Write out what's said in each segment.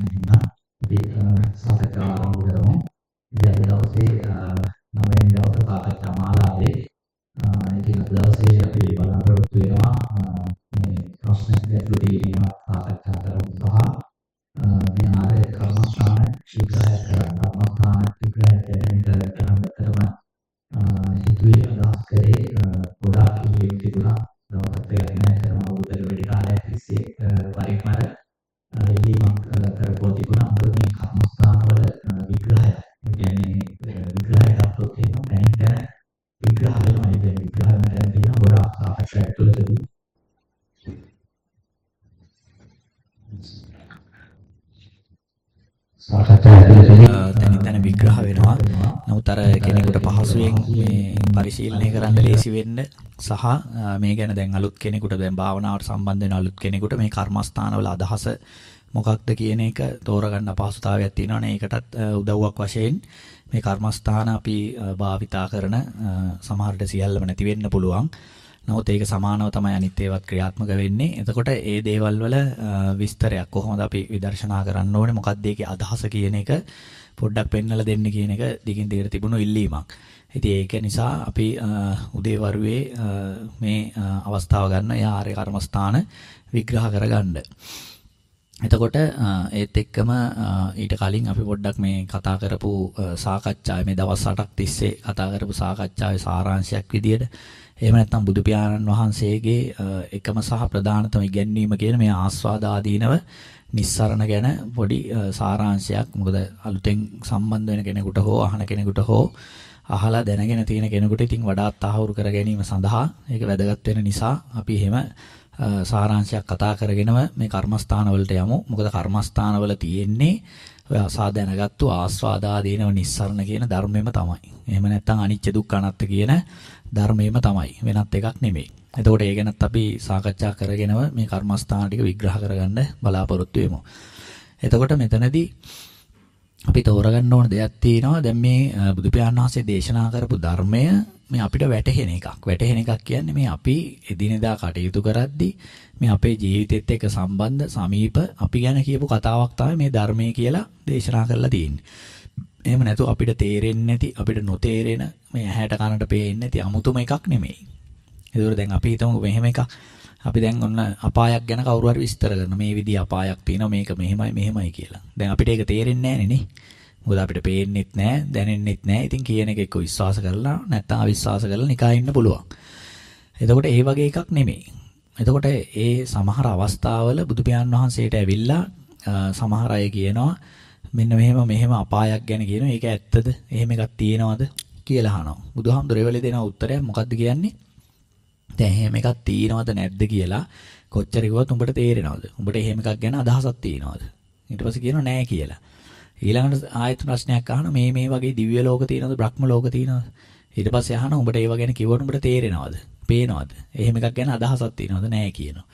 එහෙනම් අපි සාකච්ඡාව ආරම්භ කරමු. ඉතින් අද දවසේ නවවෙනි දවසේ සාකච්ඡා මාලාවේ ඉතින් අද දවසේ අපි බලාපොරොත්තු වෙනවා මේ ප්‍රශ්න ගැටළු තියෙනවා සාකච්ඡා කරමු සහ මේ ආරේ කර්මස්ථාන ශීඝ්‍රය කරන්න කර්මස්ථාන ශීඝ්‍රය කරන්න කරන්න හිතුවේ අදහස් කරේ ගොඩාක් ඉන්නේ තිබුණා දවසක් දෙකක් නෑ කරන අවුරුද්දක වැඩි කාලයක් තිස්සේ පරිමර ඉල්ලීමක් කරපුවා තිබුණා මොකද මේ කර්මස්ථානවල විග්‍රහය කියන්නේ විග්‍රහය ගත්තොත් එහෙනම් දැන් දැන් විග්‍රහ වෙනවා ඒ කියන්නේ විග්‍රහ වෙන තියෙන ගොඩාක් සාකච්ඡා ඇතුළතදී තැනින් තැන විග්‍රහ වෙනවා. නමුත් අර කෙනෙකුට පහසුවෙන් මේ පරිශීලනය කරන්න ලේසි වෙන්න සහ මේ ගැන දැන් අලුත් කෙනෙකුට දැන් භාවනාවට සම්බන්ධ වෙන අලුත් කෙනෙකුට මේ කර්මස්ථානවල අදහස මොකක්ද කියන එක තෝරගන්න අපහසුතාවයක් තියෙනවනේ. ඒකටත් උදව්වක් වශයෙන් මේ කර්මස්ථාන අපි භාවිතා කරන සමහරට සියල්ලම නැති වෙන්න පුළුවන්. නමුත් ඒක සමානව තමයි අනිත් ඒවත් ක්‍රියාත්මක වෙන්නේ. එතකොට ඒ දේවල් වල විස්තරයක් කොහොමද අපි විදර්ශනා කරන්න ඕනේ මොකක්ද ඒකේ අදහස කියන එක පොඩ්ඩක් පෙන්වලා දෙන්න කියන එක දිගින් දිගට තිබුණු ඉල්ලීමක්. ඉතින් ඒක නිසා අපි උදේවරුවේ මේ අවස්ථාව ගන්න යාරේ කර්මස්ථාන විග්‍රහ කරගන්න. එතකොට ඒත් එක්කම ඊට කලින් අපි පොඩ්ඩක් මේ කතා කරපු සාකච්ඡාවේ මේ දවස් 8ක් තිස්සේ කතා කරපු සාකච්ඡාවේ සාරාංශයක් විදියට එහෙම නැත්නම් බුදු පියාණන් වහන්සේගේ එකම සහ ප්‍රධානතම ඉගැන්වීම කියන මේ ආස්වාද ආදීනව නිස්සරණ ගැන පොඩි සාරාංශයක් මොකද අලුතෙන් සම්බන්ධ වෙන කෙනෙකුට හෝ අහන කෙනෙකුට හෝ අහලා දැනගෙන තියෙන කෙනෙකුට ඉතින් වඩාත් තහවුරු කර ගැනීම සඳහා ඒක වැදගත් වෙන නිසා අපි එහෙම සාරාංශයක් කතා කරගෙනම මේ කර්මස්ථාන වලට යමු. මොකද කර්මස්ථාන වල තියෙන්නේ ඔය අසා දැනගත්තු ආස්වාදාදීනව නිස්සරණ කියන ධර්මෙම තමයි. එහෙම නැත්නම් අනිච්ච දුක්ඛ අනාත්ත කියන ධර්මයේම තමයි වෙනත් එකක් නෙමෙයි. එතකොට ඒ ගැනත් අපි සාකච්ඡා කරගෙනව මේ කර්මස්ථාන ටික විග්‍රහ කරගන්න බලාපොරොත්තු වෙමු. එතකොට මෙතනදී අපි තෝරගන්න ඕන දෙයක් තියෙනවා. දැන් මේ බුදු පියාණන් වහන්සේ දේශනා කරපු ධර්මය මේ අපිට වැටහෙන එකක්. වැටහෙන එකක් කියන්නේ මේ අපි එදිනෙදා කටයුතු කරද්දී මේ අපේ ජීවිතෙත් එක්ක සම්බන්ධ සමීප අපි ගැන කියපු කතාවක් තමයි මේ ධර්මය කියලා දේශනා කරලා තියෙන්නේ. එහෙම නැතු අපිට තේරෙන්නේ නැති අපිට නොතේරෙන මේ ඇහැට කනට පේන්නේ නැති අමුතුම එකක් නෙමෙයි. ඒකෝර දැන් අපි හිතමු මෙහෙම එකක්. අපි දැන් ඔන්න අපායක් ගැන කවුරු හරි විස්තර කරන මේ විදිහ අපායක් තියෙනවා මේක මෙහෙමයි මෙහෙමයි කියලා. දැන් අපිට ඒක තේරෙන්නේ නැහැ නේ. මොකද අපිට පේන්නෙත් නැහැ දැනෙන්නෙත් නැහැ. ඉතින් කියන එක එක්ක විශ්වාස කරලා නැත්නම් අවිශ්වාස කරලා නිකා ඉන්න පුළුවන්. එතකොට ඒ වගේ එකක් නෙමෙයි. එතකොට ඒ සමහර අවස්ථාවල බුදු පියාණන් වහන්සේට ඇවිල්ලා සමහර අය කියනවා මෙන්න මෙහෙම මෙහෙම අපායක් ගැන කියනවා. ඒක ඇත්තද? එහෙම එකක් තියෙනවද කියලා අහනවා. බුදුහාමුදුරේ දෙන උත්තරය මොකද්ද කියන්නේ? දැන් එහෙම එකක් තියෙනවද නැද්ද කියලා කොච්චර කිව්වත් උඹට තේරෙනවද? උඹට එහෙම එකක් ගැන අදහසක් තියෙනවද? ඊට පස්සේ කියනවා නෑ කියලා. ඊළඟට ආයත ප්‍රශ්නයක් අහන මේ මේ වගේ දිව්‍ය ලෝක තියෙනවද? බ්‍රහ්ම ලෝක තියෙනවද? ඊට පස්සේ අහන උඹට ඒව ගැන කිව්වට උඹට තේරෙනවද? පේනවද? එහෙම එකක් ගැන අදහසක් තියෙනවද? නෑ කියනවා.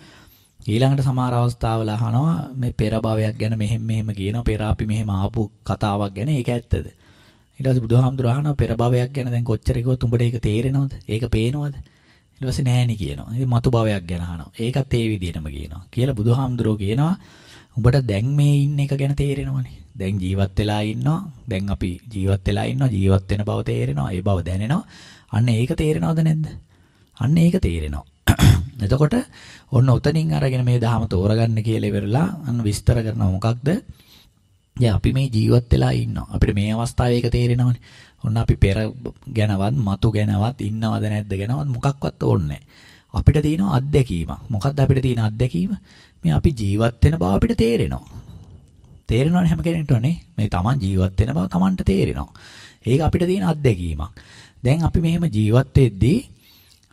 ඊළඟට සමහර අවස්ථාවල අහනවා මේ පෙර භවයක් ගැන මෙහෙම මෙහෙම කියනවා පෙර අපි මෙහෙම ආපු කතාවක් ගැන ඒක ඇත්තද ඊට පස්සේ බුදුහාමුදුර අහනවා පෙර භවයක් ගැන දැන් කොච්චර කිව්වොත් උඹට ඒක තේරෙනවද ඒක පේනවද ඊට පස්සේ නෑනේ කියනවා. ඉතින් මතු භවයක් ගැන අහනවා. ඒකත් ඒ විදිහටම කියනවා. කියලා බුදුහාමුදුරෝ කියනවා උඹට දැන් මේ ඉන්න එක ගැන තේරෙනවනේ. දැන් ජීවත් වෙලා ඉන්නවා. දැන් අපි ජීවත් වෙලා ඉන්නවා. ජීවත් වෙන බව තේරෙනවා. ඒ බව දැනෙනවා. අන්න ඒක තේරෙනවද නැද්ද? අන්න ඒක තේරෙනවා. එතකොට ඔන්න උතනින් අරගෙන මේ දහම තෝරගන්න කියලා ඉවරලා අන්න විස්තර කරනවා මොකක්ද? දැන් අපි මේ ජීවත් වෙලා ඉන්නවා. අපිට මේ අවස්ථාවේ ඒක තේරෙනවනේ. ඔන්න අපි පෙර ගැනවත් මතු ගැනවත් ඉන්නවද නැද්ද ගැනවත් මොකක්වත් ඕනේ අපිට තියෙන අත්දැකීමක්. මොකක්ද අපිට තියෙන අත්දැකීම? මේ අපි ජීවත් වෙන බව අපිට තේරෙනවා. තේරෙනවනේ හැම කෙනෙක්ටනේ. මේ Taman ජීවත් වෙන බව Tamanට තේරෙනවා. ඒක අපිට තියෙන අත්දැකීමක්. දැන් අපි මෙහෙම ජීවත් වෙද්දී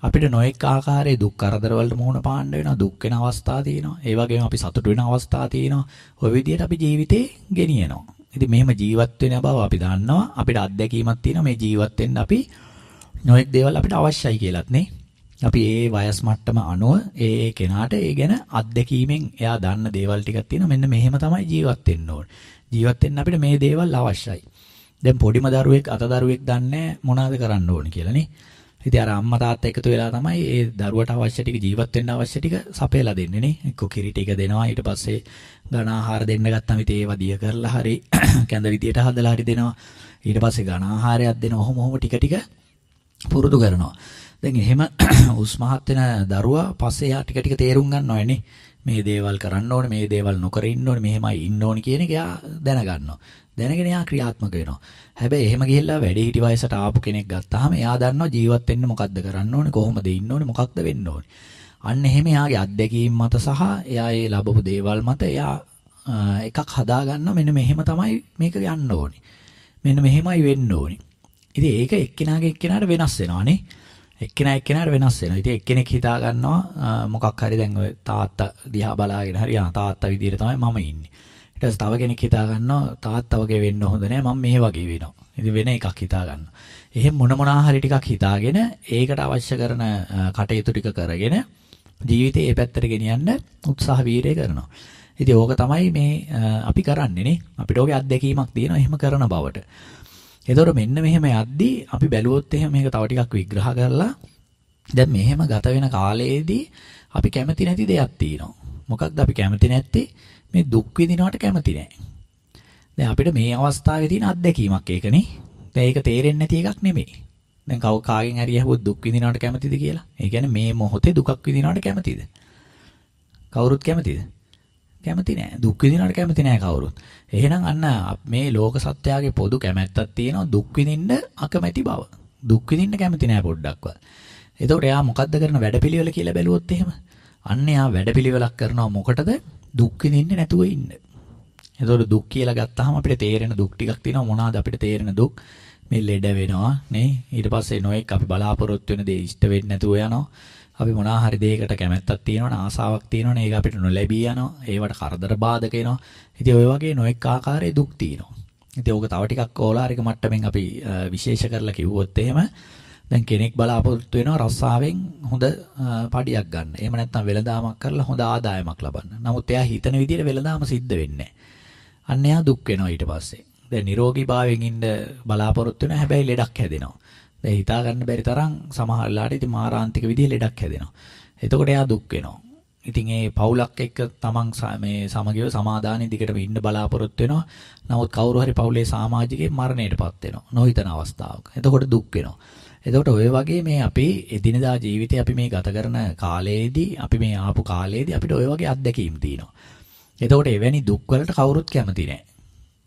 අපිට නොඑක ආකාරයේ දුක් කරදර වලට මුහුණ පාන්න වෙනවා දුක් වෙන අවස්ථා තියෙනවා ඒ වගේම අපි සතුට වෙන අවස්ථා තියෙනවා ওই විදිහට අපි ජීවිතේ ගෙනියනවා ඉතින් මෙහෙම ජීවත් වෙන බව අපි දන්නවා. අපිට අත්දැකීමක් තියෙනවා මේ ජීවත් වෙන්න අපි නොඑක් දේවල් අපිට අවශ්‍යයි කියලාත් නේ. අපි ඒ වයස් මට්ටම අනුව ඒ ඒ කෙනාට ඒ ගැන අත්දැකීමෙන් එයා දන්න දේවල් ටිකක් තියෙනවා. මෙන්න මෙහෙම තමයි ජීවත් වෙන්න ඕනේ. ජීවත් වෙන්න අපිට මේ දේවල් අවශ්‍යයි. දැන් පොඩිම දරුවෙක් අත දරුවෙක් දන්නේ මොනවද කරන්න ඕනේ කියලා නේ. ඉතින් අර අම්මා තාත්තා එකතු වෙලා තමයි ඒ දරුවට අවශ්‍ය ටික ජීවත් වෙන්න අවශ්‍ය ටික සපයලා දෙන්නේ නේ. එක්ක කිරි ටික දෙනවා ඊට පස්සේ ඝන ආහාර දෙන්න ගත්තම ඉතින් ඒවා දිය කරලා හරි කැඳ විදියට හදලා හරි දෙනවා. ඊට පස්සේ ඝන ආහාරයක් දෙනවා. ඔහොම ඔහොම ටික ටික පුරුදු කරනවා. දැන් එහෙම උස්මහත් වෙන දරුවා පස්සේ යා ටික ටික තේරුම් ගන්නවනේ. මේ දේවල් කරන්න ඕනේ, මේ දේවල් නොකර ඉන්න ඕනේ, මෙහෙමයි ඉන්න ඕනේ කියන එක එයා දැනගන්නවා. දැනගෙන එයා ක්‍රියාත්මක වෙනවා. හැබැයි එහෙම ගිහිල්ලා වැඩි හිටි වයසට ආපු කෙනෙක් ගත්තාම එයා දන්නවා ජීවත් වෙන්න මොකද්ද කරන්න ඕනේ, කොහොමද ඉන්න ඕනේ, මොකක්ද වෙන්න ඕනේ. අන්න එහෙම එයාගේ අත්දැකීම් මත සහ එයා ඒ ලැබපු දේවල් මත එයා එකක් හදා ගන්නවා මෙන්න මෙහෙම තමයි මේක යන්න ඕනේ. මෙන්න මෙහෙමයි වෙන්න ඕනේ. ඉතින් ඒක එක්කෙනාගේ එක්කෙනාට වෙනස් වෙනවානේ. එක්කෙනා එක්කෙනාට වෙනස් වෙනවා. ඉතින් එක්කෙනෙක් හිතා ගන්නවා මොකක් හරි දැන් ඔය තාත්තා දිහා බලාගෙන හරි ආ තාත්තා විදියට තමයි මම ඉන්නේ. ඊට පස්සේ තව කෙනෙක් හිතා ගන්නවා තාත්තා වගේ වෙන්න හොඳ නෑ මම මේ වගේ වෙනවා. ඉතින් වෙන එකක් හිතා ගන්නවා. එහෙම මොන මොනා හරි ටිකක් හිතාගෙන ඒකට අවශ්‍ය කරන කටයුතු ටික කරගෙන ජීවිතේ ඒ පැත්තට ගෙනියන්න උත්සාහ වීරය කරනවා. ඉතින් ඕක තමයි මේ අපි කරන්නේ නේ. අපිට ඕකේ අත්දැකීමක් තියෙනවා එහෙම කරන බවට. එතකොට මෙන්න මෙහෙම යද්දී අපි බැලුවොත් එහෙම මේක තව ටිකක් විග්‍රහ කරලා දැන් මෙහෙම ගත වෙන කාලයේදී අපි කැමති නැති දෙයක් තියෙනවා. මොකක්ද අපි කැමති නැත්තේ? මේ දුක් විඳිනවට කැමති නැහැ. දැන් අපිට මේ අවස්ථාවේ තියෙන අත්දැකීමක් ඒකනේ. දැන් ඒක තේරෙන්නේ නැති එකක් නෙමෙයි. දැන් කව කාගෙන් හරි අහුවොත් දුක් විඳිනවට කැමතිද කියලා. ඒ කියන්නේ මේ මොහොතේ දුකක් විඳිනවට කැමතිද? කවුරුත් කැමතිද? කැමති නෑ. දුක් විඳිනවට කැමති නෑ කවුරුත්. එහෙනම් අන්න මේ ලෝක සත්‍යයේ පොදු කැමැත්තක් තියෙනවා දුක් විඳින්න අකමැති බව. දුක් විඳින්න කැමති නෑ පොඩ්ඩක්වත්. එතකොට එයා මොකද්ද කරන වැඩපිළිවෙල කියලා බැලුවොත් එහෙම. අන්න එයා වැඩපිළිවෙලක් කරනවා මොකටද? දුක් විඳින්නේ නැතුව ඉන්න. එතකොට දුක් කියලා ගත්තාම අපිට තේරෙන දුක් ටිකක් තියෙනවා. මොනවාද අපිට තේරෙන දුක්? මේ ලෙඩ වෙනවා නේ. ඊට පස්සේ නොඑක් අපි බලාපොරොත්තු වෙන දේ ඉෂ්ට වෙන්නේ නැතුව යනවා. අපි මොනවා හරි දෙයකට කැමැත්තක් තියෙනවනේ ආසාවක් තියෙනවනේ. ඒක අපිට නොලැබී යනවා. ඒවට කරදර බාධක එනවා. ඉතින් ඔය වගේ නොඑක් ආකාරයේ දුක් තියෙනවා. ඉතින් ඕක තව ටිකක් ඕලාරික මට්ටමින් අපි විශේෂ කරලා කිව්වොත් එහෙම දැන් කෙනෙක් බලාපොරොත්තු වෙනවා රස්සාවෙන් හොඳ පඩියක් ගන්න. එහෙම නැත්නම් වෙළඳාමක් කරලා හොඳ ආදායමක් ලබන්න. නමුත් එයා හිතන විදිහට වෙළඳාම සිද්ධ වෙන්නේ අන්න එයා දුක් වෙනවා ඊට පස්සේ. දැන් නිරෝගී භාවයෙන් ඉන්න බලාපොරොත්තු වෙනවා හැබැයි ලෙඩක් හැදෙනවා. දැන් හිතා ගන්න බැරි තරම් සමහර වෙලාවට ඉතින් මාරාන්තික විදිහේ ලෙඩක් හැදෙනවා. එතකොට එයා දුක් වෙනවා. ඉතින් ඒ පවුලක් එක්ක තමන් මේ සමගිව සමාදානෙ දිගටම ඉන්න බලාපොරොත්තු වෙනවා. නමුත් කවුරු හරි පවුලේ සමාජිකයෙක් මරණයටපත් වෙනවා. නොහිතන අවස්ථාවක. එතකොට දුක් වෙනවා. එතකොට ඔය වගේ මේ අපේ එදිනදා ජීවිතේ අපි මේ ගත කරන කාලයේදී අපි මේ ආපු කාලයේදී අපිට ඔය වගේ අත්දැකීම් තියෙනවා. එතකොට එවැනි දුක් වලට කවුරුත් කැමති නැහැ.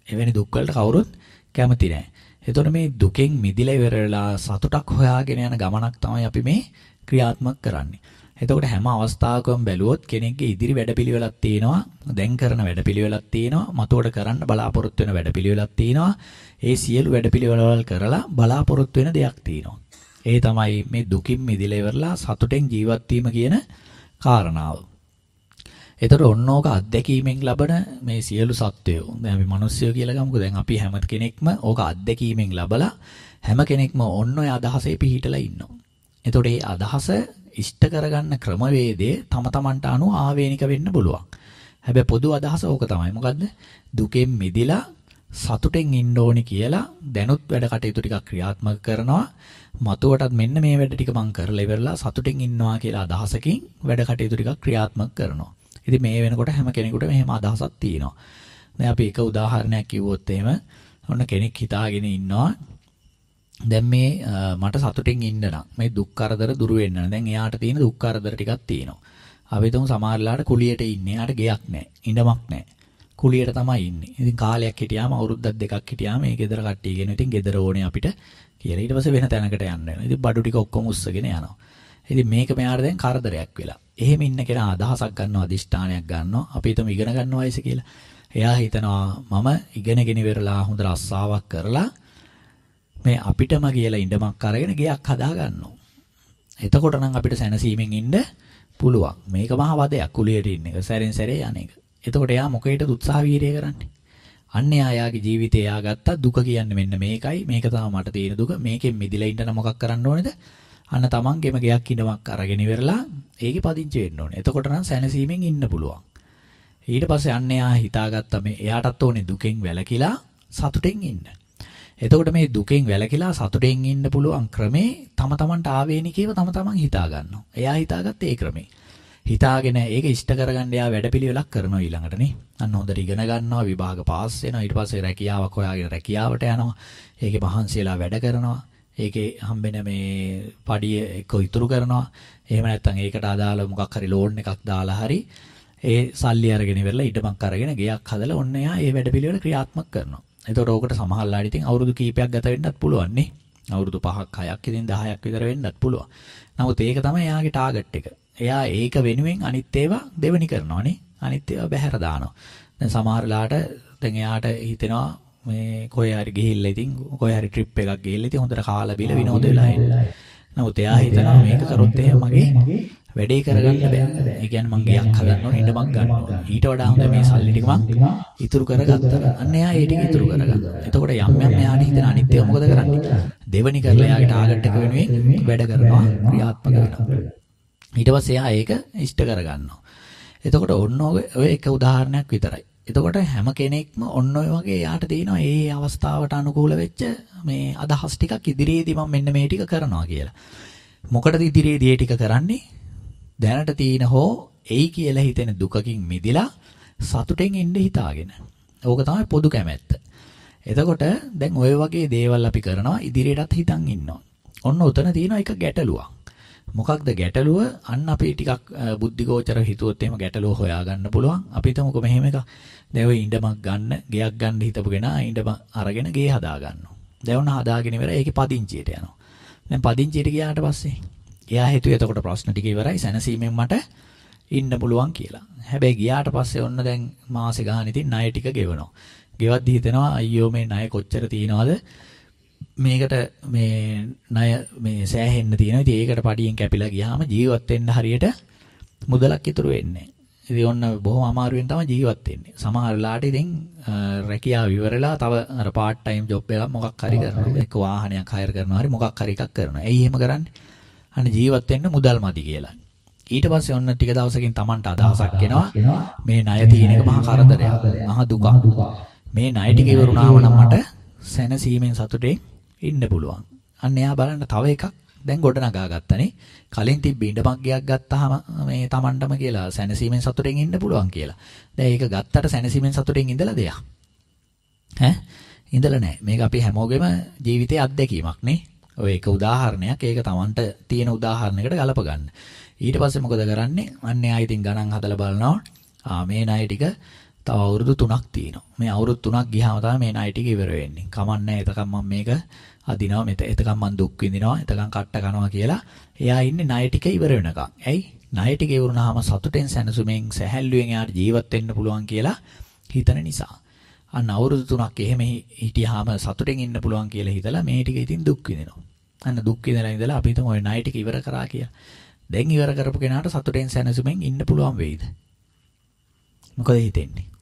එවැනි දුක් වලට කවුරුත් කැමති නැහැ. එතකොට මේ දුකෙන් මිදිලා ඉවර වෙලා සතුටක් හොයාගෙන යන ගමනක් තමයි අපි මේ ක්‍රියාත්මක කරන්නේ. එතකොට හැම අවස්ථාවකම බැලුවොත් කෙනෙක්ගේ ඉදිරි වැඩපිළිවෙලක් තියෙනවා. දැන් කරන වැඩපිළිවෙලක් තියෙනවා. මතුවට කරන්න බලාපොරොත්තු වෙන වැඩපිළිවෙලක් තියෙනවා. ඒ සියලු වැඩපිළිවෙළවල් කරලා බලාපොරොත්තු වෙන දෙයක් තියෙනවා. ඒ තමයි මේ දුකින් මිදිලා ඉවරලා සතුටෙන් ජීවත් වීම කියන කාරණාව. එතකොට ඔන්නෝක අත්දැකීමෙන් ලබන මේ සියලු සත්වයෝ දැන් අපි මිනිස්සුયો කියලා ගමුකෝ දැන් අපි හැම කෙනෙක්ම ඕක අත්දැකීමෙන් ලබලා හැම කෙනෙක්ම ඔන්න ඔය අදහසේ පිහිටලා ඉන්නවා. එතකොට මේ අදහස ඉෂ්ට කරගන්න ක්‍රමවේදය තම තමන්ට අනුව ආවේනික වෙන්න පුළුවන්. හැබැයි පොදු අදහස ඕක තමයි. මොකද්ද? දුකෙන් මිදිලා සතුටෙන් ඉන්න ඕනි කියලා දැනුත් වැඩ කටයුතු ටිකක් ක්‍රියාත්මක කරනවා. මතුවටත් මෙන්න මේ වැඩ ටික මං කරලා ඉවරලා සතුටින් ඉන්නවා කියලා අදහසකින් වැඩ කටයුතු ටිකක් ක්‍රියාත්මක කරනවා. ඉතින් මේ වෙනකොට හැම කෙනෙකුට මෙහෙම අදහසක් තියෙනවා. දැන් අපි එක උදාහරණයක් කිව්වොත් එහෙම ඔන්න කෙනෙක් හිතාගෙන ඉන්නවා දැන් මේ මට සතුටින් ඉන්න නම් මේ දුක් කරදර දුරු වෙන්න නම් දැන් එයාට තියෙන දුක් කරදර ටිකක් තියෙනවා. අපි තුමු සමහරලාට කුලියට ඉන්නේ. එයාට ගෙයක් නැහැ. ඉඳමක් නැහැ. කුලියට තමයි ඉන්නේ. ඉතින් කාලයක් හිටියාම අවුරුද්දක් දෙකක් හිටියාම මේ ගෙදර කට්ටියගෙන ඉතින් ගෙදර ඕනේ අපිට කියලා. ඊට පස්සේ වෙන තැනකට යන්න වෙනවා. ඉතින් බඩු ටික ඔක්කොම උස්සගෙන යනවා. ඉතින් මේක මෙයාට දැන් කරදරයක් වෙලා. එහෙම ඉන්න කෙනා අදහසක් ගන්නවා අදිෂ්ඨානයක් ගන්නවා. අපි හිතමු ඉගෙන ගන්න වයස කියලා. එයා හිතනවා මම ඉගෙනගෙන ඉවරලා හොඳ රස්සාවක් කරලා මේ අපිටම කියලා ඉඩමක් අරගෙන ගෙයක් හදා ගන්නවා. එතකොට නම් අපිට සැනසීමෙන් ඉන්න පුළුවන්. මේක මහ වදයක් කුලියට ඉන්න එක. සැරෙන් සැරේ යන්නේක. එතකොට එයා මොකේද උත්සාහ වීර්යය කරන්නේ? අන්න එයාගේ ජීවිතේ එයා ගත්තා දුක කියන්නේ මෙන්න මේකයි. මේක තමයි මට තියෙන දුක. මේකෙන් මිදිලා ඉන්න නම් මොකක් කරන්න ඕනේද? අන්න තමන්ගේම ගයක් ඉඩමක් අරගෙන ඉවරලා ඒකේ පදිංචි වෙන්න ඕනේ. එතකොට නම් සැනසීමෙන් ඉන්න පුළුවන්. ඊට පස්සේ අන්න එයා හිතාගත්තා මේ එයාටත් ඕනේ දුකෙන් වැළකීලා සතුටෙන් ඉන්න. එතකොට මේ දුකෙන් වැළකීලා සතුටෙන් ඉන්න පුළුවන් ක්‍රමේ තම තමන්ට ආවේනිකේව තම තමන් හිතා ගන්නවා. එයා හිතාගත්තේ ඒ ක්‍රමේ. හිතාගෙන ඒක ඉෂ්ට කරගන්න එයා වැඩපිළිවෙලක් කරනවා ඊළඟට නේ. අන්න හොඳට ඉගෙන ගන්නවා විභාග පාස් වෙනවා ඊට පස්සේ රැකියාවක් හොයාගෙන රැකියාවට යනවා. ඒකේ මහන්සියලා වැඩ කරනවා. ඒකේ හම්බෙන මේ පඩිය එක්ක ඉතුරු කරනවා. එහෙම නැත්නම් ඒකට අදාළ මොකක් හරි ලෝන් එකක් දාලා හරි ඒ සල්ලි අරගෙන ඉවරලා ඊටමක් අරගෙන ගෙයක් හදලා ඔන්න එයා ඒ වැඩපිළිවෙල ක්‍රියාත්මක කරනවා. එතකොට ඕකට සමහරලාට ඉතින් අවුරුදු කීපයක් ගත වෙන්නත් පුළුවන් නේ. අවුරුදු 5ක් 6ක් ඉතින් 10ක් විතර වෙන්නත් පුළුවන්. නමුත් ඒක තමයි එයාගේ ටාගට් එක. එයා ඒක වෙනුවෙන් අනිත් ඒවා දෙවනි කරනවානේ. අනිත් ඒවා බැහැර දානවා. දැන් සමහරලාට දැන් එයාට හිතෙනවා මේ කොහේ හරි ගිහිල්ලා ඉතින් කොහේ හරි ට්‍රිප් එකක් ගිහිල්ලා ඉතින් හොඳට කාලා බීලා විනෝද වෙලා එන්න. නමුත් එයා හිතනවා මේක කරොත් එහෙම මගේ වැඩේ කරගන්න බෑ. ඒ කියන්නේ මං ගයක් හදන්න ඕනේ ඉඩමක් ගන්න ඕනේ. ඊට වඩා හොඳ මේ සල්ලි ටික මං ඉතුරු කරගත්තා. අන්න එයා ඒ ටික ඉතුරු කරගන්නවා. එතකොට යම් යම් එයාට හිතෙන අනිත් ඒවා මොකද කරන්නේ? දෙවනි කරලා එයාගේ ටාගට් එක වෙනුවෙන් වැඩ කරනවා ක්‍රියාත්මක වෙනවා. ඊට පස්සේ එයා ඒක ඉෂ්ට කරගන්නවා. එතකොට ඔන්න ඔය එක උදාහරණයක් විතරයි. එතකොට හැම කෙනෙක්ම ඔන්න ඔය වගේ යාට තියෙනවා ඒ අවස්ථාවට අනුකූල වෙච්ච මේ අදහස් ටිකක් ඉදිරියේදී මම මෙන්න මේ ටික කරනවා කියලා. මොකටද ඉදිරියේදී ඒ ටික කරන්නේ? දැනට තියෙන හෝ එයි කියලා හිතෙන දුකකින් මිදිලා සතුටෙන් ඉන්න හිතාගෙන. ඕක තමයි පොදු කැමැත්ත. එතකොට දැන් ওই වගේ දේවල් අපි කරනවා ඉදිරියටත් හිතන් ඉන්නවා. ඔන්න උතන තියෙන එක ගැටලුවක්. මොකක්ද ගැටලුව? අන්න අපි ටිකක් බුද්ධිගෝචර හිතුවොත් එහෙම ගැටලුව හොයාගන්න පුළුවන්. අපි හිතමුකෝ මෙහෙම එකක්. දැන් ඔය ඉඬමක් ගන්න, ගෙයක් ගන්න හිතපු කෙනා ඉඬම අරගෙන ගේ හදා ගන්නවා. දැන් ඔන්න හදාගෙන ඉවරයි ඒකේ පදිංචියට යනවා. දැන් පදිංචියට ගියාට පස්සේ එයා හිතුවේ එතකොට ප්‍රශ්න ටික ඉවරයි සැනසීමෙන් මට ඉන්න පුළුවන් කියලා. හැබැයි ගියාට පස්සේ ඔන්න දැන් මාසෙ ගාන ඉතින් ණය ටික ගෙවනවා. ගෙවද්දි හිතෙනවා අයියෝ මේ ණය කොච්චර තියනවද? මේකට මේ ණය මේ සෑහෙන්න තියෙනවා. ඉතින් ඒකට පඩියෙන් කැපිලා ගියාම ජීවත් වෙන්න හරියට මුදලක් ඉතුරු වෙන්නේ ඉතින් ඔන්න බොහොම අමාරුවෙන් තමයි ජීවත් වෙන්නේ. සමහර වෙලාවට ඉතින් රැකියාව ඉවරලා තව අර පාර්ට් ටයිම් ජොබ් එකක් මොකක් හරි කරනවා. එක්ක වාහනයක් හයර් කරනවා හරි මොකක් හරි එකක් කරනවා. ඇයි එහෙම කරන්නේ? අන්න ජීවත් වෙන්න මුදල් මදි කියලා. ඊට පස්සේ ඔන්න ටික දවසකින් Tamanට අදහසක් එනවා මේ ණය තියෙන එක මහා කරදරයක්. මහා දුකක්. මේ ණය ටික ඉවරුනාම නම් මට සැනසීමෙන් සතුටෙන් ඉන්න පුළුවන්. අන්න එයා බලන්න තව එකක් දැන් ගොඩ නගා ගත්තනේ. කලින් තිබ්බ ඉඩමක් ගියක් ගත්තාම මේ Tamanටම කියලා සැනසීමෙන් සතුටෙන් ඉන්න පුළුවන් කියලා. දැන් ඒක ගත්තට සැනසීමෙන් සතුටෙන් ඉඳලා දෙයක්. ඈ ඉඳලා නැහැ. මේක අපි හැමෝගෙම ජීවිතයේ අත්දැකීමක් නේ. ඔය එක උදාහරණයක් ඒක Tamanට තියෙන උදාහරණයකට ගලප ගන්න. ඊට පස්සේ මොකද කරන්නේ? අන්න එයා ඉතින් ගණන් හදලා බලනවා. ආ මේ ණය ටික තව අවුරුදු 3ක් තියෙනවා. මේ අවුරුදු 3ක් ගියාම තමයි මේ ණය ටික ඉවර වෙන්නේ. කමන්නේ එතකම් මම මේක අදිනවා මෙත එතකම් මං දුක් විඳිනවා එතකම් කට්ට කනවා කියලා එයා ඉන්නේ ණය ටික ඉවර වෙනකම්. ඇයි? ණය ටික ඉවරුනහම සතුටෙන් සැනසුමෙන් සැහැල්ලුවෙන් එයාට ජීවත් වෙන්න පුළුවන් කියලා හිතන නිසා. අන්න අවුරුදු 3ක් එහෙම හිටියාම සතුටෙන් ඉන්න පුළුවන් කියලා හිතලා මේ ටික ඉතින් දුක් විඳිනවා. අන්න දුක් විඳලා ඉඳලා අපි හිතමු ওই ණය ටික ඉවර කරා කියලා. දැන් ඉවර කරපු කෙනාට සතුටෙන් සැනසුමෙන් ඉන්න පුළුවන් වෙයිද? මොකද හිතෙන්නේ?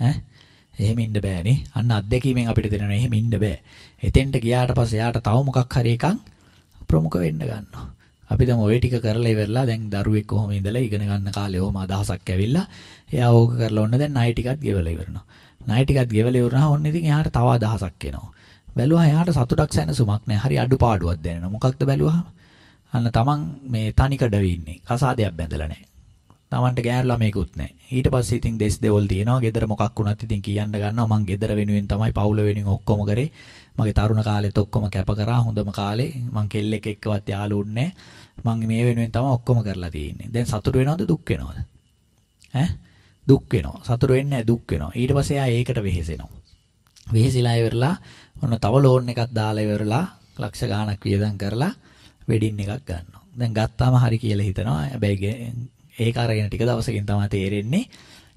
ඈ එහෙම ඉන්න බෑනේ. අන්න අත්දැකීමෙන් අපිට දෙනවා එහෙම ඉන්න බෑ. එතෙන්ට ගියාට පස්සේ යාට තව මොකක් හරි එකක් ප්‍රමුඛ වෙන්න ගන්නවා. අපි දැන් ওই ටික කරලා ඉවරලා දැන් දරුවෙක් කොහොම ඉඳලා ඉගෙන ගන්න කාලේ ඔහොම අදහසක් ඇවිල්ලා එයා ඕක කරලා ඔන්න දැන් ණය ටිකක් ගෙවලා ඉවරනවා. ණය ටිකක් ගෙවලා ඉවරනවා ඔන්න ඉතින් එයාට තව අදහසක් එනවා. බැලුවා එයාට සතුටක් සැනසුමක් නැහැ. හරි අඩුපාඩුවක් දැනෙනවා. මොකක්ද බැලුවාම? අන්න තමන් මේ තනිකඩ ඉන්නේ. කසාදයක් බැඳලා නැහැ. තමන්ට ගෑනු ළමයෙකුත් නැහැ. ඊට පස්සේ ඉතින් දෙස් දෙවල් තියෙනවා. ගෙදර මොකක් වුණත් ඉතින් කියන්න ගන්නවා. මං ගෙදර වෙනුවෙන් තමයි පවුල වෙනුවෙන් ඔක්කොම කරේ. මගේ තරුණ කාලෙත් ඔක්කොම කැප කරා. හොඳම කාලේ මං කෙල්ලෙක් එක්කවත් යාළුවුන්නේ මං මේ වෙනුවෙන් තමයි ඔක්කොම කරලා තියෙන්නේ. දැන් සතුට වෙනවද දුක් වෙනවද? ඈ දුක් වෙනවා. සතුට වෙන්නේ නැහැ දුක් වෙනවා. ඊට පස්සේ එයා ඒකට වෙහෙසෙනවා. වෙහෙසිලා ඉවරලා ඔන්න තව ලෝන් එකක් දාලා ඉවරලා ලක්ෂ ගාණක් වියදම් කරලා වෙඩින් එකක් ගන්නවා. දැන් ගත්තාම හරි කියලා හිතනවා. හැබැයි ඒක අරගෙන ටික දවසකින් තමයි තේරෙන්නේ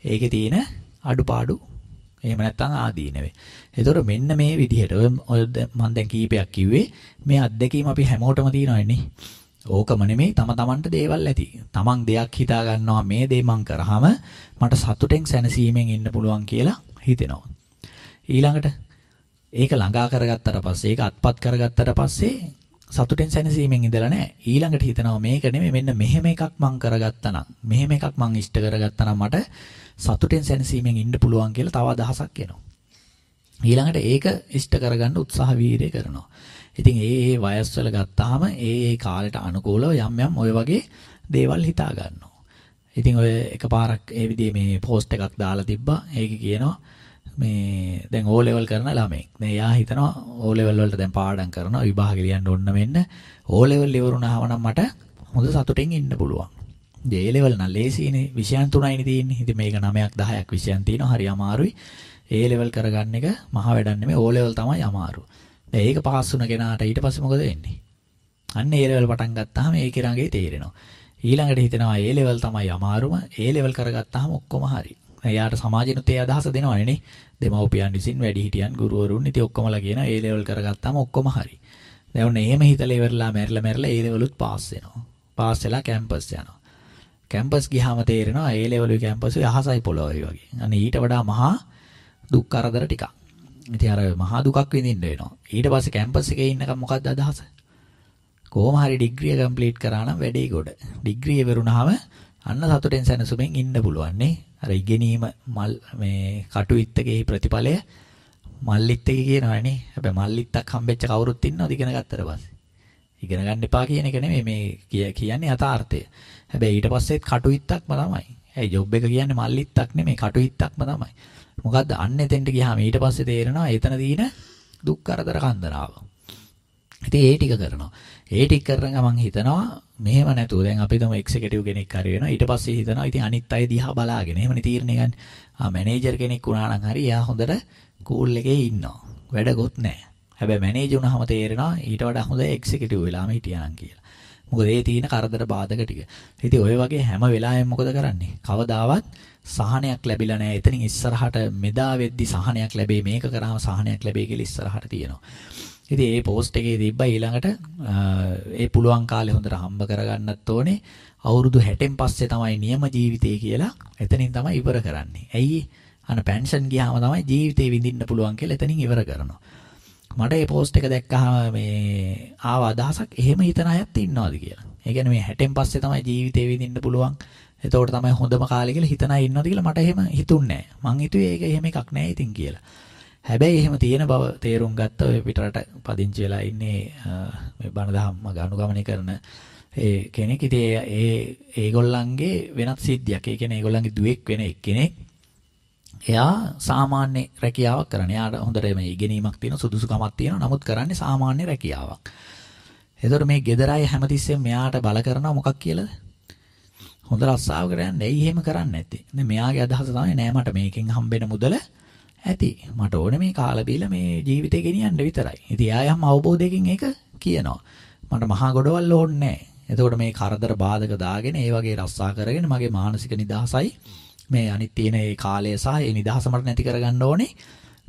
ඒකේ තියෙන අඩුපාඩු එහෙම නැත්නම් ආදීනවේ. ඒතකොට මෙන්න මේ විදිහට ඔය මම දැන් කීපයක් කිව්වේ මේ අත්දැකීම අපි හැමෝටම තියෙනවනේ. ඕකම නෙමෙයි තම තමන්ට දේවල් ඇති. තමන් දෙයක් හිතා ගන්නවා මේ දේ මං කරාම මට සතුටෙන් සැනසීමෙන් ඉන්න පුළුවන් කියලා හිතෙනවා. ඊළඟට ඒක ළඟා කරගත්තට පස්සේ ඒක අත්පත් කරගත්තට පස්සේ සතුටෙන් සැනසීමෙන් ඉඳලා නැහැ. ඊළඟට හිතනවා මේක නෙමෙයි මෙන්න මෙහෙම එකක් මං කරගත්තා නම් මෙහෙම එකක් මං ඉෂ්ට කරගත්තා නම් මට සතුටෙන් සැනසීමෙන් ඉන්න පුළුවන් කියලා තව අදහසක් එනවා. ඊළඟට ඒක ඉෂ්ට කරගන්න උත්සාහ වීර්ය කරනවා. ඉතින් ඒ ඒ වයස්වල ගත්තාම ඒ ඒ කාලයට අනුකූලව යම් යම් ඔය වගේ දේවල් හිතා ගන්නවා. ඉතින් ඔය එකපාරක් ඒ විදිහේ මේ පෝස්ට් එකක් දාලා තිබ්බා. ඒකේ කියනවා මේ දැන් O level කරන ළමෙක්. දැන් එයා හිතනවා O level වලට දැන් පාඩම් කරනවා විභාගෙ ලියන්න ඕන මෙන්න O level ඉවරුණාම නම් මට හොඳ සතුටින් ඉන්න පුළුවන්. ඒ level නම් ලේසියිනේ විෂයන් තුනයිනේ තියෙන්නේ. ඉතින් මේක 9ක් 10ක් විෂයන් තියෙනවා හරි අමාරුයි. ඒ level කරගන්න එක මහ වැඩක් නෙමෙයි O level තමයි අමාරු. දැන් ඒක පාස් වුණ කෙනාට ඊට පස්සේ මොකද වෙන්නේ? අන්න ඒ level පටන් ගත්තාම ඒකේ රඟේ තේරෙනවා. ඊළඟට හිතනවා ඒ level තමයි අමාරුම. ඒ level කරගත්තාම ඔක්කොම හරි. එයාට සමාජෙනුත් ඒ අදහස දෙනවනේ නේ. දෙමව්පියන් විසින් වැඩිහිටියන් ගුරුවරුන් ඉතින් ඔක්කොමලා කියන ඒ ලෙවල් කරගත්තාම ඔක්කොම හරි. දැන් ඔන්න එහෙම හිතලා ඉවරලා මැරිලා මැරිලා ඒ ලෙවලුත් පාස් වෙනවා. පාස් වෙලා කැම්පස් යනවා. කැම්පස් ගියාම තේරෙනවා ඒ ලෙවලුයි කැම්පසුයි අහසයි පොළොවයි වගේ. අනේ ඊට වඩා මහා දුක් කරදර ටිකක්. ඉතින් අර මහා දුකක් විඳින්න වෙනවා. ඊට පස්සේ කැම්පස් එකේ ඉන්නකම් මොකක්ද අදහස? කොහොම හරි ඩිග්‍රිය කම්ප්ලීට් කරා නම් වැඩේ ගොඩ. ඩිග්‍රිය ඉවරුනහම අන්න සතුටෙන් සැනසුමෙන් ඉන්න පුළුවන් නේ. අර ඉගෙනීම මල් මේ කටුවිත්තකේ ප්‍රතිඵලය මල්ලිත්තක කියනවනේ. හැබැයි මල්ලිත්තක් හම්බෙච්ච කවුරුත් ඉන්නවද ඉගෙන ගත්තට පස්සේ? ඉගෙන ගන්න එපා කියන එක නෙමෙයි මේ කියන්නේ යථාර්ථය. හැබැයි ඊට පස්සෙත් කටුවිත්තක්ම තමයි. ඇයි ජොබ් එක කියන්නේ මල්ලිත්තක් නෙමෙයි කටුවිත්තක්ම තමයි. මොකද්ද අන්න එතෙන්ට ගියාම ඊට පස්සේ තේරෙනවා එතන තියෙන දුක් කරදර කන්දරාව. ඉතින් ඒ ටික කරනවා. ඒ ටික කරන ගමන් හිතනවා මෙහෙම නැතුව දැන් අපි තමු එක්සිකියුටිව් කෙනෙක් හරි වෙනවා ඊට පස්සේ හිතනවා ඉතින් අනිත් අය දිහා බලාගෙන එහෙමනේ තීරණය ගන්න. ආ මැනේජර් කෙනෙක් වුණා නම් හරි එයා හොඳට කූල් එකේ ඉන්නවා. වැඩගොත් නැහැ. හැබැයි මැනේජර් වුණාම තේරෙනවා ඊට වඩා හොඳ එක්සිකියුටිව් වෙලාම හිටියා නම් කියලා. මොකද ඒ තියෙන කරදර බාධක ටික. ඉතින් ඔය වගේ හැම වෙලාවෙම මොකද කරන්නේ? කවදාවත් සහනයක් ලැබිලා නැහැ. එතනින් ඉස්සරහට මෙදා වෙද්දි සහනයක් ලැබෙයි මේක කරාම සහනයක් ලැබෙයි කියලා ඉස්සරහට තියෙනවා. ඉතින් ඒ පෝස්ට් එකේ තිබ්බා ඊළඟට ඒ පුළුවන් කාලේ හොඳට හම්බ කරගන්නත් ඕනේ. අවුරුදු 60න් පස්සේ තමයි නියම ජීවිතය කියලා එතනින් තමයි ඉවර කරන්නේ. ඇයි? අන පෙන්ෂන් ගියාම තමයි ජීවිතේ විඳින්න පුළුවන් කියලා එතනින් ඉවර කරනවා. මට මේ පෝස්ට් එක දැක්කහම මේ ආව අදහසක් එහෙම හිතන අයත් ඉන්නවාද කියලා. ඒ කියන්නේ මේ 60න් පස්සේ තමයි ජීවිතේ විඳින්න පුළුවන්. එතකොට තමයි හොඳම කාලේ කියලා හිතන අය ඉන්නවද කියලා මට එහෙම හිතුන්නේ නැහැ. මං හිතුවේ ඒක එහෙම එකක් නෑ ඉතින් කියලා. හැබැයි එහෙම තියෙන බව තේරුම් ගත්ත ඔය පිටරට පදිංචි වෙලා ඉන්නේ මේ බණ දහම් අනුගමනය කරන ඒ කෙනෙක් ඉතින් ඒ ඒගොල්ලන්ගේ වෙනත් සිද්ධියක්. ඒ කියන්නේ ඒගොල්ලන්ගේ දුවෙක් වෙන එක්කෙනෙක් එයා සාමාන්‍ය රැකියාවක් කරන. එයාට හොඳට මේ ඉගෙනීමක් තියෙන සුදුසුකමක් තියෙනවා. නමුත් කරන්නේ සාමාන්‍ය රැකියාවක්. එතකොට මේ ගෙදරයි හැමතිස්සෙම මෙයාට බල කරනවා මොකක් කියලාද? හොඳ රස්සාවකට යන්නේ. ඇයි එහෙම කරන්නේ නැත්තේ? දැන් මෙයාගේ අදහස තමයි නෑ මට මේකෙන් හම්බෙන මුදල ඇති. මට ඕනේ මේ කාලා බීලා මේ ජීවිතේ ගෙනියන්න විතරයි. ඉතින් එයා යම් අවබෝධයකින් ඒක කියනවා. මට මහා ගොඩවල් ඕනේ නැහැ. එතකොට මේ කරදර බාධක දාගෙන ඒ වගේ රස්සා කරගෙන මගේ මානසික නිදහසයි මේ අනිත් තියෙන ඒ කාලය සහ ඒ නිදහස මට නැති කරගන්න ඕනේ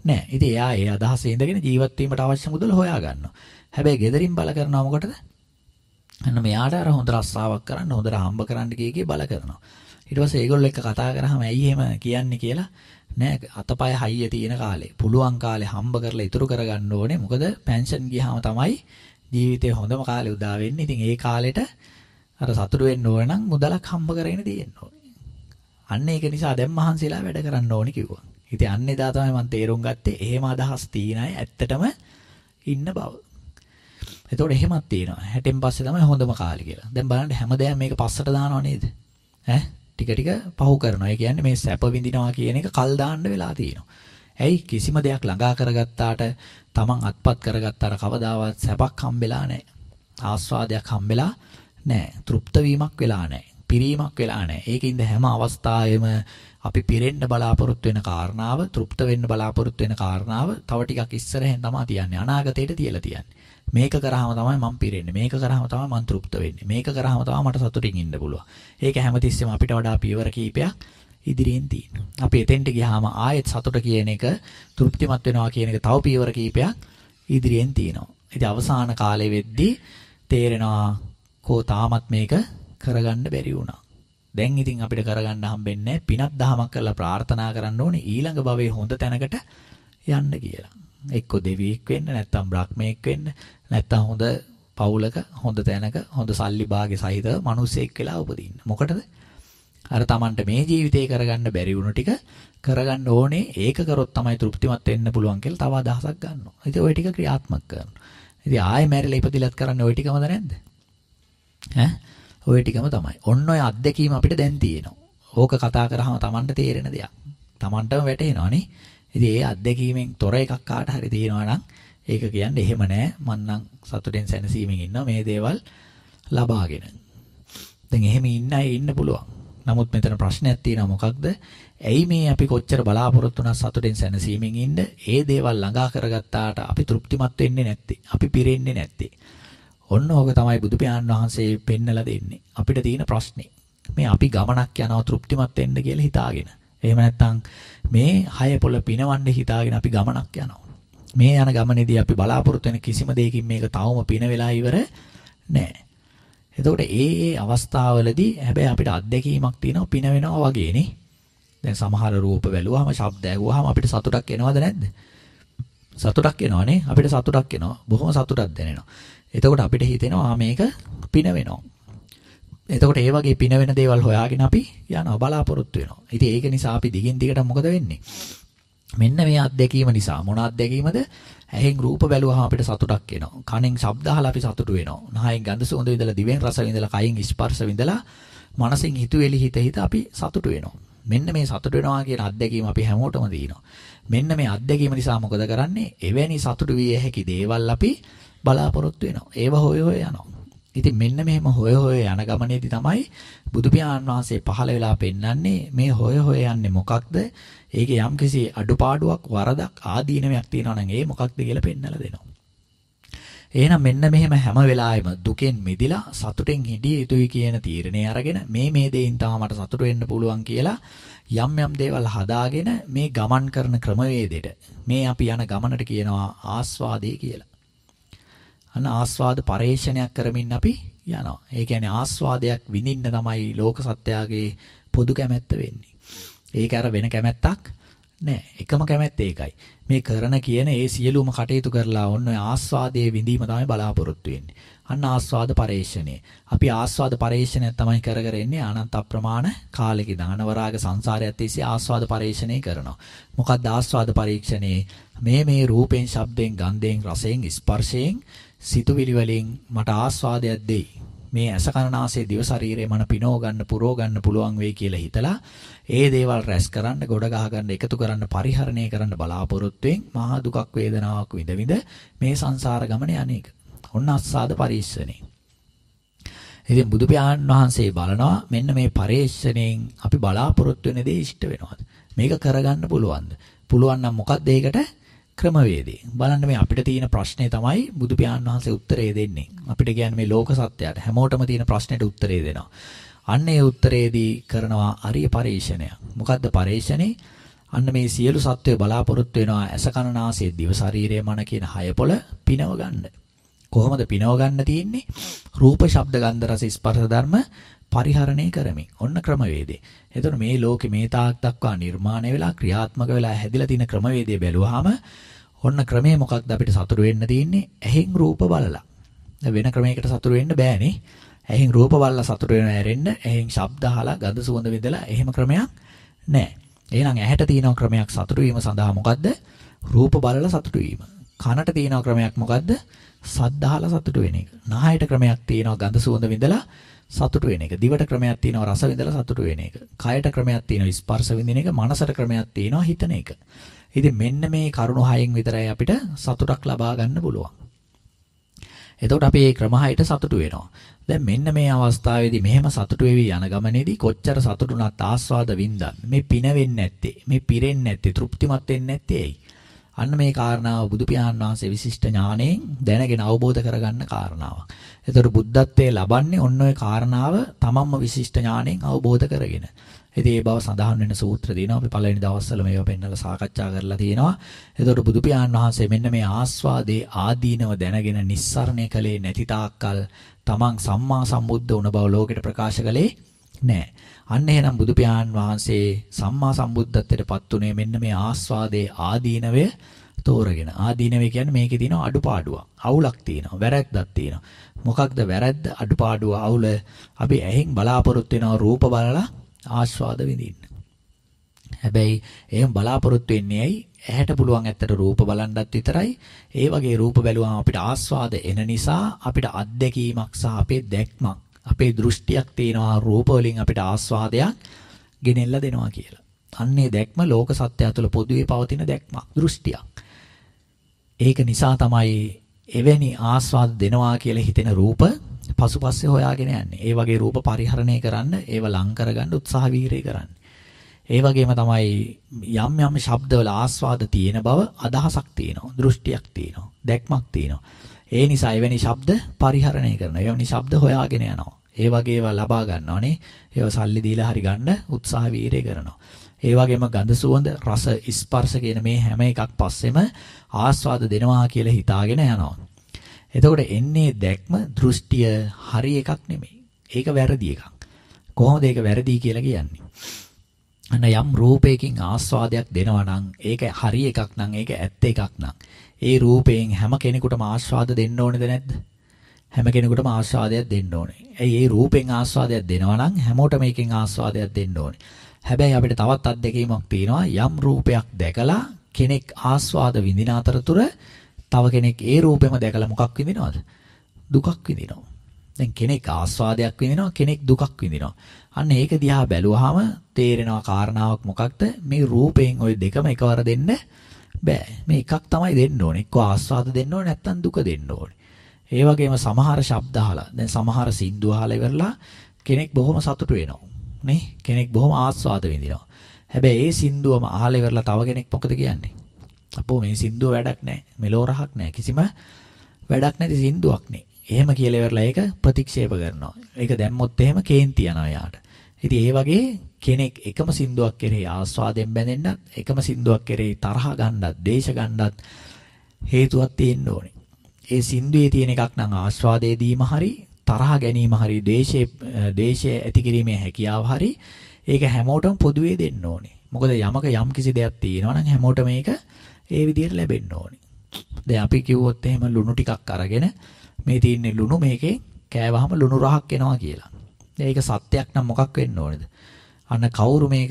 නෑ. ඉතින් එයා ඒ අදහසේ ඉඳගෙන ජීවත් වීමට අවශ්‍ය මුදල් හොයා ගන්නවා. හැබැයි gederin බල කරනවා මොකටද? අන්න මෙයාට අර හොඳ රස්සාවක් කරන්න හොඳට හම්බ කරන්න කීකේ බල කරනවා. ඊට පස්සේ ඒගොල්ලෝ එක්ක කතා කරාම ඇයි එහෙම කියන්නේ කියලා නෑ අතපය හයිය තියෙන කාලේ. පුළුවන් කාලේ හම්බ කරලා ඉතුරු කරගන්න ඕනේ. මොකද පෙන්ෂන් ගියාම තමයි ජීවිතේ හොඳම කාලේ උදා වෙන්නේ. ඉතින් ඒ කාලෙට අර සතුටු වෙන්න ඕන නම් මුදලක් හම්බ කරගෙන තියෙන්න ඕනේ. අන්න ඒක නිසා දැන් මහන්සිලා වැඩ කරන්න ඕනේ කිව්වා. ඉතින් අන්න එදා තමයි මම තේරුම් ගත්තේ එහෙම අදහස් තියන අය ඇත්තටම ඉන්න බව. එතකොට එහෙමත් තියෙනවා. 60න් පස්සේ තමයි හොඳම කාලේ කියලා. දැන් බලන්න හැමදේම මේක පස්සට දානව නේද? ඈ ටික ටික පහු කරනවා. ඒ කියන්නේ මේ සැප විඳිනවා කියන එක කල් දාන්න වෙලා තියෙනවා. ඇයි කිසිම දෙයක් ළඟා කරගත්තාට තමන් අත්පත් කරගත්තාට කවදාවත් සැපක් හම්බෙලා නැහැ. ආස්වාදයක් හම්බෙලා නැහැ. තෘප්ත වීමක් වෙලා නැහැ. පිරීමක් වෙලා නැහැ. ඒකින්ද හැම අවස්ථාවෙම අපි පිරෙන්න බලාපොරොත්තු වෙන කාරණාව, තෘප්ත වෙන්න බලාපොරොත්තු වෙන කාරණාව තව ටිකක් ඉස්සරහෙන් තමයි තියන්නේ. අනාගතයට තියලා තියන්නේ. මේක කරාම තමයි මම පිරෙන්නේ. මේක කරාම තමයි මම තෘප්ත වෙන්නේ. මේක කරාම තමයි මට සතුටින් ඉන්න පුළුවන්. ඒක හැමතිස්සෙම අපිට වඩා පියවර කීපයක් ඉදිරියෙන් තියෙනවා. අපි එතෙන්ට ගියාම ආයෙත් සතුට කියන එක තෘප්තිමත් වෙනවා කියන එක තව පියවර කීපයක් ඉදිරියෙන් තියෙනවා. ඉතින් අවසාන කාලේ වෙද්දී තේරෙනවා කෝ තාමත් මේක කරගන්න බැරි වුණා. දැන් ඉතින් අපිට කරගන්න හම්බෙන්නේ පිනක් දහමක් කරලා ප්‍රාර්ථනා කරන්න ඕනේ ඊළඟ භවයේ හොඳ තැනකට යන්න කියලා. එක්ක දෙවියෙක් වෙන්න නැත්නම් බ්‍රහ්මයෙක් වෙන්න නැත්නම් හොඳ පවුලක හොඳ තැනක හොඳ සල්ලි භාගේ සහිතව මිනිසෙක් වෙලා උපදින්න. මොකටද? අර Tamanට මේ ජීවිතේ කරගන්න බැරි වුණ ටික කරගන්න ඕනේ ඒක කරොත් තමයි තෘප්තිමත් වෙන්න පුළුවන් කියලා තව අදහසක් ගන්නවා. ඉතින් ওই ටික ක්‍රියාත්මක කරනවා. ඉතින් ආයෙ මැරිලා ඉපදිලත් කරන්නේ ওই ටිකමද නැද්ද? ඈ ওই ටිකම තමයි. ඔන්න ඔය අත්දැකීම අපිට දැන් තියෙනවා. ඕක කතා කරාම Tamanට තේරෙන දෙයක්. Tamanටම වැටහෙනවා නේ. ඉතින් ඒ අත්දැකීමෙන් තොර එකක් කාට හරි තියෙනවා නම් ඒක කියන්නේ එහෙම නෑ. මං නම් සතුටෙන් සැනසීමෙන් ඉන්නවා මේ දේවල් ලබාගෙන. දැන් එහෙම ඉන්න අය ඉන්න පුළුවන්. නමුත් මෙතන ප්‍රශ්නයක් තියෙනවා මොකක්ද? ඇයි මේ අපි කොච්චර බලාපොරොත්තු වුණා සතුටෙන් සැනසීමෙන් ඉන්න ඒ දේවල් ළඟා කරගත්තාට අපි තෘප්තිමත් වෙන්නේ නැත්තේ. අපි පිරෙන්නේ නැත්තේ. ඔන්න ඕක තමයි බුදු පියාණන් වහන්සේ පෙන්නලා දෙන්නේ. අපිට තියෙන ප්‍රශ්නේ. මේ අපි ගමනක් යනවා තෘප්තිමත් වෙන්න කියලා හිතාගෙන. එහෙම නැත්නම් මේ හය පොළ පිනවන්න හිතාගෙන අපි ගමනක් යනවා. මේ යන ගමනේදී අපි බලාපොරොත්තු වෙන කිසිම දෙයකින් මේක තවම පින වෙලා ඉවර නෑ. එතකොට ඒ ඒ අවස්ථාවවලදී හැබැයි අපිට අත්දැකීමක් තියෙනවා පින වෙනවා වගේනේ. දැන් සමහර රූප බැලුවාම ශබ්ද ඇහුවාම අපිට සතුටක් එනවද නැද්ද? සතුටක් එනවනේ. අපිට සතුටක් එනවා. බොහොම සතුටක් දැනෙනවා. එතකොට අපිට හිතෙනවා මේක පින වෙනවා. එතකොට ඒ වගේ පින වෙන දේවල් හොයාගෙන අපි යනවා බලාපොරොත්තු වෙනවා. ඉතින් ඒක නිසා අපි දිගින් දිගට මොකද වෙන්නේ? මෙන්න මේ අත්දැකීම නිසා මොන අත්දැකීමද? ඇහෙන් රූප බැලුවහම අපිට සතුටක් එනවා. කනෙන් ශබ්ද අහලා අපි සතුටු වෙනවා. නහයෙන් ගඳ සුවඳ විඳලා දිවෙන් රස විඳලා කයින් ස්පර්ශ විඳලා මනසින් හිතුවෙලි හිත හිත අපි සතුටු වෙනවා. මෙන්න මේ සතුටු වෙනවා කියන අත්දැකීම අපි හැමෝටම තියෙනවා. මෙන්න මේ අත්දැකීම නිසා මොකද කරන්නේ? එවැනි සතුටු විය හැකි දේවල් අපි බලාපොරොත්තු වෙනවා. ඒව හොය හොය යනවා. ඉතින් මෙන්න මෙහෙම හොය හොය යන ගමනේදී තමයි බුදු පියාණන් වහන්සේ පහළ වෙලා පෙන්වන්නේ මේ හොය හොය යන්නේ මොකක්ද? ඒකේ යම්කිසි අඩුපාඩුවක් වරදක් ආදීනමක් තියෙනවා නම් ඒ මොකක්ද කියලා පෙන්වලා දෙනවා. එහෙනම් මෙන්න මෙහෙම හැම වෙලාවෙම දුකෙන් මිදිලා සතුටෙන් හිටිය යුතුයි කියන තීරණය අරගෙන මේ මේ දේෙන් තමයි මට සතුට වෙන්න පුළුවන් කියලා යම් යම් දේවල් හදාගෙන මේ ගමන් කරන ක්‍රමවේදෙට මේ අපි යන ගමනට කියනවා ආස්වාදේ කියලා. අන්න ආස්වාද පරේක්ෂණයක් කරමින් අපි යනවා. ඒ කියන්නේ ආස්වාදයක් විඳින්න තමයි ලෝක සත්‍යයේ පොදු කැමැත්ත වෙන්නේ. ඒක අර වෙන කැමැත්තක් නෑ. එකම කැමැත්ත ඒකයි. මේ කරන කියන ඒ සියලුම කටයුතු කරලා ඔන්න ආස්වාදයේ විඳීම තමයි බලාපොරොත්තු වෙන්නේ. අන්න ආස්වාද පරේක්ෂණය. අපි ආස්වාද පරේක්ෂණය තමයි කර කර ඉන්නේ අනන්ත අප්‍රමාණ කාලෙක දානවරාග සංසාරයත් තිස්සේ ආස්වාද පරේක්ෂණය කරනවා. මොකක්ද ආස්වාද පරීක්ෂණේ? මේ මේ රූපෙන්, ශබ්දෙන්, ගන්ධෙන්, රසෙන්, ස්පර්ශයෙන් සිතුවිලි වලින් මට ආස්වාදයක් දෙයි. මේ ඇස කනනාසයේ දිව ශරීරය මන පිනව ගන්න පුරව ගන්න පුළුවන් වෙයි කියලා හිතලා ඒ දේවල් රැස් කරන්න ගොඩ ගහ ගන්න එකතු කරන්න පරිහරණය කරන්න බලාපොරොත්තුෙන් මහා දුකක් වේදනාවක් විඳ විඳ මේ සංසාර ගමනේ අනේක. ඔන්න අස්සාද පරිශ්‍රණේ. ඉතින් බුදු පියාණන් වහන්සේ බලනවා මෙන්න මේ පරිශ්‍රණයෙන් අපි බලාපොරොත්තු වෙන දේ ඉෂ්ට වෙනවද? මේක කරගන්න පුළුවන්ද? පුළුවන් නම් මොකක්ද ඒකට ක්‍රමවේදේ. බලන්න මේ අපිට තියෙන ප්‍රශ්නේ තමයි බුදු පියාණන් වහන්සේ උත්තරේ දෙන්නේ. අපිට කියන්නේ මේ ලෝක සත්‍යයට හැමෝටම තියෙන ප්‍රශ්නෙට උත්තරේ දෙනවා. අන්න ඒ උත්තරේදී කරනවා අරිය පරිශ්‍රණය. මොකද්ද පරිශ්‍රණේ? අන්න මේ සියලු සත්වය බලාපොරොත්තු වෙනවා ඇස කන නාසය දිව ශරීරය මන කියන හය පොළ පිනව ගන්න. කොහොමද පිනව ගන්න තියෙන්නේ? රූප, ශබ්ද, ගන්ධ, රස, ස්පර්ශ ධර්ම පරිහරණය කරමින්. ඔන්න ක්‍රමවේදේ. එතකොට මේ ලෝකේ මේ තාක් දක්වා නිර්මාණය වෙලා ක්‍රියාත්මක වෙලා හැදිලා තියෙන ක්‍රමවේදය බැලුවාම ඔන්න ක්‍රමය මොකක්ද අපිට සතුටු වෙන්න තියෙන්නේ? ඇහෙන් රූප බලලා. වෙන ක්‍රමයකට සතුටු වෙන්න බෑනේ. ඇහෙන් රූප බලලා සතුටු වෙන ඇරෙන්න ඇහෙන් ශබ්ද අහලා ගඳ සුවඳ විඳලා එහෙම ක්‍රමයක් නැහැ. එහෙනම් ඇහැට තියෙන ක්‍රමයක් සතුටු වීම සඳහා මොකද්ද? රූප බලලා සතුටු වීම. කනට තියෙන ක්‍රමයක් මොකද්ද? සද්ද අහලා සතුටු වෙන එක. නහයට ක්‍රමයක් තියෙනවා ගඳ සුවඳ විඳලා සතුටු වෙන එක. දිවට ක්‍රමයක් තියෙනවා රස විඳලා සතුටු වෙන එක. කයට ක්‍රමයක් තියෙනවා ස්පර්ශ විඳින එක. මනසට ක්‍රමයක් තියෙනවා හිතන එක. ඉතින් මෙන්න මේ කරුණු හයෙන් විතරයි අපිට සතුටක් ලබා ගන්න පුළුවන්. එතකොට අපි මේ ක්‍රම හයට සතුටු වෙනවා. දැන් මෙන්න මේ අවස්ථාවේදී මෙහෙම සතුටු වෙවි යන ගමනේදී කොච්චර සතුටුුණත් ආස්වාද වින්දන් මේ පින වෙන්නේ නැත්තේ මේ පිරෙන්නේ නැත්තේ තෘප්තිමත් වෙන්නේ නැත්තේ ඇයි අන්න මේ කාරණාව බුදු පියාණන් වහන්සේ විශිෂ්ට ඥාණයෙන් දැනගෙන අවබෝධ කරගන්න කාරණාවක්. ඒතර බුද්ධත්වයේ ලබන්නේ ඔන්න ඔය කාරණාව තමන්ම විශිෂ්ට ඥාණයෙන් අවබෝධ කරගෙන. ඉතින් ඒ බව සඳහන් වෙන සූත්‍ර දිනවා අපි පළවෙනි දවස්වල මේවා පෙන්නලා සාකච්ඡා කරලා තියෙනවා. එතකොට බුදු පියාණන් වහන්සේ මෙන්න මේ ආස්වාදේ ආදීනව දැනගෙන නිස්සරණය කළේ නැති තාක්කල් තමන් සම්මා සම්බුද්ධ වුණ බව ලෝකෙට ප්‍රකාශ කළේ නැහැ. අන්න එහෙනම් බුදු පියාණන් වහන්සේ සම්මා සම්බුද්ධත්වයටපත් උනේ මෙන්න මේ ආස්වාදේ ආදීනවය තෝරගෙන. ආදීනවය කියන්නේ මේකේ තියෙන අඩුපාඩුවක්. අවුලක් තියෙනවා. වැරැද්දක් තියෙනවා. මොකක්ද වැරැද්ද අඩුපාඩුව අවුල අපි ඇහෙන් බලාපොරොත්තු වෙනවා රූප බලලා ආස්වාද විඳින්න. හැබැයි එහෙම බලාපොරොත්තු වෙන්නේ ඇයි? ඇහැට පුළුවන් ඇත්තට රූප බලන්නත් විතරයි. ඒ වගේ රූප බැලුවම අපිට ආස්වාද එන නිසා අපිට අත්දැකීමක් සහ අපේ දැක්මක්, අපේ දෘෂ්ටියක් තියෙනවා රූප වලින් අපිට ආස්වාදයක් ගෙනෙල්ල දෙනවා කියලා. අන්නේ දැක්ම ලෝක සත්‍යය තුළ පොදුවේ පවතින දැක්මක්, දෘෂ්ටියක්. ඒක නිසා තමයි එවැනි ආස්වාද දෙනවා කියලා හිතෙන රූප පසුපස්සේ හොයාගෙන යන්නේ. ඒ වගේ රූප පරිහරණය කරන්න, ඒව ලං කරගන්න උත්සාහ වීරය කරන්නේ. ඒ වගේම තමයි යම් යම් ශබ්දවල ආස්වාද තියෙන බව අදහසක් තියෙනවා, දෘෂ්ටියක් තියෙනවා, දැක්මක් තියෙනවා. ඒ නිසා එවැනි ශබ්ද පරිහරණය කරනවා. එවැනි ශබ්ද හොයාගෙන යනවා. ඒ වගේ ඒවා ලබා ගන්නවනේ. ඒව සල්ලි දීලා හරි ගන්න උත්සාහ වීරය කරනවා. ඒ වගේම ගඳ සුවඳ රස ස්පර්ශ කියන මේ හැම එකක් පස්සෙම ආස්වාද දෙනවා කියලා හිතාගෙන යනවා. එතකොට එන්නේ දැක්ම දෘෂ්ටිය හරි එකක් නෙමෙයි. ඒක වැරදි එකක්. කොහොමද ඒක වැරදි කියලා කියන්නේ? අන්න යම් රූපයකින් ආස්වාදයක් දෙනවා නම් ඒක හරි එකක් නම් ඒක ඇත්ත එකක් නම් ඒ රූපයෙන් හැම කෙනෙකුටම ආස්වාද දෙන්න ඕනේද නැද්ද? හැම කෙනෙකුටම ආස්වාදයක් දෙන්න ඕනේ. ඇයි ඒ රූපෙන් ආස්වාදයක් දෙනවා නම් හැමෝටම එකෙන් ආස්වාදයක් දෙන්න ඕනේ. හැබැයි අපිට තවත් අත්දැකීමක් තියෙනවා යම් රූපයක් දැකලා කෙනෙක් ආස්වාද විඳින අතරතුර තව කෙනෙක් ඒ රූපෙම දැකලා මොකක් විඳිනවද? දුකක් විඳිනවා. දැන් කෙනෙක් ආස්වාදයක් විඳිනවා කෙනෙක් දුකක් විඳිනවා. අන්න ඒක දිහා බැලුවාම තේරෙනවා කාරණාවක් මොකක්ද? මේ රූපයෙන් ওই දෙකම එකවර දෙන්න බෑ. මේ එකක් තමයි දෙන්න ඕනේ. එක්ක ආස්වාද දෙන්න ඕනේ නැත්නම් දුක දෙන්න ඕනේ. ඒ වගේම සමහර ශබ්ද අහලා දැන් සමහර සින්දු අහලා ඉවරලා කෙනෙක් බොහොම සතුටු වෙනවා. නේ? කෙනෙක් බොහොම ආස්වාද විඳිනවා. හැබැයි ඒ සින්දුවම අහලා ඉවරලා තව කෙනෙක් මොකද කියන්නේ? අපෝ මේ සින්දුව වැඩක් නැහැ. මෙලෝ රහක් නැහැ. කිසිම වැඩක් නැති සින්දුවක් නේ. එහෙම කියලා ඉවරලා ඒක ප්‍රතික්ෂේප කරනවා. ඒක දැම්මොත් එහෙම කේන්ති යනවා යාට. ඉතින් ඒ වගේ කෙනෙක් එකම සින්දුවක් කෙරෙහි ආස්වාදයෙන් බැඳෙන්නත්, එකම සින්දුවක් කෙරෙහි තරහ ගන්නත්, දේශ ගන්නත් හේතුවක් තියෙන්න ඕනේ. ඒ සින්දුවේ තියෙන එකක් නම් ආස්වාදයේ දීම හරි, තරහ ගැනීම හරි, දේශයේ දේශයේ ඇති කිරීමේ හැකියාව හරි ඒක හැමෝටම පොදුවේ දෙන්න ඕනේ. මොකද යමක යම් කිසි දෙයක් තියෙනවා නම් හැමෝටම මේක ඒ විදිහට ලැබෙන්න ඕනේ. දැන් අපි කිව්වොත් එහෙම ලුණු ටිකක් අරගෙන මේ තියෙන්නේ ලුණු මේකේ කෑවහම ලුණු රහක් එනවා කියලා. ඒක සත්‍යයක් නම් මොකක් වෙන්න ඕනේද? අන්න කවුරු මේක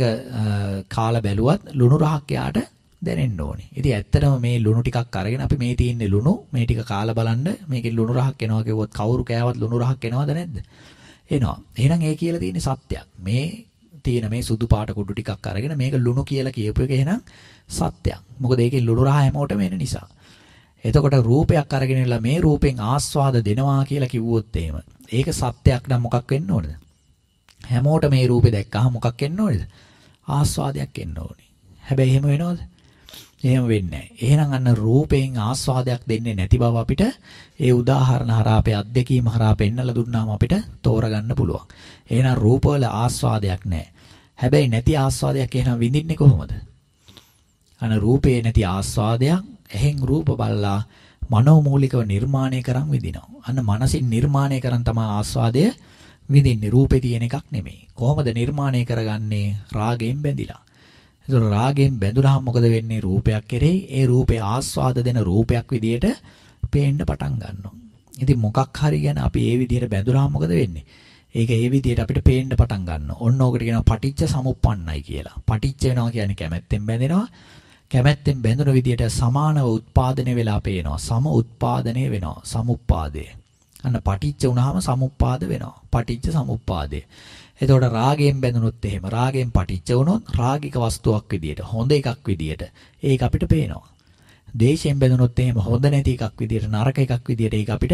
කාලා බැලුවත් ලුණු රහක් යාට දැනෙන්න ඕනේ. ඉතින් ඇත්තටම මේ ලුණු ටිකක් අරගෙන අපි මේ තියෙන්නේ ලුණු මේ ටික කාලා බලන්න මේකේ ලුණු රහක් එනවා කිව්වොත් කවුරු කෑවත් ලුණු රහක් එනවද නැද්ද? එනවා. එහෙනම් ඒ කියලා තියෙන්නේ සත්‍යයක්. මේ තියෙන මේ සුදු පාට කුඩු ටිකක් අරගෙන මේක ලුණු කියලා කියපු එක එහෙනම් සත්‍යයක්. මොකද ඒකේ ලුණු රහ හැමෝටම එන නිසා. එතකොට රූපයක් අරගෙන ඉලා මේ රූපෙන් ආස්වාද දෙනවා කියලා කිව්වොත් එහෙම. ඒක සත්‍යයක් නම් මොකක් වෙන්න ඕනද? හැමෝට මේ රූපේ දැක්කහම මොකක් එන්න ඕනද? ආස්වාදයක් එන්න ඕනේ. හැබැයි එහෙම වෙනවද? එහෙම වෙන්නේ නැහැ. එහෙනම් අන්න රූපයෙන් ආස්වාදයක් දෙන්නේ නැති බව අපිට ඒ උදාහරණ හරහා අපේ අත්දැකීම හරහා පෙන්නලා දුන්නාම අපිට තෝරගන්න පුළුවන්. එහෙනම් රූපවල ආස්වාදයක් නැහැ. හැබැයි නැති ආස්වාදයක් එහෙනම් විඳින්නේ කොහොමද? අන රූපේ නැති ආස්වාදයක් එහෙන් රූප බලලා මනෝමූලිකව නිර්මාණය කරන් විඳිනවා. අන්න මනසින් නිර්මාණය කරන් තමයි ආස්වාදය විඳින්නේ. රූපේ තියෙන එකක් නෙමෙයි. කොහොමද නිර්මාණය කරගන්නේ? රාගයෙන් බැඳිලා. ඒතර රාගයෙන් බැඳුනහම මොකද වෙන්නේ? රූපයක් කෙරෙහි ඒ රූපේ ආස්වාද දෙන රූපයක් විදියට පේන්න පටන් ගන්නවා. ඉතින් මොකක් හරි ගැන අපි ඒ විදියට බැඳුනහම මොකද වෙන්නේ? ඒක ඒ විදිහට අපිට පේන්න පටන් ගන්නවා. ඔන්න ඕකට කියනවා පටිච්ච සමුප්පන්නයි කියලා. පටිච්ච වෙනවා කියන්නේ කැමැත්තෙන් බැඳෙනවා. කැමැත්තෙන් බැඳුන විදිහට සමානව උත්පාදනය වෙලා පේනවා. සම උත්පාදනය වෙනවා. සමුප්පාදය. අන්න පටිච්ච වුණාම සමුප්පාද වෙනවා. පටිච්ච සමුප්පාදය. එතකොට රාගයෙන් බැඳුනොත් එහෙම රාගයෙන් පටිච්ච වුණොත් රාගික වස්තුවක් විදියට හොඳ එකක් විදියට ඒක අපිට පේනවා. දේශයෙන් බැඳුනොත් එහෙම හොඳ නැති එකක් විදියට නරක එකක් විදියට ඒක අපිට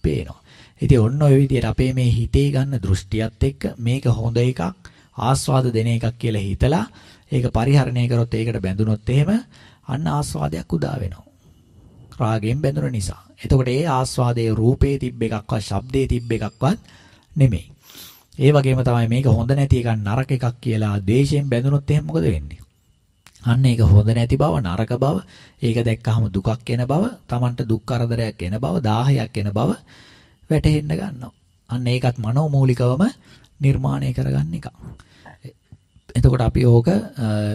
පේනවා. ඉතින් ඔන්න ඔය විදියට අපේ මේ හිතේ ගන්න දෘෂ්ටියත් එක්ක මේක හොඳ එකක් ආස්වාද දෙන එකක් කියලා හිතලා ඒක පරිහරණය කරොත් ඒකට බැඳුනොත් එහෙම අන්න ආස්වාදයක් උදා වෙනවා. රාගයෙන් බැඳුන නිසා. එතකොට ඒ ආස්වාදයේ රූපේ තිබ්බ එකක්වත් ශබ්දේ තිබ්බ එකක්වත් නෙමෙයි. ඒ වගේම තමයි මේක හොඳ නැති එකක් නරක එකක් කියලා ද්වේෂයෙන් බැඳුනොත් එහෙනම් මොකද වෙන්නේ? අන්න ඒක හොඳ නැති බව නරක බව ඒක දැක්කහම දුකක් එන බව Tamanට දුක් කරදරයක් එන බව 1000ක් එන බව වැටහෙන්න ගන්නවා. අන්න ඒකත් මනෝමූලිකවම නිර්මාණය කරගන්න එක. එතකොට අපි ඕක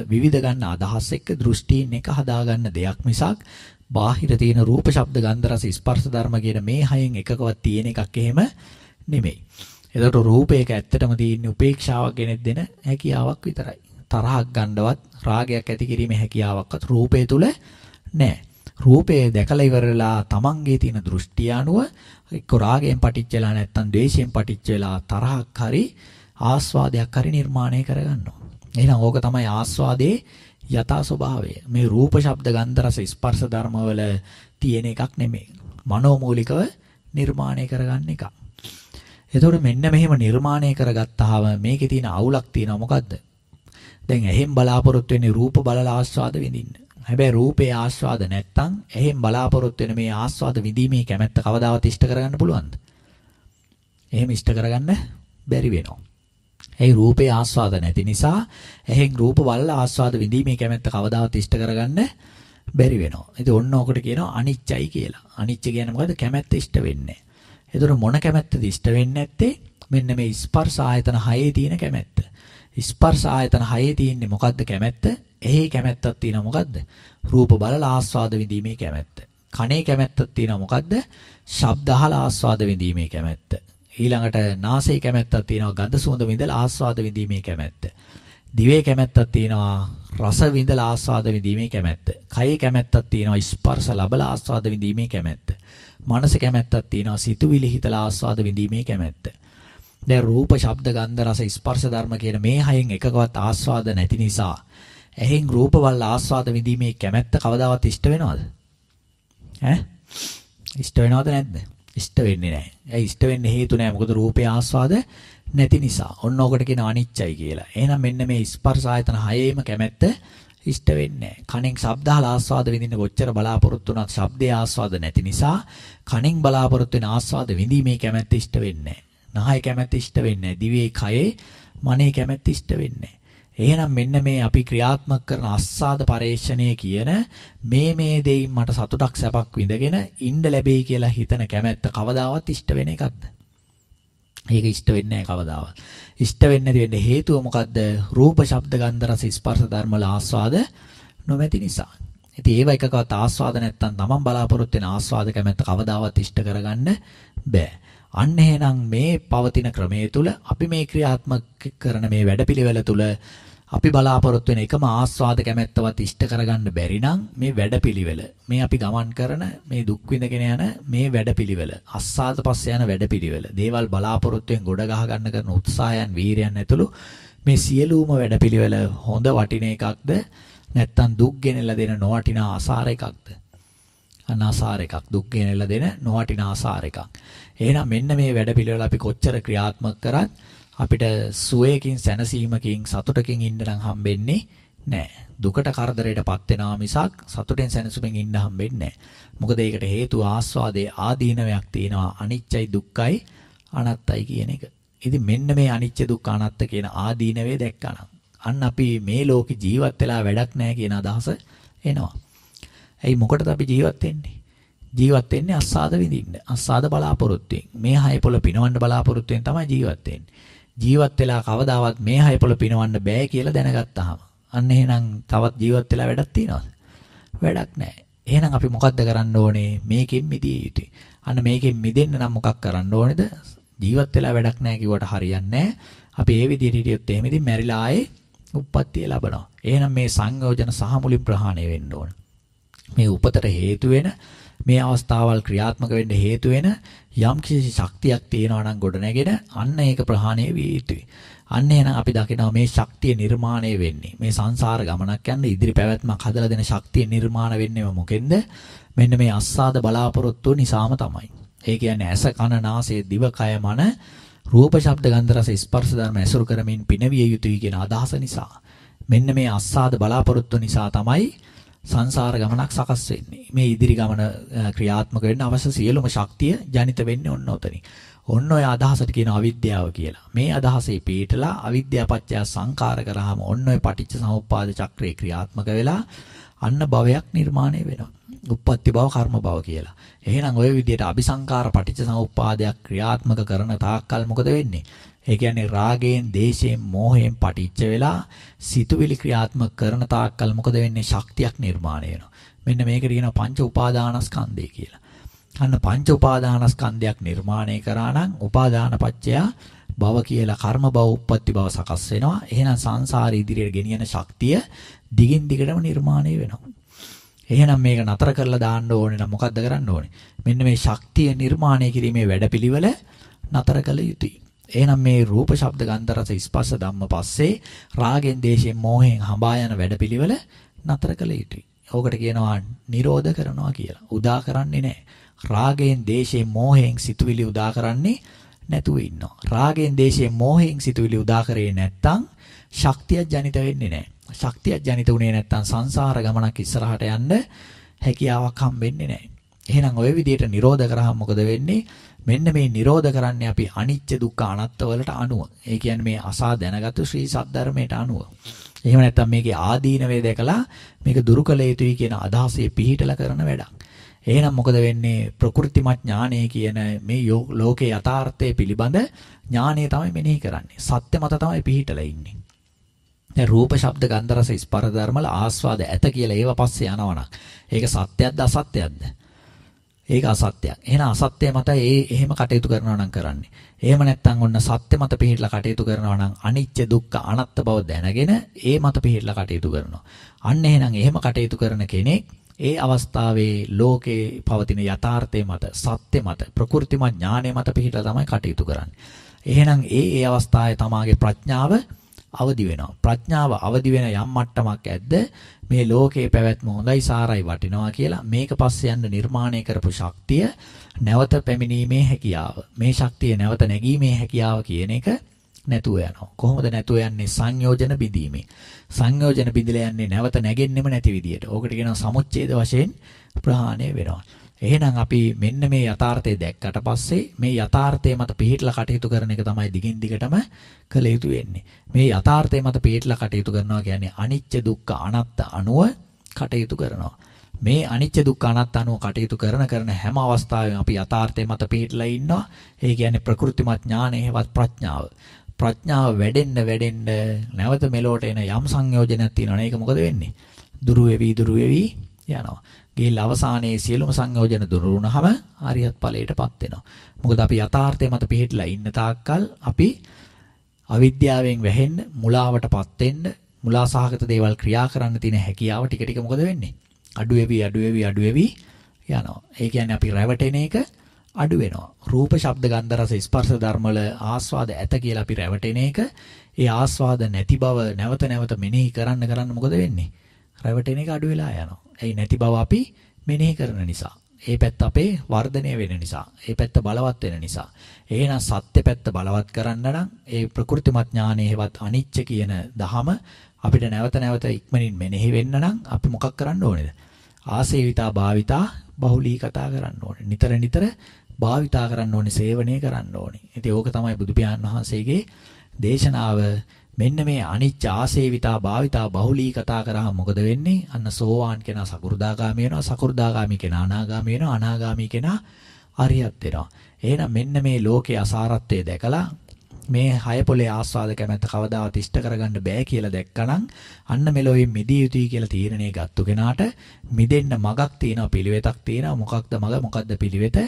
විවිධ ගන්න අදහස් එක්ක දෘෂ්ටීන් එක හදාගන්න දෙයක් මිසක් බාහිර තියෙන රූප ශබ්ද ගන්ධ රස ස්පර්ශ ධර්ම කියන මේ හයෙන් එකකවත් තියෙන එකක් එහෙම නෙමෙයි. එතකොට රූපයක ඇත්තටම තියෙන උපේක්ෂාවක් ගෙනෙත් දෙන හැකියාවක් විතරයි. තරහක් ගන්නවත් රාගයක් ඇති කිරීමේ හැකියාවක්වත් රූපය තුල නැහැ. රූපය දැකලා ඉවරලා තමන්ගේ තියෙන දෘෂ්ටිය අනුව එක්ක රාගයෙන් පටිච්චලා නැත්නම් ද්වේෂයෙන් පටිච්චලා තරහක් හරි ආස්වාදයක් හරි නිර්මාණය කරගන්නවා. එහෙනම් ඕක තමයි ආස්වාදයේ යථා ස්වභාවය. මේ රූප ශබ්ද ගන්ධ රස ස්පර්ශ ධර්මවල තියෙන එකක් නෙමෙයි. මනෝමූලිකව නිර්මාණය කරගන්න එකක්. එතකොට මෙන්න මෙහෙම නිර්මාණය කරගත්තාම මේකේ තියෙන අවුලක් තියෙනවා මොකද්ද? දැන් එහෙන් බලාපොරොත්තු වෙන්නේ රූප බලලා ආස්වාද විඳින්න. හැබැයි රූපේ ආස්වාද නැත්තම් එහෙන් බලාපොරොත්තු වෙන මේ ආස්වාද විඳීමේ කැමැත්ත කවදාවත් ඉෂ්ට කරගන්න පුළුවන්ද? එහෙම ඉෂ්ට කරගන්න බැරි වෙනවා. ඒ රූපේ ආස්වාද නැති නිසා එහෙන් රූප බලලා ආස්වාද විඳීමේ කැමැත්ත කවදාවත් ඉෂ්ට කරගන්න බැරි වෙනවා. ඉතින් ඔන්න ඔකට කියනවා අනිච්චයි කියලා. අනිච්ච කියන්නේ මොකද්ද? කැමැත්ත ඉෂ්ට වෙන්නේ. ඒතර මොන කැමැත්තද ඉෂ්ට වෙන්නේ නැත්තේ? මෙන්න මේ ස්පර්ශ ආයතන හයේ තියෙන කැමැත්ත. ස්පර්ශ ආයතන හයේ තියෙන්නේ මොකද්ද කැමැත්ත? එහි කැමැත්තක් තියෙනවා මොකද්ද? රූප බලලා ආස්වාද විඳීමේ කැමැත්ත. කනේ කැමැත්තක් තියෙනවා මොකද්ද? ශබ්ද අහලා ආස්වාද විඳීමේ කැමැත්ත. ඊළඟට නාසයේ කැමැත්තක් තියෙනවා ගඳ සුවඳ විඳලා ආස්වාද විඳීමේ කැමැත්ත. දිවේ කැමැත්තක් තියෙනවා රස විඳලා ආස්වාද විඳීමේ කැමැත්ත. කයේ කැමැත්තක් තියෙනවා ස්පර්ශ ලබලා ආස්වාද විඳීමේ කැමැත්ත. මනස කැමැත්තක් තියෙනවා සිතුවිලි හිතලා ආස්වාද විඳීමේ කැමැත්ත. දැන් රූප, ශබ්ද, ගන්ධ, රස, ස්පර්ශ ධර්ම කියන මේ හයෙන් එකකවත් ආස්වාද නැති නිසා එහෙන් රූප වල ආස්වාද විඳීමේ කැමැත්ත කවදාවත් ඉෂ්ට වෙනවද? ඈ? ඉෂ්ට වෙනවද නැද්ද? ඉෂ්ට වෙන්නේ නැහැ. ඒ ඉෂ්ට වෙන්න හේතු නැහැ. මොකද රූපේ ආස්වාද නැති නිසා. ඔන්න ඔකට කියන අනිච්චයි කියලා. එහෙනම් මෙන්න මේ ස්පර්ශ ආයතන හයේම කැමැත්ත ඉෂ්ට වෙන්නේ නැහැ. කණෙන් ශබ්ද අහලා ආස්වාද විඳින්න කොච්චර බලාපොරොත්තු වුණත් ශබ්දයේ ආස්වාද නැති නිසා කණෙන් බලාපොරොත්තු වෙන ආස්වාද විඳීමේ කැමැත්ත ඉෂ්ට වෙන්නේ නැහැ. නහය කැමැත්ත ඉෂ්ට වෙන්නේ නැහැ. දිවේ කයේ මනේ කැමැත්ත ඉෂ්ට වෙන්නේ එහෙනම් මෙන්න මේ අපි ක්‍රියාත්මක කරන අස්සාද පරේක්ෂණය කියන මේ මේ දෙයින් මට සතුටක් සැපක් විඳගෙන ඉන්න ලැබෙයි කියලා හිතන කැමැත්ත කවදාවත් ඉෂ්ට වෙන එකක්ද? ඒක ඉෂ්ට වෙන්නේ නැහැ කවදාවත්. ඉෂ්ට වෙන්නේ නැති වෙන්න හේතුව මොකද්ද? රූප, ශබ්ද, ගන්ධ, රස, ස්පර්ශ ධර්ම වල ආස්වාද නොමැති නිසා. ඉතින් ඒව එකකවත් ආස්වාද නැත්තම් තමන් බලාපොරොත්තු වෙන ආස්වාද කැමැත්ත කවදාවත් ඉෂ්ට කරගන්න බෑ. අන්න එහෙනම් මේ පවතින ක්‍රමයේ තුල අපි මේ ක්‍රියාත්මක කරන මේ වැඩපිළිවෙල තුල අපි බලාපොරොත්තු වෙන එකම ආස්වාද කැමැත්තවත් ඉෂ්ට කරගන්න බැරි නම් මේ වැඩපිළිවෙල මේ අපි ගමන් කරන මේ දුක් විඳගෙන යන මේ වැඩපිළිවෙල අස්සාද පස්සේ යන වැඩපිළිවෙල දේවල් බලාපොරොත්තුෙන් ගොඩ ගහ ගන්න කරන උත්සාහයන් වීරයන් ඇතුළු මේ සියලුම වැඩපිළිවෙල හොඳ වටින එකක්ද? නැත්තම් දුක් ගෙනලා දෙන නොවටිනා ආසාර එකක්ද? අනාසාර එකක් දුක් ගෙනලා දෙන නොවටිනා ආසාර එකක්. එහෙනම් මෙන්න මේ වැඩපිළිවෙල අපි කොච්චර ක්‍රියාත්මක කරත් අපිට සුවයකින් සැනසීමකින් සතුටකින් ඉන්න නම් හම්බෙන්නේ නැහැ. දුකට කරදරයටපත් වෙනා මිසක් සතුටෙන් සැනසීමෙන් ඉන්න හම්බෙන්නේ නැහැ. මොකද ඒකට හේතුව ආස්වාදයේ ආදීනවයක් තියෙනවා. අනිච්චයි දුක්ඛයි අනත්තයි කියන එක. ඉතින් මෙන්න මේ අනිච්ච දුක්ඛ අනත්ත කියන ආදීනවේ දැක්කනම් අන්න අපි මේ ලෝකේ ජීවත් වෙලා වැඩක් නැහැ කියන අදහස එනවා. ඇයි මොකටද අපි ජීවත් වෙන්නේ? ජීවත් වෙන්නේ අස්සාද විඳින්න. අස්සාද බලාපොරොත්තුෙන්. මේ හය පොළ පිනවන්න බලාපොරොත්තුෙන් තමයි ජීවත් වෙන්නේ. ජීවත් වෙලා කවදාවත් මේ හයපොළ පිනවන්න බෑ කියලා දැනගත්තාම අන්න එහෙනම් තවත් ජීවත් වෙලා වැඩක් තියනවද? වැඩක් නැහැ. එහෙනම් අපි මොකද්ද කරන්න ඕනේ? මේකෙන් මිදිය යුතුයි. අන්න මේකෙන් මිදෙන්න නම් මොකක් කරන්න ඕනේද? ජීවත් වෙලා වැඩක් නැහැ කිව්වට හරියන්නේ අපි ඒ විදිහට හිටියොත් එහෙම ඉතින් මැරිලා ආයේ උප්පත්තිය ලබනවා. එහෙනම් මේ සංයෝජන සහ මුලින් ප්‍රහාණය වෙන්න ඕන. මේ උපතට හේතු වෙන මේ අවස්ථාවල් ක්‍රියාත්මක වෙන්න හේතු වෙන යම් කිසි ශක්තියක් තියෙනවා නම් ගොඩනැගෙන අන්න ඒක ප්‍රහාණය විය යුතුයි. අන්න එහෙනම් අපි දකිනවා මේ ශක්තිය නිර්මාණය වෙන්නේ. මේ සංසාර ගමනක් යන ඉදිරි පැවැත්මක් හදලා දෙන ශක්තිය නිර්මාණ වෙන්නේ මොකෙන්ද? මෙන්න මේ අස්සාද බලාපොරොත්තු නිසාම තමයි. ඒ කියන්නේ ඇස කන නාසය දිව කය මන රූප ශබ්ද ගන්ධ රස ස්පර්ශ ධර්ම ඇසුරු කරමින් පිනවිය යුතුයි කියන අදහස නිසා. මෙන්න මේ අස්සාද බලාපොරොත්තු නිසා තමයි සංසාර ගමනක් සකස් වෙන්නේ. මේ ඉදිරි ගමන ක්‍රියාත්මක වෙන්න අවශ්‍ය සියලුම ශක්තිය ජනිත වෙන්නේ ඔන්න උතනින්. ඔන්න ඔය අදහසට කියන අවිද්‍යාව කියලා. මේ අදහසේ පිටලා අවිද්‍යාපත්‍ය සංකාර කරාම ඔන්න ඔය පටිච්ච සමුප්පාද චක්‍රේ ක්‍රියාත්මක වෙලා අන්න භවයක් නිර්මාණය වෙනවා. උප්පත්ති භව කර්ම භව කියලා. එහෙනම් ওই විදිහට අபிසංකාර පටිච්ච සමුප්පාදයක් ක්‍රියාත්මක කරන තාක්කල් මොකද වෙන්නේ? ඒ කියන්නේ රාගයෙන්, දේශයෙන්, මෝහයෙන් පටිච්ච වෙලා සිතුවිලි ක්‍රියාත්මක කරන තාක්කල් මොකද වෙන්නේ? ශක්තියක් නිර්මාණය වෙනවා. මෙන්න මේකට කියනවා පංච උපාදානස්කන්ධය කියලා. අන්න පංච උපාදානස්කන්ධයක් නිර්මාණය කරා නම් උපාදානපච්චය භව කියලා කර්ම භව උප්පත්ති භව සකස් වෙනවා. එහෙනම් සංසාරේ ඉදිරියට ගෙනියන ශක්තිය දිගින් දිගටම නිර්මාණය වෙනවා. එහෙනම් මේක නතර කරලා දාන්න ඕනේ නම් මොකද්ද කරන්න ඕනේ? මෙන්න මේ ශක්තිය නිර්මාණය කිරීමේ වැඩපිළිවෙල නතර කළ යුතුයි. එහෙනම් මේ රූප ශබ්ද ගන්ධ රස ස්පර්ශ ධම්ම පස්සේ රාගෙන් දේශයෙන් මෝහෙන් හඹා යන වැඩපිළිවෙල නතර කළ යුතුයි. ඕකට කියනවා නිරෝධ කරනවා කියලා. උදා කරන්නේ නැහැ. රාගයෙන් දේශයෙන් මෝහයෙන් සිතුවිලි උදා කරන්නේ නැතුව ඉන්නවා. රාගයෙන් දේශයෙන් මෝහයෙන් සිතුවිලි උදා කරේ නැත්තම් ශක්තිය ජනිත වෙන්නේ නැහැ. ශක්තිය ජනිත උනේ නැත්තම් සංසාර ගමනක් ඉස්සරහට යන්න හැකියාවක් හම්බෙන්නේ නැහැ. එහෙනම් ওই විදිහට නිරෝධ කරාම මොකද වෙන්නේ? මෙන්න මේ නිරෝධ කරන්නේ අපි අනිච්ච දුක්ඛ අනාත්ත වලට අනුව. ඒ කියන්නේ මේ අසා දැනගත්තු ශ්‍රී සද්ධර්මයට අනුව. එහෙම නැත්නම් මේකේ ආදීනවේ දැකලා මේක දුරු කළ යුතුයි කියන අදහසේ පිහිටලා කරන වැඩක්. එහෙනම් මොකද වෙන්නේ ප්‍රකෘතිමත් ඥානය කියන මේ ලෝකේ යථාර්ථය පිළිබඳ ඥානය තමයි මෙනෙහි කරන්නේ. සත්‍ය මත තමයි පිහිටලා ඉන්නේ. දැන් රූප ශබ්ද ගන්ධ රස ස්පර්ශ ධර්මල ආස්වාද ඇත කියලා ඒව පස්සේ යනවනම් ඒක සත්‍යයක්ද අසත්‍යයක්ද? ඒක අසත්‍යයක්. එහෙනම් අසත්‍ය මත ඒ එහෙම කටයුතු කරනවා නම් කරන්නේ. එහෙම නැත්නම් ඔන්න සත්‍ය මත පිළිහිලා කටයුතු කරනවා නම් අනිත්‍ය දුක්ඛ අනාත්ම බව දැනගෙන ඒ මත පිළිහිලා කටයුතු කරනවා. අන්න එහෙනම් එහෙම කටයුතු කරන කෙනෙක් ඒ අවස්ථාවේ ලෝකේ පවතින යථාර්ථය මත සත්‍ය මත ප්‍රකෘතිමත් ඥානය මත පිළිහිලා තමයි කටයුතු කරන්නේ. එහෙනම් ඒ ඒ අවස්ථාවේ තමාගේ ප්‍රඥාව අවදි වෙනවා. ප්‍රඥාව අවදි වෙන යම් මට්ටමක් ඇද්ද මේ ලෝකේ පැවැත්ම හොඳයි සාරයි වටිනවා කියලා මේක පස්සේ යන්න නිර්මාණය කරපු ශක්තිය නැවත පැමිණීමේ හැකියාව. මේ ශක්තිය නැවත නැගීමේ හැකියාව කියන එක නැතුව යනවා. කොහොමද නැතුව යන්නේ? සංයෝජන බිඳීමේ. සංයෝජන බිඳලා යන්නේ නැවත නැගෙන්නෙම නැති විදියට. ඕකට කියනවා සමුච්ඡේද වශයෙන් ප්‍රහාණය වෙනවා. එහෙනම් අපි මෙන්න මේ යථාර්ථය දැක්කට පස්සේ මේ යථාර්ථය මත පිළිහිටලා කටයුතු කරන එක තමයි දිගින් දිගටම කළ යුතු වෙන්නේ. මේ යථාර්ථය මත පිළිහිටලා කටයුතු කරනවා කියන්නේ අනිත්‍ය දුක්ඛ අනාත්ත අනුව කටයුතු කරනවා. මේ අනිත්‍ය දුක්ඛ අනාත්ත අනුව කටයුතු කරන කරන හැම අවස්ථාවෙම අපි යථාර්ථය මත පිළිහිටලා ඉන්නවා. ඒ කියන්නේ ප්‍රකෘතිමත් ඥානයවත් ප්‍රඥාව. ප්‍රඥාව වැඩෙන්න වැඩෙන්න නැවත මෙලොවට එන යම් සංයෝජනයක් තියෙනවා. ඒක මොකද වෙන්නේ? දුරු වෙවි දුරු වෙවි යනවා. ගිහිල්ලා අවසානයේ සියලුම සංයෝජන දුරු වුණාම හරියත් ඵලයටපත් වෙනවා. මොකද අපි යථාර්ථය මත පිළිහිట్లా ඉන්න තාක්කල් අපි අවිද්‍යාවෙන් වැහෙන්න, මුලාවටපත් වෙන්න, මුලා සහගත දේවල් ක්‍රියා කරන්න තියෙන හැකියාව ටික ටික මොකද වෙන්නේ? අඩු වෙවි අඩු වෙවි අඩු වෙවි යනවා. ඒ කියන්නේ අපි රැවටෙන එක අඩු වෙනවා. රූප, ශබ්ද, ගන්ධ, රස, ස්පර්ශ ධර්මවල ආස්වාද ඇත කියලා අපි රැවටෙන එක, ඒ ආස්වාද නැති බව නැවත නැවත මෙනෙහි කරන්න කරන්න මොකද වෙන්නේ? රැවටෙන එක අඩු වෙලා යනවා. ඒ නැති බව අපි මෙනෙහි කරන නිසා. ඒ පැත්ත අපේ වර්ධනය වෙන නිසා. ඒ පැත්ත බලවත් වෙන නිසා. එහෙනම් සත්‍ය පැත්ත බලවත් කරන්න නම් ඒ ප්‍රකෘතිමත් ඥානයේ හෙවත් අනිච්ච කියන දහම අපිට නැවත නැවත ඉක්මනින් මෙනෙහි වෙන්න නම් අපි මොකක් කරන්න ඕනේද? ආසේවිතා භාවිතා බහුලී කතා කරන්න ඕනේ. නිතර නිතර භාවිතා කරන්න ඕනේ, සේවනය කරන්න ඕනේ. ඉතින් ඕක තමයි බුදු පියාණන් වහන්සේගේ දේශනාව මෙන්න මේ අනිච්ච ආසේවිතා භාවිතා බහුලී කතා කරාම මොකද වෙන්නේ? අන්න සෝවාන් කෙනා සකු르දාගාමී වෙනවා. සකු르දාගාමී කෙනා අනාගාමී වෙනවා. අනාගාමී කෙනා අරියත් වෙනවා. එහෙනම් මෙන්න මේ ලෝකේ අසාරත්වය දැකලා මේ හය පොලේ ආස්වාද කැමැත්ත කවදාවත් ඉෂ්ට කරගන්න බෑ කියලා දැක්කනම් අන්න මෙලොවින් මිදිය යුතුයි කියලා තීරණය ගත්තු කෙනාට මිදෙන්න මගක් තියෙනවා පිළිවෙතක් තියෙනවා මොකක්ද මග මොකක්ද පිළිවෙත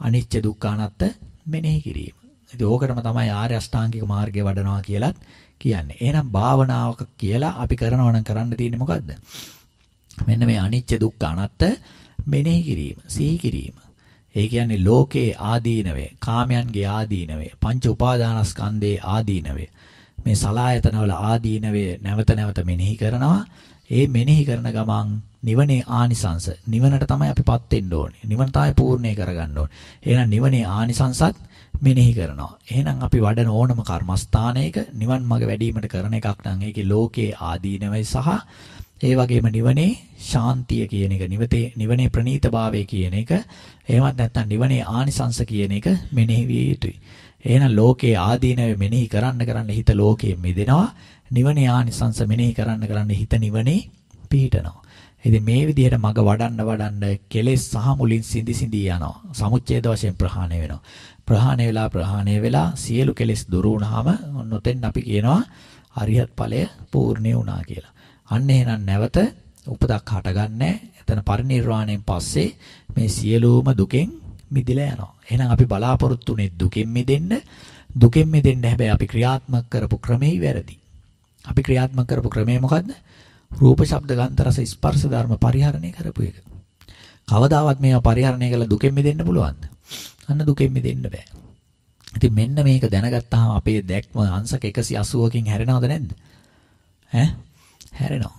අනිච්ච දුක්ඛ අනාත්ත මෙනෙහි කිරීම. ඉතින් ඕකටම තමයි ආර්ය අෂ්ටාංගික මාර්ගය වඩනවා කියලත් කියන්නේ. එහෙනම් භාවනාවක කියලා අපි කරනවා නම් කරන්න තියෙන්නේ මොකද්ද? මෙන්න මේ අනිච්ච දුක්ඛ අනාත්ත මෙනෙහි කිරීම, සිහි කිරීම. ඒ කියන්නේ ලෝකේ ආදීනවේ, කාමයන්ගේ ආදීනවේ, පංච උපාදානස්කන්ධේ ආදීනවේ. මේ සලායතනවල ආදීනවේ නැවත නැවත මෙනෙහි කරනවා. ඒ මෙනෙහි කරන ගමන් නිවනේ ආනිසංස නිවනට තමයි අපිපත් වෙන්න ඕනේ. නිවන තමයි පූර්ණේ කරගන්න ඕනේ. එහෙනම් නිවනේ ආනිසංසත් මෙනෙහි කරනවා. එහෙනම් අපි වඩන ඕනම කර්මස්ථානයක නිවන් මඟ වැඩිවීමට කරන එකක් නම් ඒකේ ලෝකයේ ආදීනවයි සහ ඒ වගේම නිවනේ ශාන්තිය කියන එක නිවතේ නිවනේ ප්‍රණීතභාවය කියන එක එහෙමත් නැත්නම් නිවනේ ආනිසංස කියන එක මෙනෙහි විය යුතුයි. එහෙනම් ලෝකයේ ආදීනව මෙනෙහි කරන්න කරන්න හිත ලෝකයෙන් මිදෙනවා. නිවනේ ආනිසංස මෙනෙහි කරන්න කරන්න හිත නිවනේ පිහිටනවා. ඉතින් මේ විදිහට මග වඩන්න වඩන්න කෙලෙස් සහ මුලින් සිඳි සිඳි යනවා. සමුච්ඡේද වශයෙන් ප්‍රහාණය වෙනවා. ප්‍රහාණය වෙලා ප්‍රහාණය වෙලා සියලු කෙලෙස් දුරු වුණාම නොතෙන් අපි කියනවා අරිහත් ඵලය පූර්ණේ වුණා කියලා. අන්න එහෙනම් නැවත උපතක් හටගන්නේ එතන පරිණිරවාණයෙන් පස්සේ මේ සියලුම දුකෙන් මිදලා යනවා. එහෙනම් අපි බලාපොරොත්තු වෙන්නේ දුකෙන් මිදෙන්න දුකෙන් මිදෙන්න හැබැයි අපි ක්‍රියාත්මක කරපු ක්‍රමේ වැරදි. අපි ක්‍රියාත්මක කරපු ක්‍රමය මොකද්ද? රූප, ශබ්ද, ගන්ධ, රස, ස්පර්ශ ධර්ම පරිහරණය කරපු එක. කවදාවත් මේවා පරිහරණය කළා දුකෙන් මිදෙන්න පුළුවන්ද? අන්න දුකෙන් මිදෙන්න බෑ. ඉතින් මෙන්න මේක දැනගත්තාම අපේ දැක්ම අංශක 180කින් හැරෙනවද නැද්ද? ඈ? හැරෙනවා.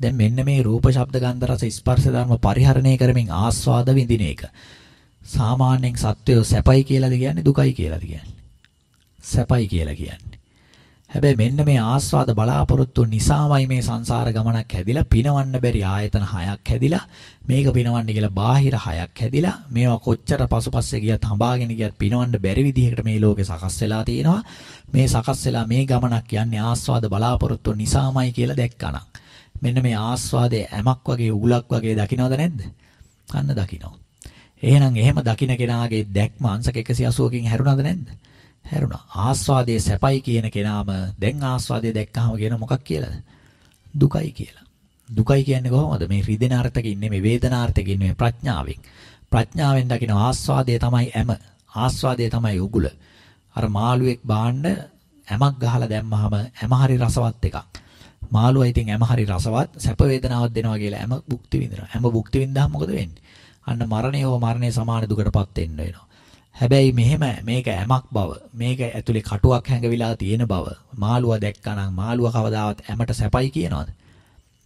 දැන් මෙන්න මේ රූප, ශබ්ද, ගන්ධ, රස, ස්පර්ශ ධර්ම පරිහරණය කරමින් ආස්වාද විඳින එක. සාමාන්‍යයෙන් සත්වය සැපයි කියලාද කියන්නේ දුකයි කියලාද කියන්නේ? සැපයි කියලා කියන්නේ. හැබැයි මෙන්න මේ ආස්වාද බලාපොරොත්තු නිසාමයි මේ සංසාර ගමනක් හැදිලා පිනවන්න බැරි ආයතන හයක් හැදිලා මේක පිනවන්න කියලා බාහිර හයක් හැදිලා මේවා කොච්චර පසුපස්සේ ගියත් හඹාගෙන ගියත් පිනවන්න බැරි විදිහකට මේ ලෝකේ සකස් වෙලා තියෙනවා. මේ සකස් වෙලා මේ ගමනක් යන්නේ ආස්වාද බලාපොරොත්තු නිසාමයි කියලා දැක්කනම්. මෙන්න මේ ආස්වාදයේ ඇමක් වගේ උගලක් වගේ දකින්නවද නැද්ද? අන්න දකින්න එහෙනම් එහෙම දකින්න කෙනාගේ දැක්ම අංශක 180කින් හැරුණාද නැද්ද? හැරුණා. ආස්වාදයේ සැපයි කියන කෙනාම දැන් ආස්වාදයේ දැක්කහම කියන මොකක් කියලාද? දුකයි කියලා. දුකයි කියන්නේ කොහොමද? මේ රිදෙන අර්ථකින් නෙමෙයි වේදනාර්ථකින් නෙමෙයි ප්‍රඥාවෙන්. ප්‍රඥාවෙන් දකින ආස්වාදය තමයි ඇම. ආස්වාදය තමයි උගුල. අර මාළුවෙක් බාන්න ඇමක් ගහලා දැම්මහම ඇම හරි රසවත් එකක්. මාළුවා ඉතින් ඇම හරි රසවත් සැප වේදනාවක් දෙනවා කියලා ඇම භුක්ති විඳිනවා. ඇම භුක්ති විඳාම මොකද වෙන්නේ? අන්න මරණය හෝ මරණය සමාන දුකටපත් වෙන්න වෙනවා. හැබැයි මෙහෙම මේක ඇමක් බව මේක ඇතුලේ කටුවක් හැඟවිලා තියෙන බව මාළුවා දැක්කනම් මාළුවා කවදාවත් ඇමට සැපයි කියනවද?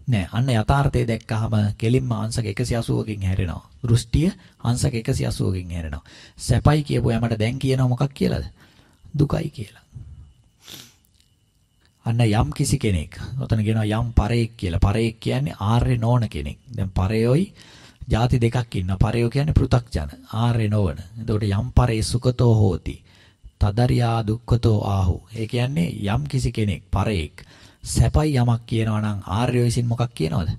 නෑ අන්න යථාර්ථය දැක්කහම කෙලින්ම අංශක 180කින් හැරෙනවා. දෘෂ්ටිය අංශක 180කින් හැරෙනවා. සැපයි කියපු ඇමට දැන් කියනවා මොකක් කියලාද? දුකයි කියලා. අන්න යම් කිසි කෙනෙක් ඔතන කියනවා යම් පරේක් කියලා. පරේක් කියන්නේ ආර්ය නොවන කෙනෙක්. දැන් පරයෝයි ಜಾති දෙකක් ඉන්නවා. පරයෝ කියන්නේ පෘ탁ජන, ආර්ය නොවන. එතකොට යම් පරේ සුඛතෝ හෝති. තදරියා දුක්ඛතෝ ආහු. ඒ කියන්නේ යම් කිසි කෙනෙක් පරේක් සැපයි යමක් කියනවා නම් ආර්ය විසින් මොකක් කියනවද?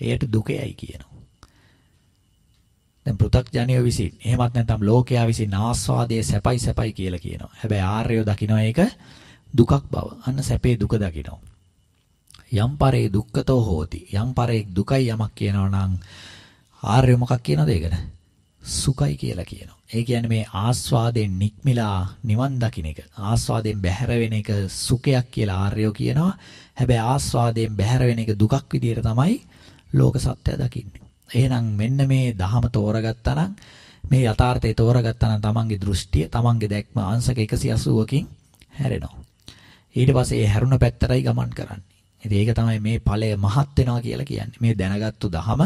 එයට දුකයයි කියනවා. දැන් පෘ탁ජනිය විසින් එහෙමත් නැත්නම් ලෝකයා විසින් ආස්වාදයේ සැපයි සැපයි කියලා කියනවා. හැබැයි ආර්යෝ දකිනවා ඒක දුකක් බව. අන්න සැපේ දුක දකිනවා. යම් පරේ දුක්ඛතෝ හෝති. යම් පරේ දුකයි යමක් කියනවා නම් ආර්ය මොකක් කියනද ඒකට? සුඛයි කියලා කියනවා. ඒ කියන්නේ මේ ආස්වාදයෙන් නික්මිලා නිවන් දකින්න එක. ආස්වාදයෙන් බැහැර වෙන එක සුඛයක් කියලා ආර්යෝ කියනවා. හැබැයි ආස්වාදයෙන් බැහැර වෙන එක දුකක් විදියට තමයි ලෝක සත්‍යය දකින්නේ. එහෙනම් මෙන්න මේ දහම තෝරගත්තා නම් මේ යථාර්ථය තෝරගත්තා නම් තමන්ගේ දෘෂ්ටිය, තමන්ගේ දැක්ම අංශක 180කින් හැරෙනවා. ඊට පස්සේ ඒ හැරුණ පැත්තටයි ගමන් කරන්නේ. ඉතින් ඒක තමයි මේ ඵලය මහත් වෙනවා කියලා කියන්නේ. මේ දැනගත්තු දහම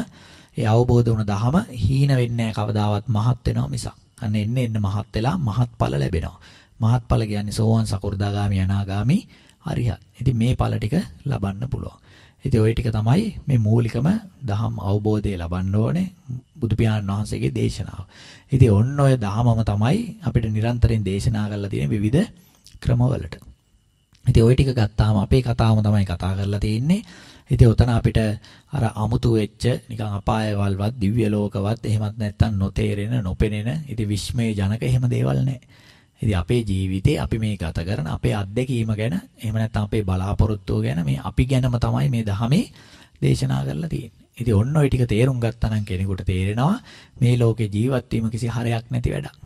ඒ අවබෝධ වුණ දහම හීන වෙන්නේ කවදාවත් මහත් වෙනවා මිසක්. අන්න එන්න එන්න මහත් වෙලා මහත්ඵල ලැබෙනවා. මහත්ඵල කියන්නේ සෝවන් සකෘදාගාමි අනාගාමි අරිහත්. ඉතින් මේ ඵල ටික ලබන්න පුළුවන්. ඉතින් ওই ටික තමයි මේ මූලිකම දහම් අවබෝධය ලබන්න ඕනේ බුදු පියාණන් වහන්සේගේ දේශනාව. ඉතින් ඔන්න ඔය දහමම තමයි අපිට නිරන්තරයෙන් දේශනා කරලා තියෙන විවිධ ක්‍රමවලට. ඉතින් ওই ටික ගත්තාම අපේ කතාවම තමයි කතා කරලා තියෙන්නේ. ඉතින් උතන අපිට අර අමුතු වෙච්ච නිකන් අපායවල්වත් දිව්‍ය ලෝකවත් එහෙමත් නැත්තම් නොතේරෙන නොපෙනෙන ඉතින් විශ්මය ජනක එහෙම දේවල් නැහැ. ඉතින් අපේ ජීවිතේ අපි මේ ගත කරන අපේ අත්දැකීම ගැන එහෙම නැත්නම් අපේ බලාපොරොත්තුව ගැන මේ අපි ගැනම තමයි මේ දහමේ දේශනා කරලා තියෙන්නේ. ඉතින් ඔන්න ඔය ටික තේරුම් ගත්තා නම් කෙනෙකුට තේරෙනවා මේ ලෝකේ ජීවත් වීම කිසි හරයක් නැති වැඩක්.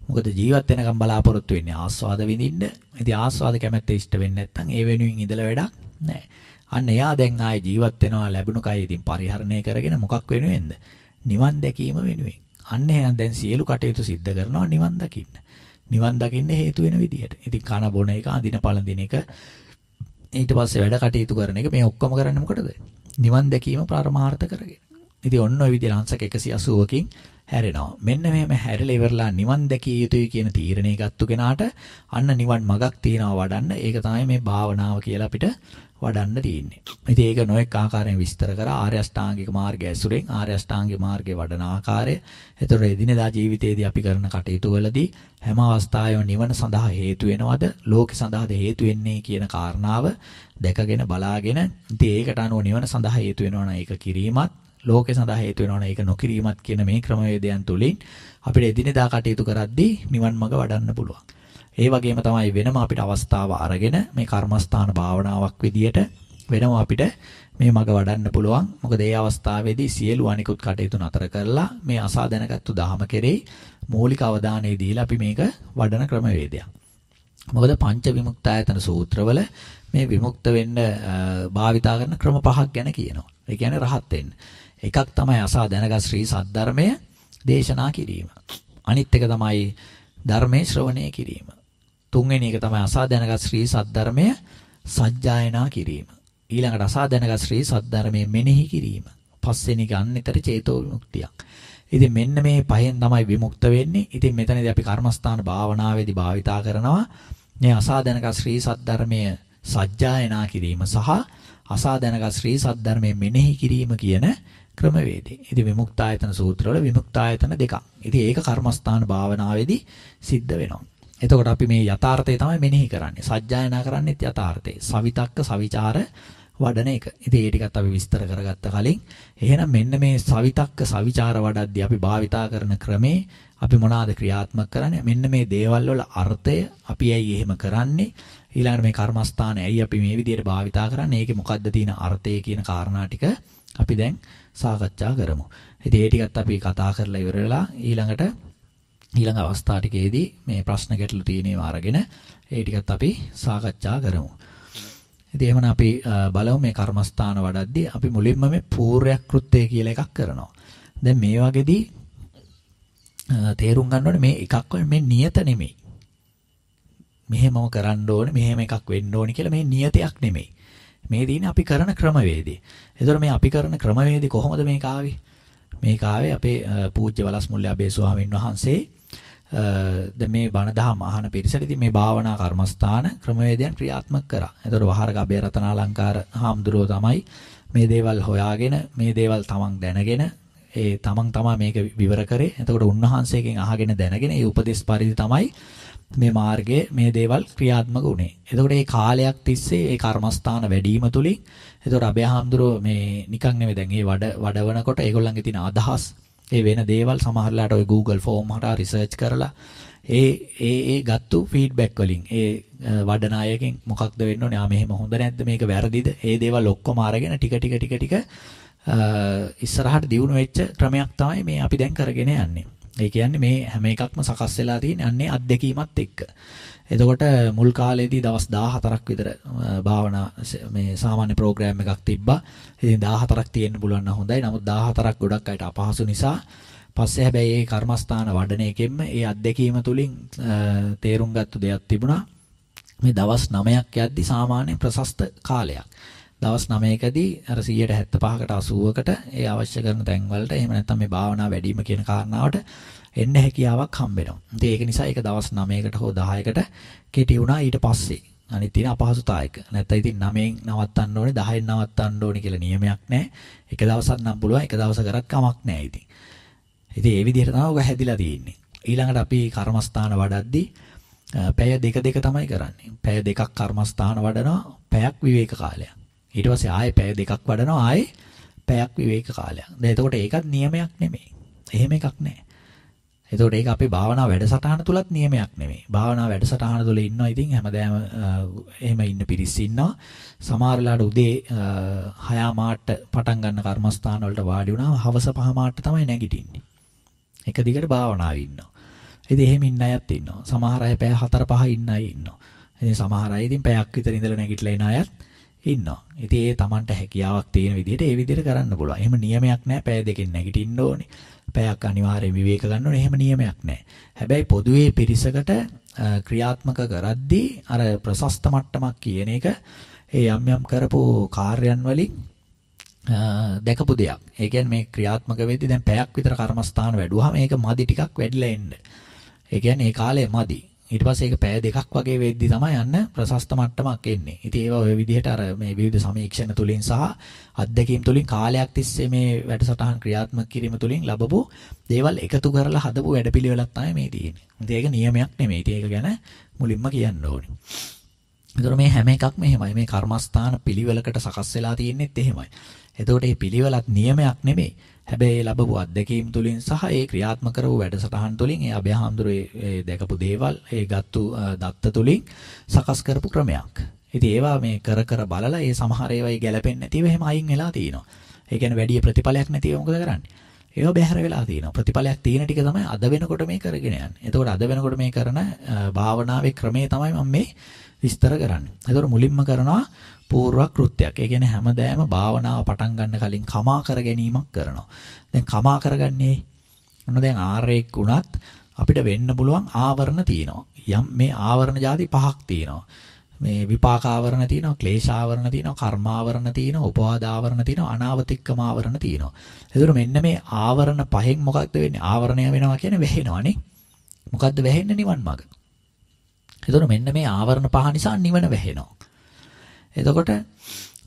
මොකද ජීවත් වෙනකම් බලාපොරොත්තු වෙන්නේ ආස්වාද විඳින්න. ඉතින් ආස්වාද කැමැත්ත ඉෂ්ට වෙන්නේ නැත්නම් ඒ වෙනුවෙන් ඉඳලා වැඩක් නැහැ. අන්න එයා දැන් ආයේ ජීවත් වෙනවා ලැබුණු කය ඉතින් පරිහරණය කරගෙන මොකක් වෙනුවෙන්ද? නිවන් දැකීම වෙනුවෙන්. අන්න එයා දැන් සියලු කටයුතු සිද්ධ කරනවා නිවන් දකින්න. නිවන් දකින්න හේතු වෙන විදිහට. ඉතින් කන බොන එක, අඳින පළඳින එක, ඊට පස්සේ වැඩ කටයුතු කරන එක මේ ඔක්කොම කරන්නේ මොකටද? නිවන් දැකීම පරමාර්ථ කරගෙන. ඉතින් ඔන්න ඔය විදිහට අංශක 180කින් හැරෙනවා. මෙන්න මෙහෙම හැරිලා ඉවරලා නිවන් දැකිය යුතුයි කියන තීරණය ගත්තු කෙනාට අන්න නිවන් මගක් තියනවා වඩන්න. ඒක තමයි මේ භාවනාව කියලා අපිට වඩන්න තියෙන්නේ. ඉතින් ඒක නොඑක ආකාරයෙන් විස්තර කරා ආර්ය අෂ්ටාංගික මාර්ගය ඇසුරෙන් ආර්ය අෂ්ටාංගික මාර්ගයේ වඩන ආකාරය. ඒතර එදිනෙදා ජීවිතයේදී අපි කරන කටයුතු වලදී හැම අවස්ථාවෙම නිවන සඳහා හේතු වෙනවද? ලෝකෙ සඳහාද හේතු වෙන්නේ කියන කාරණාව දැකගෙන බලාගෙන ඉතින් ඒකට අනුව නිවන සඳහා හේතු වෙනවනම් ඒක කිරීමත් ලෝකෙ සඳහා හේතු වෙනවනම් ඒක නොකිරීමත් කියන මේ ක්‍රමවේදයන් තුලින් අපිට එදිනෙදා කටයුතු කරද්දී නිවන් මඟ වඩන්න පුළුවන්. ඒ වගේම තමයි වෙනම අපිට අවස්ථාව අරගෙන මේ කර්මස්ථාන භාවනාවක් විදියට වෙනම අපිට මේ මග වඩන්න පුළුවන්. මොකද ඒ අවස්ථාවේදී සියලු අනිකුත් කටයුතු නතර කරලා මේ අසා දැනගත්තු දහම කෙරෙහි මූලික අවධානය දීලා අපි මේක වඩන ක්‍රමවේදයක්. මොකද පංච විමුක්තායතන සූත්‍රවල මේ විමුක්ත වෙන්න භාවිතා කරන ක්‍රම පහක් ගැන කියනවා. ඒ කියන්නේ රහත් වෙන්න. එකක් තමයි අසා දැනගත් ශ්‍රී සද්ධර්මය දේශනා කිරීම. අනිත් එක තමයි ධර්මයේ ශ්‍රවණය කිරීම. තුන්වෙනි එක තමයි අසා දැනගත් ශ්‍රී සද්ධර්මය සජ්ජායනා කිරීම. ඊළඟට අසා දැනගත් ශ්‍රී සද්ධර්මයේ මෙනෙහි කිරීම. පස්වෙනි එක අනිතර චේතෝ විමුක්තියක්. ඉතින් මෙන්න මේ පහෙන් තමයි විමුක්ත වෙන්නේ. ඉතින් මෙතනදී අපි කර්මස්ථාන භාවනාවේදී භාවිතා කරනවා මේ අසා දැනගත් ශ්‍රී සද්ධර්මය සජ්ජායනා කිරීම සහ අසා දැනගත් ශ්‍රී සද්ධර්මයේ මෙනෙහි කිරීම කියන ක්‍රමවේදය. ඉතින් විමුක්තායතන සූත්‍රවල විමුක්තායතන දෙකක්. ඉතින් ඒක කර්මස්ථාන භාවනාවේදී සිද්ධ වෙනවා. එතකොට අපි මේ යථාර්ථය තමයි මෙනෙහි කරන්නේ. සජ්ජායනා කරන්නේත් යථාර්ථය. සවිතක්ක සවිචාර වඩන එක. ඉතින් ඒ ටිකත් අපි විස්තර කරගත්ත කලින් එහෙනම් මෙන්න මේ සවිතක්ක සවිචාර වඩද්දී අපි භාවිතා කරන ක්‍රමේ අපි මොනවාද ක්‍රියාත්මක කරන්නේ? මෙන්න මේ දේවල් වල අර්ථය අපි ඇයි එහෙම කරන්නේ? ඊළඟට මේ කර්මස්ථානය ඇයි අපි මේ විදිහට භාවිතා කරන්නේ? ඒකේ මොකද්ද තියෙන අර්ථය කියන කාරණා ටික අපි දැන් සාකච්ඡා කරමු. ඉතින් ඒ ටිකත් අපි කතා කරලා ඉවර වෙලා ඊළඟට ඊළඟ අවස්ථා ටිකේදී මේ ප්‍රශ්න ගැටළු තියෙනවා අරගෙන ඒ ටිකත් අපි සාකච්ඡා කරමු. ඉතින් එහෙමනම් අපි බලමු මේ කර්මස්ථාන වඩද්දී අපි මුලින්ම මේ පූර්වයක් කෘත්‍යය කියලා එකක් කරනවා. දැන් මේ වගේදී තේරුම් ගන්න ඕනේ මේ එකක් මේ නියත නෙමෙයි. මෙහෙමම කරන්න ඕනේ මෙහෙම එකක් වෙන්න ඕනේ කියලා මේ නියතයක් නෙමෙයි. මේ දිනේ අපි කරන ක්‍රමවේදය. ඒතර මේ අපි කරන ක්‍රමවේදය කොහොමද මේක ආවේ? මේක ආවේ අපේ පූජ්‍ය වලස්මුල්ලේ අබේ ස්වාමීන් වහන්සේ ද මේ බණ දහම අහන පිරිසට ඉතින් මේ භාවනා කර්මස්ථාන ක්‍රමවේදයන් ක්‍රියාත්මක කරා. ඒතර වහරක අබේ රතනාලංකාර හාමුදුරුවෝ තමයි මේ දේවල් හොයාගෙන මේ දේවල් තමන් දැනගෙන ඒ තමන් තමා මේක විවර කරේ. එතකොට උන්වහන්සේගෙන් අහගෙන දැනගෙන ඒ උපදේශ පරිදි තමයි මේ මාර්ගයේ මේ දේවල් ක්‍රියාත්මක වුණේ. එතකොට මේ කාලයක් තිස්සේ ඒ කර්මස්ථාන වැඩිම තුලින් එතකොට අභයහාමුදුරුව මේ නිකන් නෙවෙයි දැන් මේ වඩ වඩවනකොට ඒගොල්ලන්ගේ තියෙන අදහස් ඒ වෙන දේවල් සමහරලාට ওই Google ෆෝම් හරහා රිසර්ච් කරලා ඒ ඒ ඒ ගත්තු ෆීඩ්බැක් වලින් ඒ වඩන අයගෙන් මොකක්ද වෙන්න ඕනේ ආ මෙහෙම හොඳ නැද්ද මේක වැරදිද ඒ දේවල් ඔක්කොම අරගෙන ටික ටික ටික ටික ඉස්සරහට දියුණු වෙච්ච ක්‍රමයක් තමයි මේ අපි දැන් කරගෙන යන්නේ. ඒ කියන්නේ මේ හැම එකක්ම සකස් වෙලා තියෙන අන්නේ අත්දැකීමත් එක්ක. එතකොට මුල් කාලේදී දවස් 14ක් විතර භාවනා මේ සාමාන්‍ය ප්‍රෝග්‍රෑම් එකක් තිබ්බා. ඉතින් 14ක් තියෙන්න පුළුවන් නම් හොඳයි. නමුත් 14ක් ගොඩක් අයට අපහසු නිසා පස්සේ හැබැයි මේ කර්මස්ථාන වඩන එකෙන්ම ඒ අත්දැකීම තුලින් තේරුම් ගත්ත දෙයක් තිබුණා. මේ දවස් 9ක් යද්දි සාමාන්‍ය ප්‍රශස්ත කාලයක්. දවස් 9කදී අර 175කට 80කට ඒ අවශ්‍ය කරන තැන් වලට එහෙම නැත්නම් මේ භාවනා වැඩිම කියන කාරණාවට එන්න හැකියාවක් හම්බ වෙනවා. ඉතින් ඒක නිසා ඒක දවස් 9කට හෝ 10කට කෙටි වුණා ඊට පස්සේ. අනිත් තියෙන අපහසුතාවයක. නැත්නම් ඉතින් 9න් නවත්තන්න ඕනේ 10න් නවත්තන්න ඕනේ කියලා නියමයක් නැහැ. එක දවසක් නම් පුළුවන් එක දවස කරත් කමක් නැහැ ඉතින්. ඉතින් ඒ විදිහට තමයි ඔක හැදිලා තියෙන්නේ. ඊළඟට අපි කර්මස්ථාන වඩද්දී පැය දෙක දෙක තමයි කරන්නේ. පැය දෙකක් කර්මස්ථාන වඩනවා පැයක් විවේක කාලයක්. ඊට පස්සේ ආයෙ පැය දෙකක් වඩනවා ආයෙ පැයක් විවේක කාලයක්. දැන් එතකොට ඒකත් නියමයක් නෙමෙයි. එහෙම එකක් නැහැ. එතකොට ඒක අපේ භාවනා වැඩසටහන තුලත් නියමයක් නෙමෙයි. භාවනා වැඩසටහන තුල ඉන්නවා ඉතින් හැමදාම එහෙම ඉන්න පිරිස් ඉන්නවා. සමහර වෙලාවට උදේ 6 මාට පටන් ගන්න කර්මස්ථාන වලට වාඩි වුණාම හවස 5 මාට තමයි නැගිටින්නේ. එක දිගට භාවනාවේ ඉන්නවා. ඉතින් එහෙම ඉන්න අයත් ඉන්නවා. සමහර අය පැය 4 5 ඉන්න අය ඉන්නවා. ඉතින් සමහර අය ඉතින් පැයක් විතර ඉඳලා නැගිටලා එන අයත් ඉන්නවා. ඉතින් ඒ Tamanට හැකියාවක් තියෙන විදිහට ඒ විදිහට කරන්න පුළුවන්. එහෙම නියමයක් නැහැ. පැය දෙකෙන් නැගිටින්න ඕනේ. පැයක් අනිවාර්යෙන් විවේක ගන්න ඕනේ. එහෙම නියමයක් නැහැ. හැබැයි පොදුවේ පිරිසකට ක්‍රියාත්මක කරද්දී අර ප්‍රශස්ත මට්ටමක් කියන එක ඒ යම් යම් කරපු කාර්යයන් වලින් දැකපු දෙයක්. ඒ කියන්නේ මේ ක්‍රියාත්මක වෙද්දී දැන් පැයක් විතර කර්මස්ථාන වැඩුවාම ඒක මදි ටිකක් වැඩිලා එන්න. ඒ කියන්නේ ඒ කාලේ මදි. ඊට පස්සේ ඒක පැය දෙකක් වගේ වෙද්දි තමයි යන්න ප්‍රශස්ත මට්ටමක් එන්නේ. ඉතින් ඒවා ඔය විදිහට අර මේ විවිධ සමීක්ෂණ තුලින් සහ අත්දැකීම් තුලින් කාලයක් තිස්සේ මේ වැඩසටහන් ක්‍රියාත්මක කිරීම තුලින් ලැබපු දේවල් එකතු කරලා හදපු වැඩපිළිවෙලක් තමයි මේ තියෙන්නේ. ඉතින් ඒක නියමයක් නෙමෙයි. ඉතින් ඒක ගැන මුලින්ම කියන්න ඕනේ. ඒතර මේ හැම එකක්ම එහෙමයි. මේ කර්මස්ථාන පිළිවෙලකට සකස් වෙලා තියෙන්නේත් එහෙමයි. එතකොට මේ පිළිවෙලත් නියමයක් නෙමෙයි. හැබැයි ඒ ලැබපු අත්දැකීම් තුලින් සහ ඒ ක්‍රියාත්මක කරපු වැඩසටහන් තුලින් ඒ අභයහාමුදුරේ ඒ දැකපු දේවල් ඒ ගත්තු දත්ත තුලින් සකස් කරපු ක්‍රමයක්. ඉතින් ඒවා මේ කර කර බලලා ඒ සමහර ඒවායි ගැලපෙන්නේ නැතිව එහෙම අයින් වෙලා තිනවා. ඒ කියන්නේ වැඩි ප්‍රතිඵලයක් නැතිව මොකද කරන්නේ? ඒවා බැහැර වෙලා තියෙනවා. ප්‍රතිඵලයක් තියෙන ටික තමයි අද වෙනකොට මේ කරගෙන යන්නේ. එතකොට අද වෙනකොට මේ කරන භාවනාවේ ක්‍රමය තමයි මම මේ විස්තර කරන්නේ. එතකොට මුලින්ම කරනවා පූර්ව කෘත්‍යයක්. ඒ කියන්නේ හැමදාම භාවනාව පටන් ගන්න කලින් කමා කර ගැනීමක් කරනවා. දැන් කමා කරගන්නේ මොන දැන් ආරේක් වුණත් අපිට වෙන්න පුළුවන් ආවරණ තියෙනවා. යම් මේ ආවරණ જાති පහක් තියෙනවා. මේ විපාක ආවරණ තියෙනවා, ක්ලේශ ආවරණ තියෙනවා, කර්ම ආවරණ තියෙනවා, උපවාද ආවරණ තියෙනවා, අනාවතික්කම ආවරණ තියෙනවා. එතකොට මෙන්න මේ ආවරණ පහෙන් මොකක්ද වෙන්නේ? ආවරණය වෙනවා කියන්නේ වැහෙනවානේ. මොකද්ද වැහෙන්නේ නිවන් මාර්ග? එතකොට මෙන්න මේ ආවරණ පහ නිසා නිවන වැහෙනවා. එතකොට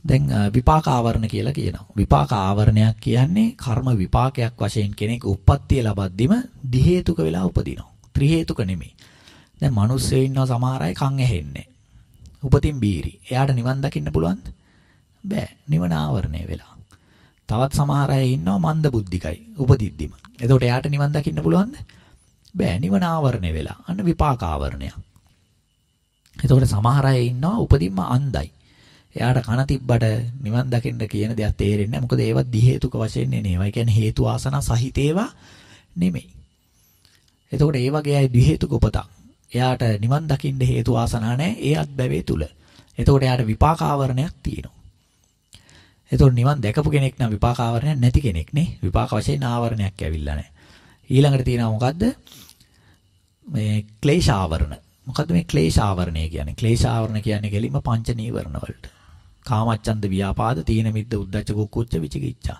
දැන් විපාක ආවරණ කියලා කියනවා. විපාක ආවරණයක් කියන්නේ කර්ම විපාකයක් වශයෙන් කෙනෙක් උප්පත්තිය ලබද්දිම දි හේතුක වෙලා උපදිනවා. ත්‍රි හේතුක නෙමෙයි. දැන් මිනිස්සු ඉන්නවා සමහර අය කන් ඇහෙන්නේ. උපතින් බීරි. එයාට නිවන් දකින්න පුළුවන්ද? බෑ. නිවන ආවරණය වෙලා. තවත් සමහර අය ඉන්නවා මන්ද බුද්ධිකයි. උපදිද්දිම. එතකොට එයාට නිවන් දකින්න පුළුවන්ද? බෑ. නිවන ආවරණය වෙලා. අන්න විපාක ආවරණයක්. එතකොට සමහර අය ඉන්නවා උපදින්ම අන්ධයි. එයාට කන තිබ්බට නිවන් දකින්න කියන දෙයක් තේරෙන්නේ නැහැ. මොකද ඒවත් දි හේතුක වශයෙන් එන ඒවා. ඒ කියන්නේ හේතු ආසන සහිත ඒවා නෙමෙයි. එතකොට ඒ වගේ අය දි හේතුක උපතක්. එයාට නිවන් දකින්න හේතු ආසනා නැහැ. ඒ අත්බැවේ තුල. එතකොට එයාට විපාක ආවරණයක් තියෙනවා. එතකොට නිවන් දැකපු කෙනෙක් නම් විපාක ආවරණයක් නැති කෙනෙක් නේ. විපාක වශයෙන් ආවරණයක් ඇවිල්ලා නැහැ. ඊළඟට තියෙනවා මොකද්ද? මේ ක්ලේශ ආවරණ. මොකද්ද මේ ක්ලේශ ආවරණය කියන්නේ? ක්ලේශ ආවරණ කියන්නේ කෙලින්ම පංච නීවරණ වලට. කාමච්ඡන්ද ව්‍යාපාද තීන මිද්ද උද්ධච්ච කුක්කුච්ච විචිකිච්ඡා.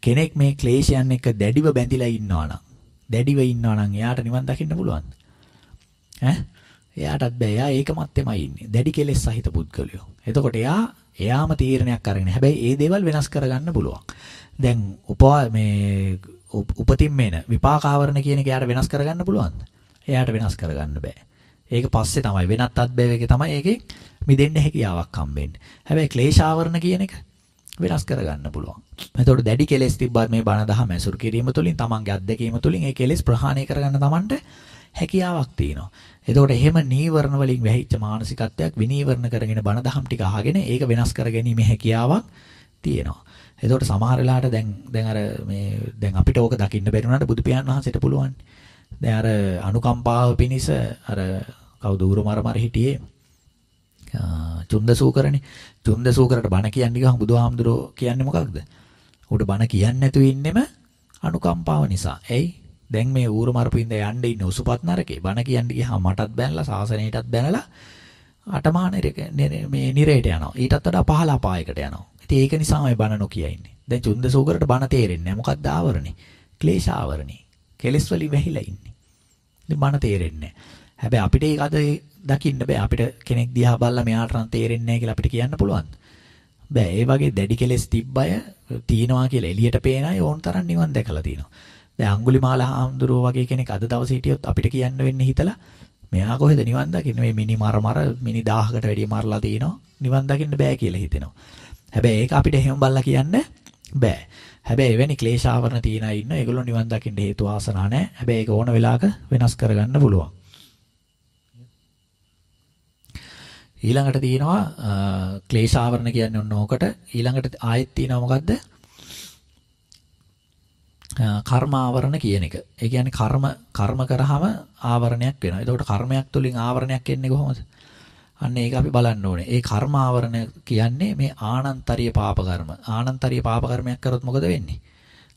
කෙනෙක් මේ ක්ලේශයන් එක්ක දැඩිව බැඳිලා ඉන්නවා නම් දැඩිව ඉන්නවා නම් එයාට නිවන් දකින්න පුළුවන්ද? ඈ එයාටත් බෑ. එයා ඒකමත් එමයි ඉන්නේ. දැඩි කෙලෙස් සහිත පුද්ගලයෝ. එතකොට එයා එයාම තීරණයක් අරගෙන. හැබැයි ඒ දේවල් වෙනස් කරගන්න පුළුවන්. දැන් උපවා මේ උපතින් මේන විපාකාවරණ කියන එක එයාට වෙනස් කරගන්න පුළුවන්ද? එයාට වෙනස් කරගන්න බෑ. ඒක පස්සේ තමයි වෙනත් අත්බැවයක තමයි ඒකේ මිදෙන්න හැකියාවක් හම්බෙන්නේ. හැබැයි ක්ලේශාවරණ කියන එක වෙනස් කරගන්න පුළුවන්. එතකොට දැඩි කෙලෙස් තිබ්බත් මේ බණ දහම ඇසුරු කිරීම තුළින් තමන්ගේ අත්දැකීම තුළින් ඒ කෙලෙස් ප්‍රහාණය කරගන්න තමන්ට හැකියාවක් තියෙනවා. එතකොට එහෙම නීවරණ වලින් වැහිච්ච මානසිකත්වයක් විනීවරණ කරගෙන බණ දහම් ටික අහගෙන ඒක වෙනස් කරගැනීමේ හැකියාවක් තියෙනවා. එතකොට සමහර වෙලාවට දැන් දැන් අර මේ දැන් අපිට ඕක දකින්න බැරි වුණාට බුදු පියාණන් වහන්සේට පුළුවන්. දැන් අර අනුකම්පාව පිණිස අර කවුද උරුමර මර හිටියේ චුන්දසූකරනේ චුන්දසූකරට බණ කියන්නේ ගහම බුදුහාමුදුරෝ කියන්නේ මොකක්ද? උඩ බණ කියන්නේ නැතුව ඉන්නෙම අනුකම්පාව නිසා. එයි දැන් මේ ඌරු මරපින්ද යන්න ඉන්න උසුපත් නරකේ බණ කියන්නේ ගියාම මටත් බැනලා සාසනයටත් බැනලා අටමානෙරක මේ නිරේට යනවා. ඊටත් වඩා පහළ අපායකට යනවා. ඉතින් ඒක නිසාමයි බණ නොකිය ඉන්නේ. දැන් චුන්දසූකරට බණ තේරෙන්නේ නැහැ. මොකක්ද ආවරණේ? ක්ලේශ ආවරණේ. කෙලස් වලින් වැහිලා ඉන්නේ. ඉතින් බණ තේරෙන්නේ නැහැ. හැබැයි අපිට ඒක අද දකින්න බෑ. අපිට කෙනෙක් දිහා බලලා මෙයාට නම් තේරෙන්නේ නැහැ කියලා අපිට කියන්න පුළුවන්. බෑ. ඒ වගේ දැඩි කෙලෙස් තිබ්බය තියනවා කියලා එළියට පේන අය ඕන තරම් නිවන් දැකලා තිනවා. දැන් අඟුලිමාල හාමුදුරුවෝ වගේ කෙනෙක් අද දවසේ හිටියොත් අපිට කියන්න වෙන්නේ හිතලා මෙයා කොහෙද නිවන් දකින්නේ මේ මිනි මර මර මිනි 1000කට වැඩිය මරලා තිනවා නිවන් දකින්න බෑ කියලා හිතෙනවා. හැබැයි ඒක අපිට එහෙම බලලා කියන්න බෑ. හැබැයි එවැනි ක්ලේශාවරණ තියන අය ඉන්න ඒගොල්ලෝ නිවන් දකින්න හේතු ආසනා නැහැ. හැබැයි ඒක ඕන වෙලාවක වෙනස් කරගන්න පුළුවන්. ඊළඟට තියෙනවා ක්ලේශාවරණ කියන්නේ ඔන්න ඕකට ඊළඟට ආයෙත් තියෙනවා මොකද්ද කර්ම ආවරණ කියන එක. ඒ කියන්නේ කර්ම කර්ම කරාම ආවරණයක් වෙනවා. එතකොට කර්මයක් තුලින් ආවරණයක් එන්නේ කොහොමද? අන්න ඒක අපි බලන්න ඕනේ. ඒ කර්ම ආවරණ කියන්නේ මේ ආනන්තරීය පාප කර්ම. ආනන්තරීය පාප කර්මයක් කරොත් මොකද වෙන්නේ?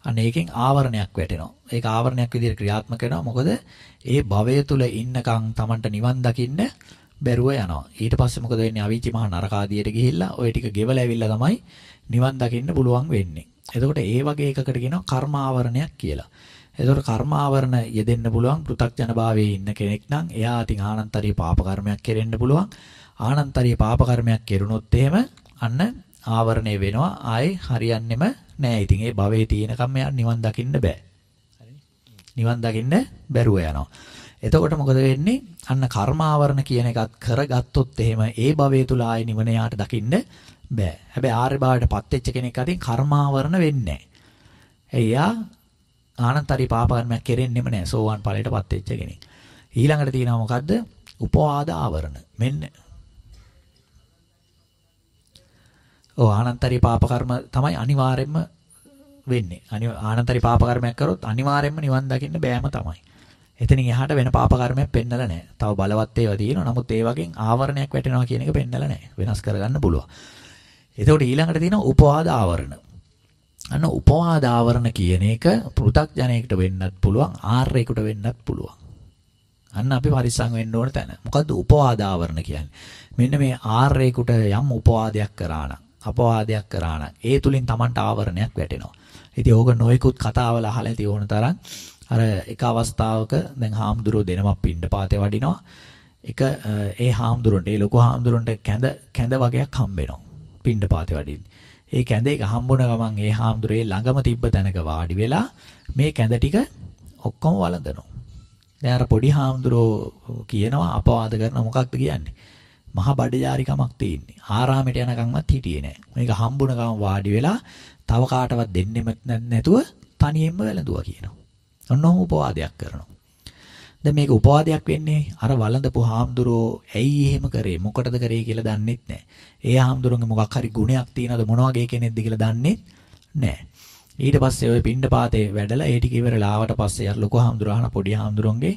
අන්න ඒකෙන් ආවරණයක් වැටෙනවා. ඒක ආවරණයක් විදිහට ක්‍රියාත්මක වෙනවා. මොකද ඒ භවය තුල ඉන්නකම් Tamanට නිවන් දකින්න බැරුව යනවා. ඊට පස්සේ මොකද වෙන්නේ? අවීචි මහා නරකාදියට ගිහිල්ලා ওই ටික ගෙවලා ඇවිල්ලා තමයි නිවන් දකින්න පුළුවන් වෙන්නේ. එතකොට ඒ වගේ එකකට කියනවා කර්මාවරණයක් කියලා. එතකොට කර්මාවරණ යෙදෙන්න පුළුවන් පෘථග්ජනභාවයේ ඉන්න කෙනෙක් නම් එයා අතින් ආනන්තරී පාප කර්මයක් කෙරෙන්න පුළුවන්. ආනන්තරී පාප කර්මයක් කෙරුණොත් එහෙම අන්න ආවරණය වෙනවා. ආයේ හරියන්නෙම නෑ. ඉතින් ඒ භවයේ තියෙනකම් එයා නිවන් දකින්න බෑ. නිවන් දකින්න බැරුව යනවා. එතකොට මොකද වෙන්නේ? අන්න කර්මාවරණ කියන එකත් කරගත්තොත් එහෙම ඒ භවය තුල ආයේ නිවන යාට දකින්න බෑ. හැබැයි ආර්ය භාවයටපත් වෙච්ච කෙනෙක් අතින් කර්මාවරණ වෙන්නේ නැහැ. එයා ආනන්තරී පාප කර්මයක් කෙරෙන්නෙම නැහැ. සෝවාන් ඵලයටපත් වෙච්ච කෙනෙක්. ඊළඟට තියෙනවා මොකද්ද? උපවාද ආවරණ. මෙන්න. ඔව් ආනන්තරී පාප කර්ම තමයි අනිවාර්යයෙන්ම වෙන්නේ. අනි ආනතරි පාප කර්මයක් කරොත් අනිවාර්යයෙන්ම නිවන් දකින්න බෑම තමයි. එතනින් එහාට වෙන පාප කර්මයක් පෙන්නලා නැහැ. තව බලවත් ඒවා තියෙනවා. නමුත් ඒ වගේ ආවරණයක් වැටෙනවා කියන එක පෙන්නලා නැහැ. වෙනස් කරගන්න පුළුවන්. එතකොට ඊළඟට තියෙනවා උපවාද ආවරණ. අන්න උපවාද ආවරණ කියන එක පෘ탁ජනයකට වෙන්නත් පුළුවන්, ආර්යයකට වෙන්නත් පුළුවන්. අන්න අපි පරිස්සම් වෙන්න ඕන තැන. මොකද්ද උපවාද ආවරණ කියන්නේ? මෙන්න මේ ආර්යයකට යම් උපවාදයක් කරා නම්, අපවාදයක් කරා නම්, ඒ තුලින් Tamanට ආවරණයක් වැටෙනවා. ඉතින් ඕක නොයෙකුත් කතාවල අහලා ඇති ඕන තරම් අර එක අවස්ථාවක දැන් හාමුදුරුවෝ දෙනමක් පින්න පාතේ වඩිනවා. එක ඒ හාමුදුරන්ට ඒ ලොකු හාමුදුරන්ට කැඳ කැඳ වගේක් හම්බ වෙනවා. පින්න පාතේ වඩින්න. ඒ කැඳ එක හම්බුන ගමන් ඒ හාමුදුරේ ළඟම තිබ්බ තැනක වාඩි වෙලා මේ කැඳ ටික ඔක්කොම වළඳනවා. දැන් අර පොඩි හාමුදුරෝ කියනවා අපවාද කරන මොකක්ද කියන්නේ? මහා බඩජාරිකමක් තියෙන්නේ. ආරාමයට යනකම්වත් හිටියේ නෑ. මේක හම්බුන ගමන් වාඩි වෙලා තව කාටවත් දෙන්නෙම නැතුව තනියෙන්ම වැළඳුවා කියනවා. ඔන්නෝම උපවාදයක් කරනවා. දැන් මේක උපවාදයක් වෙන්නේ අර වළඳපු හාමුදුරෝ ඇයි එහෙම කරේ මොකටද කරේ කියලා දන්නෙත් නැහැ. ඒ හාමුදුරන්ගේ මොකක් හරි ගුණයක් තියනද මොන වගේ කෙනෙක්ද කියලා දන්නෙත් නැහැ. ඊට පස්සේ ওই පින්ඩපාතේ වැඩලා ඒ ටික ඉවරලා ආවට පස්සේ අර ලොකු හාමුදුරහන පොඩි හාමුදුරන්ගේ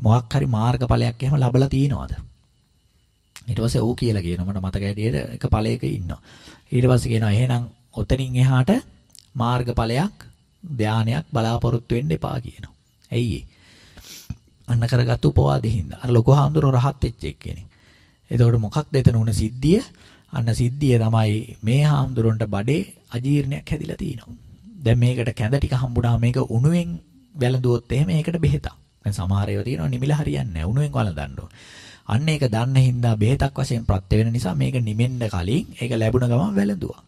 මොකක් හරි මාර්ගඵලයක් එහෙම ලැබලා තියනවාද? ඊට පස්සේ ඌ කියලා කියනවා මට මතක හැටියට එක ඵලයක ඉන්නවා. ඊට පස්සේ කියනවා එහෙනම් ඔතනින් එහාට මාර්ගඵලයක් ධානයක් බලාපොරොත්තු වෙන්න එපා කියනවා. ඇයි අන්න කරගත්තු උපවාදෙහිඳ. අර ලොකු හාමුදුරුවෝ රහත් වෙච්ච එක්කෙනෙක්. එතකොට මොකක්ද එතන උන සිද්ධිය? අන්න සිද්ධිය තමයි මේ හාමුදුරන්ට බඩේ අජීර්ණයක් හැදිලා තිනවා. දැන් මේකට කැඳ ටික හම්බුණා මේක උණුවෙන් වැළඳුවොත් එහෙම ඒකට බෙහෙතක්. දැන් සමහර ඒවා තියෙනවා නිමිල හරියන්නේ නැහැ. උණුවෙන් වළඳන්න ඕන. අන්න ඒක දන්න හින්දා බෙහෙතක් වශයෙන් ප්‍රත්‍ය වෙන නිසා මේක නිමෙන්න කලින් ඒක ලැබුණ ගමන් වැළඳුවා.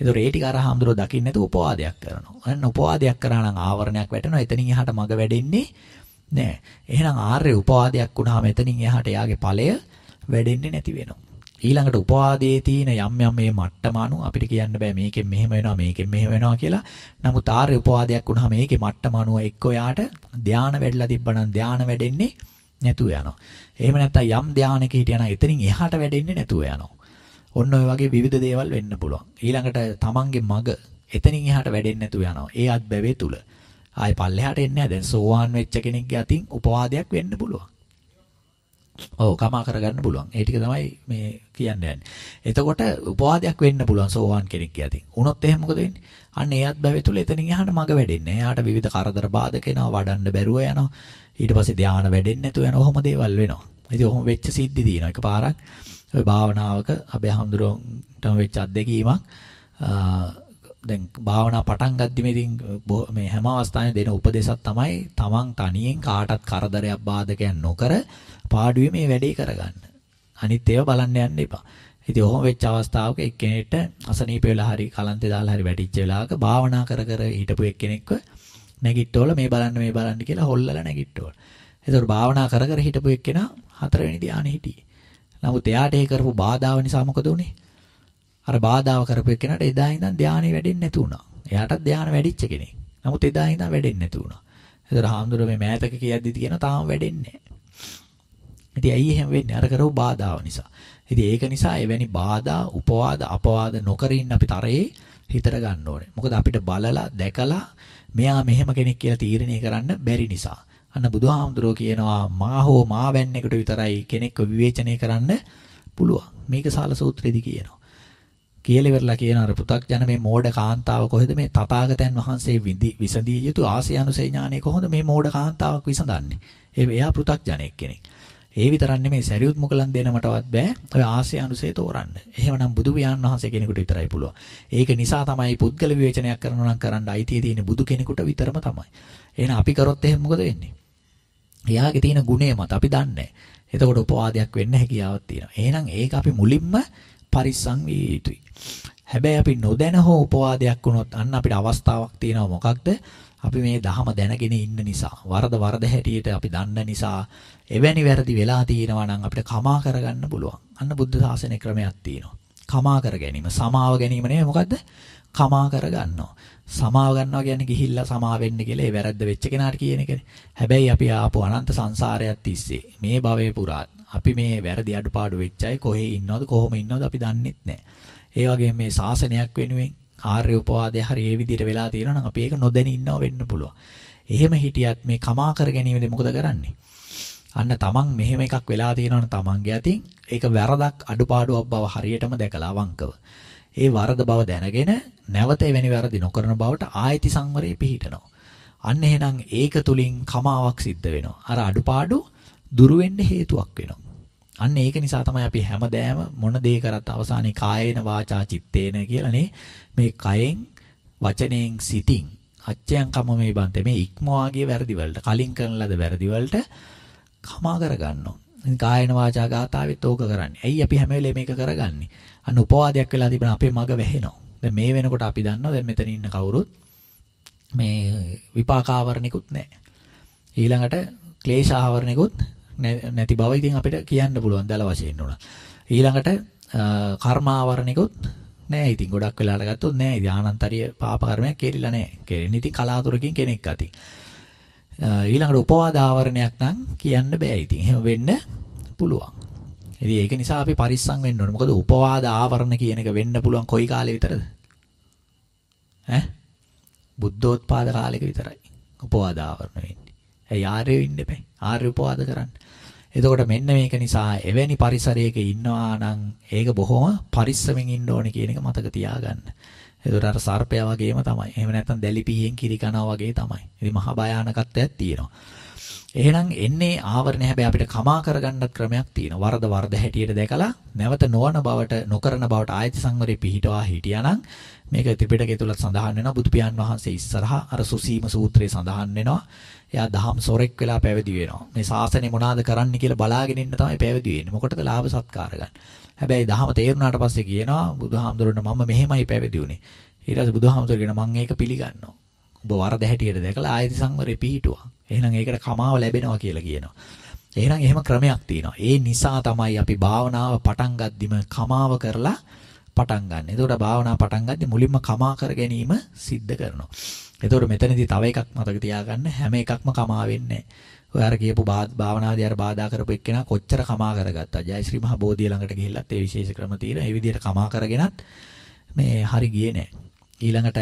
ඒතොර ඒ ටික අර හාමුදුරුවෝ දකින්න නැතුව උපවාදයක් කරනවා. අන්න උපවාදයක් කරා නම් ආවරණයක් වැටෙනවා. එතනින් එහාට මග වැඩෙන්නේ නෑ. එහෙනම් ආර්ය උපවාදයක් වුණාම එතනින් එහාට යාගේ ඵලය වැඩෙන්නේ නැති වෙනවා. ඊළඟට උපවාදයේ තියෙන යම් යම් මේ මට්ටම අනු අපිට කියන්න බෑ මේකෙන් මෙහෙම වෙනවා මේකෙන් මෙහෙම වෙනවා කියලා. නමුත් ආර්ය උපවාදයක් වුණාම මේකේ මට්ටම අනුව එක්ක යාට ධාන වැඩිලා තිබ්බනම් ධාන වැඩෙන්නේ නැතුව යනවා. එහෙම නැත්නම් යම් ධානයක හිටියනම් එතනින් එහාට වැඩෙන්නේ නැතුව යනවා. ඔන්න ඔය වගේ විවිධ දේවල් වෙන්න පුළුවන්. ඊළඟට තමන්ගේ මග එතනින් එහාට වැඩෙන්නේ නැතුව යනවා. ඒ අත්බැවේ තුල. ආයේ පල්ලෙහාට එන්නේ නැහැ. දැන් සෝවාන් වෙච්ච කෙනෙක්ගේ අතින් උපවාදයක් වෙන්න පුළුවන්. ඔව් කමා කරගන්න පුළුවන්. ඒ ටික තමයි මේ කියන්නේ. එතකොට උපවාදයක් වෙන්න පුළුවන් සෝවාන් කෙනෙක්ගේ අතින්. වුණොත් එහෙනම් මොකද වෙන්නේ? අන්න ඒ අත්බැවේ තුල එතනින් එහාට මග වැඩෙන්නේ. එයාට විවිධ කරදර බාධක එනවා, වඩන්න බැරුව යනවා. ඊට පස්සේ ධානය වැඩෙන්නේ නැතුව යන ඔහොම දේවල් වෙනවා. ඉතින් ඔහොම වෙච්ච සිද්ධි තියෙනවා. එකපාරක් ඔය භාවනාවක අපේ හඳුරන්ටම වෙච්ච අත්දැකීමක් දැන් භාවනා පටන් ගද්දි මේ මේ හැම අවස්ථාවෙම දෙන උපදේශක් තමයි තමන් තනියෙන් කාටත් කරදරයක් බාධකයක් නොකර පාඩුවේ මේ වැඩේ කරගන්න. අනිත් ඒවා බලන්න යන්න එපා. ඉතින් ඔහොම වෙච්ච අවස්ථාවක එක්කෙනෙක්ට අසනීප වෙලා හරි කලන්තේ දාලා හරි වැටිච්ච වෙලාවක භාවනා කර කර හිටපු එක්කෙනෙක්ව නැගිට්ටෝල මේ බලන්න මේ බලන්න කියලා හොල්ලලා නැගිට්ටෝල. ඒතකොට භාවනා කර කර හිටපු එක්කෙනා හතරවෙනි ධානයේ හිටියේ. නමුත් එයාට ඒ කරපු බාධාව නිසා මොකද උනේ? අර බාධාව කරපු එක්කෙනාට එදා ඉඳන් ධානය වැඩෙන්නේ නැතු වුණා. එයාටත් ධානය වැඩිච්ච කෙනෙක්. නමුත් එදා ඉඳන් වැඩෙන්නේ නැතු වුණා. ඒතර හාමුදුර මේ මෑතක කියද්දි කියන තාම වැඩෙන්නේ නැහැ. ඉතින් ඇයි එහෙම වෙන්නේ? අර කරපු බාධාව නිසා. ඉතින් ඒක නිසා එවැනි බාධා, උපවාද, අපවාද නොකර ඉන්න අපි තරයේ හිතට ගන්න ඕනේ. මොකද අපිට බලලා දැකලා මෙයා මෙහෙම කෙනෙක් කියලා තීරණය කරන්න බැරි නිසා. අන්න බුදුහාමුදුරුවෝ කියනවා මා හෝ මා වැන්නෙකුට විතරයි කෙනෙක්ව විවේචනය කරන්න පුළුවන්. මේක සාල සූත්‍රයේදී කියනවා. කියලා ඉවරලා කියන අර පු탁ජන මේ මෝඩ කාන්තාව කොහෙද මේ තථාගතයන් වහන්සේ විසඳිය යුතු ආසියානුසේ ඥානෙ කොහොමද මේ මෝඩ කාන්තාවක් විසඳන්නේ? ඒ එයා පු탁ජනෙක් කෙනෙක්. ඒ විතරක් නෙමෙයි සරියුත් මොකලන් දෙනමටවත් බෑ. ඔය ආසියානුසේ තෝරන්න. එහෙමනම් බුදු පියාණන් වහන්සේ කෙනෙකුට විතරයි පුළුවන්. ඒක නිසා තමයි පුද්ගල විවේචනයක් කරනවා නම් කරන්න අයිතිය තියෙන බුදු කෙනෙකුට විතරම තමයි. එහෙනම් අපි කරොත් එහෙනම් මොකද වෙන්නේ? එයාගේ තියෙන ගුණය මත අපි දන්නේ. එතකොට උපවාදයක් වෙන්න හැකියාවක් තියෙනවා. එහෙනම් ඒක අපි මුලින්ම පරිස්සම් විය යුතුයි. හැබැයි අපි නොදැන හෝ උපවාදයක් වුණොත් අන්න අපිට අවස්ථාවක් තියෙනවා මොකක්ද? අපි මේ දහම දැනගෙන ඉන්න නිසා, වරද වරද හැටියට අපි දන්න නිසා එවැනි වැරදි වෙලා තියෙනවා නම් අපිට කමා කරගන්න පුළුවන්. අන්න බුද්ධ ශාසනයේ ක්‍රමයක් තියෙනවා. කමා කර ගැනීම, සමාව ගැනීම නෙමෙයි මොකද්ද? කමා කර ගන්නවා. සමාව ගන්නවා කියන්නේ ගිහිල්ලා සමා වෙන්න කියලා ඒ වැරද්ද වෙච්ච කෙනාට කියන එකනේ. හැබැයි අපි ආපු අනන්ත සංසාරයක් තිස්සේ මේ භවයේ පුරා අපි මේ වැරදි අඩුපාඩු වෙච්ච අය කොහේ ඉන්නවද කොහොම ඉන්නවද අපි දන්නෙත් නැහැ. ඒ වගේම මේ ශාසනයක් වෙනුවෙන් ආර්ය උපවාදය හරි ඒ විදිහට වෙලා තියෙනවා නම් අපි ඒක නොදැන ඉන්නව වෙන්න පුළුවන්. එහෙම හිටියත් මේ කමා කර ගැනීමද මොකද කරන්නේ? අන්න තමන් මෙහෙම එකක් වෙලා තියෙනවනේ තමන්ගේ අතින් ඒක වැරදක් අඩුපාඩුවක් බව හරියටම දැකලා අවංකව. ඒ වරද බව දැනගෙන නැවත එවැනි වැරදි නොකරන බවට ආයති සංවරේ පිහිටනවා. අන්න එහෙනම් ඒක තුලින් කමාවක් සිද්ධ වෙනවා. අර අඩුපාඩු දුරු වෙන්න හේතුවක් වෙනවා. අන්න ඒක නිසා තමයි අපි හැමදෑම මොන දේ කරත් අවසානයේ කායේන වාචා චිත්තේන කියලානේ මේ කයෙන් වචනයෙන් සිතින් අච්චයන් කම මේ බන්තේ මේ ඉක්මවාගේ වැරදි වලට කලින් කරන ලද වැරදි වලට කමා කරගන්නවා. ඉතින් කායන වාචා ගාතාවෙත් ඕක කරන්නේ. ඇයි අපි හැම වෙලේම මේක කරගන්නේ? අන්න උපවාදයක් වෙලා තිබුණා අපේ මග වැහෙනවා. දැන් මේ වෙනකොට අපි දන්නවා දැන් මෙතන ඉන්න කවුරුත් මේ විපාකාවරණිකුත් නැහැ. ඊළඟට ක්ලේශාවරණිකුත් නැති බව ඉතින් අපිට කියන්න පුළුවන් දල වශයෙන් උනා. ඊළඟට කර්මාවරණිකුත් නෑ ඉතින් ගොඩක් වෙලාට ගත්තොත් නෑ ඉතින් ආනන්තරිය පාප කර්මයක් කෙරිලා නෑ. කෙරෙන්නේ ඉතින් කලාතුරකින් කෙනෙක් අතින්. ඊළඟට උපවාද ආවරණයක් නම් කියන්න බෑ ඉතින්. එහෙම වෙන්න පුළුවන්. ඉතින් ඒක නිසා අපි පරිස්සම් වෙන්න ඕනේ. මොකද උපවාද ආවරණ කියන එක වෙන්න පුළුවන් කොයි කාලෙ විතරද? ඈ? බුද්ධෝත්පාද කාලෙක විතරයි. උපවාද ආවරණ වෙන්නේ. ඇයි ආර්යව ඉන්න බෑ. ආර්ය උපවාද කරන්න. එතකොට මෙන්න මේක නිසා එවැනි පරිසරයක ඉන්නවා නම් ඒක බොහොම පරිස්සමෙන් ඉන්න ඕනේ කියන එක මතක තියාගන්න. එතකොට අර සර්පයා වගේම තමයි. එහෙම නැත්නම් දැලිපියෙන් කිරි කනවා වගේ තමයි. ඉතින් මහා භයානකත්වයක් තියෙනවා. එහෙනම් එන්නේ ආවරණය හැබැයි අපිට කමා කරගන්නත් ක්‍රමයක් තියෙනවා. වරද වරද හැටියට දැකලා නැවත නොවන බවට නොකරන බවට ආයති සංවරේ පිහිටවා හිටියානම් මේක ත්‍රිපිටකය තුල සඳහන් වෙනවා බුදු පියාණන් වහන්සේ ඉස්සරහා අර සුසීම සූත්‍රයේ සඳහන් වෙනවා. එයා දහම් සොරෙක් වෙලා පැවිදි වෙනවා. මේ ශාසනය මොනවාද කරන්න කියලා බලාගෙන ඉන්න තමයි පැවිදි වෙන්නේ. මොකටද ලාභ සත්කාර ගන්න. හැබැයි දහම තේරුණාට පස්සේ කියනවා බුදුහාමුදුරනේ මම මෙහෙමයි පැවිදි වුනේ. ඊට පස්සේ බුදුහාමුදුරගෙන මම ඒක පිළිගන්නවා. ඔබ වරද හැටියට දැකලා ආයති සංවරේ පිහිටුවා. එහෙනම් ඒකට කමාව ලැබෙනවා කියලා කියනවා. එහෙනම් එහෙම ක්‍රමයක් තියෙනවා. ඒ නිසා තමයි අපි භාවනාව පටන් ගද්දිම කමාව කරලා පටන් ගන්න. එතකොට භාවනාව පටන් ගද්දි මුලින්ම කමා කර ගැනීම සිද්ධ කරනවා. එතකොට මෙතනදී තව එකක් මතක තියාගන්න හැම එකක්ම කමා වෙන්නේ ඔය අර කියපු භාවනාදී අර බාධා කරපු එක්කෙනා කොච්චර කමා කරගත්තා. ජයශ්‍රී මහ බෝධිය ළඟට ගිහිල්ලත් ඒ විශේෂ ක්‍රම තියෙන. ඒ විදිහට කමා කරගෙනත් මේ හරි ගියේ නෑ. ඊළඟට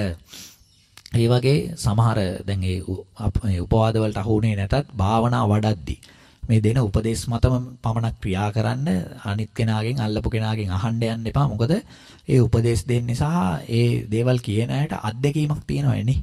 ඒ වගේ සමහර දැන් ඒ උපවාද වලට අහුුනේ නැතත් භාවනා වඩද්දි මේ දෙන උපදේශ මතම පමණක් ක්‍රියා කරන්න අනිත් කෙනාගෙන් අල්ලපු කෙනාගෙන් අහන්න යන්න එපා. මොකද ඒ උපදේශ දෙන්නේ සහ ඒ දේවල් කියන අයට අත්දැකීමක් තියෙනවා නේ.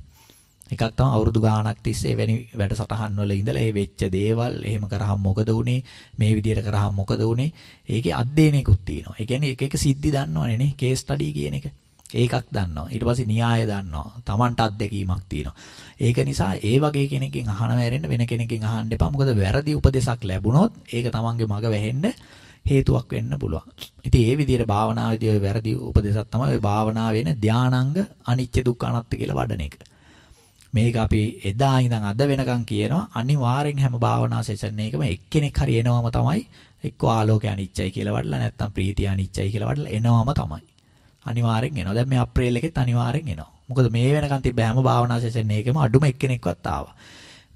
එකක් තමයි අවුරුදු ගාණක් තිස්සේ වෙනි වැඩසටහන් වල ඉඳලා ඒ වෙච්ච දේවල් එහෙම කරාම මොකද වුනේ මේ විදියට කරාම මොකද වුනේ ඒකේ අධ්‍යයනයකුත් තියෙනවා. ඒ කියන්නේ එක එක සිද්ධි දන්නවනේ නේ කේස් ස්ටඩි කියන එක. ඒකක් දන්නවා. ඊට පස්සේ න්‍යාය දන්නවා. Tamanට අත්දැකීමක් තියෙනවා. ඒක නිසා ඒ වගේ කෙනෙක්ගෙන් අහන වැරෙන්න වෙන කෙනෙක්ගෙන් අහන්න එපා. මොකද වැරදි උපදේශක් ලැබුණොත් ඒක Tamanගේ මග වැහෙන්න හේතුවක් වෙන්න පුළුවන්. ඉතින් ඒ විදිහට භාවනාවේදී ඔය වැරදි උපදේශක් තමයි ඔය භාවනාවේ වෙන ධානාංග අනිච්ච දුක්ඛ අනාත්ත කියලා වඩන එක. මේක අපි එදා ඉඳන් අද වෙනකන් කියනවා අනිවාර්යෙන් හැම භාවනා සෙෂන් එකකම එක්කෙනෙක් හරි එනවම තමයි එක්ක ආලෝකය අනිච්චයි කියලා වඩලා නැත්නම් ප්‍රීතිය අනිච්චයි කියලා වඩලා එනවම තමයි. අනිවාර්යෙන් එනවා. දැන් මේ අප්‍රේල් එකෙත් අනිවාර්යෙන් එනවා. මොකද මේ වෙනකන් තිබ්බ හැම භාවනා සෙෂන් එකකම අඩුම එක්කෙනෙක්වත් ආවා.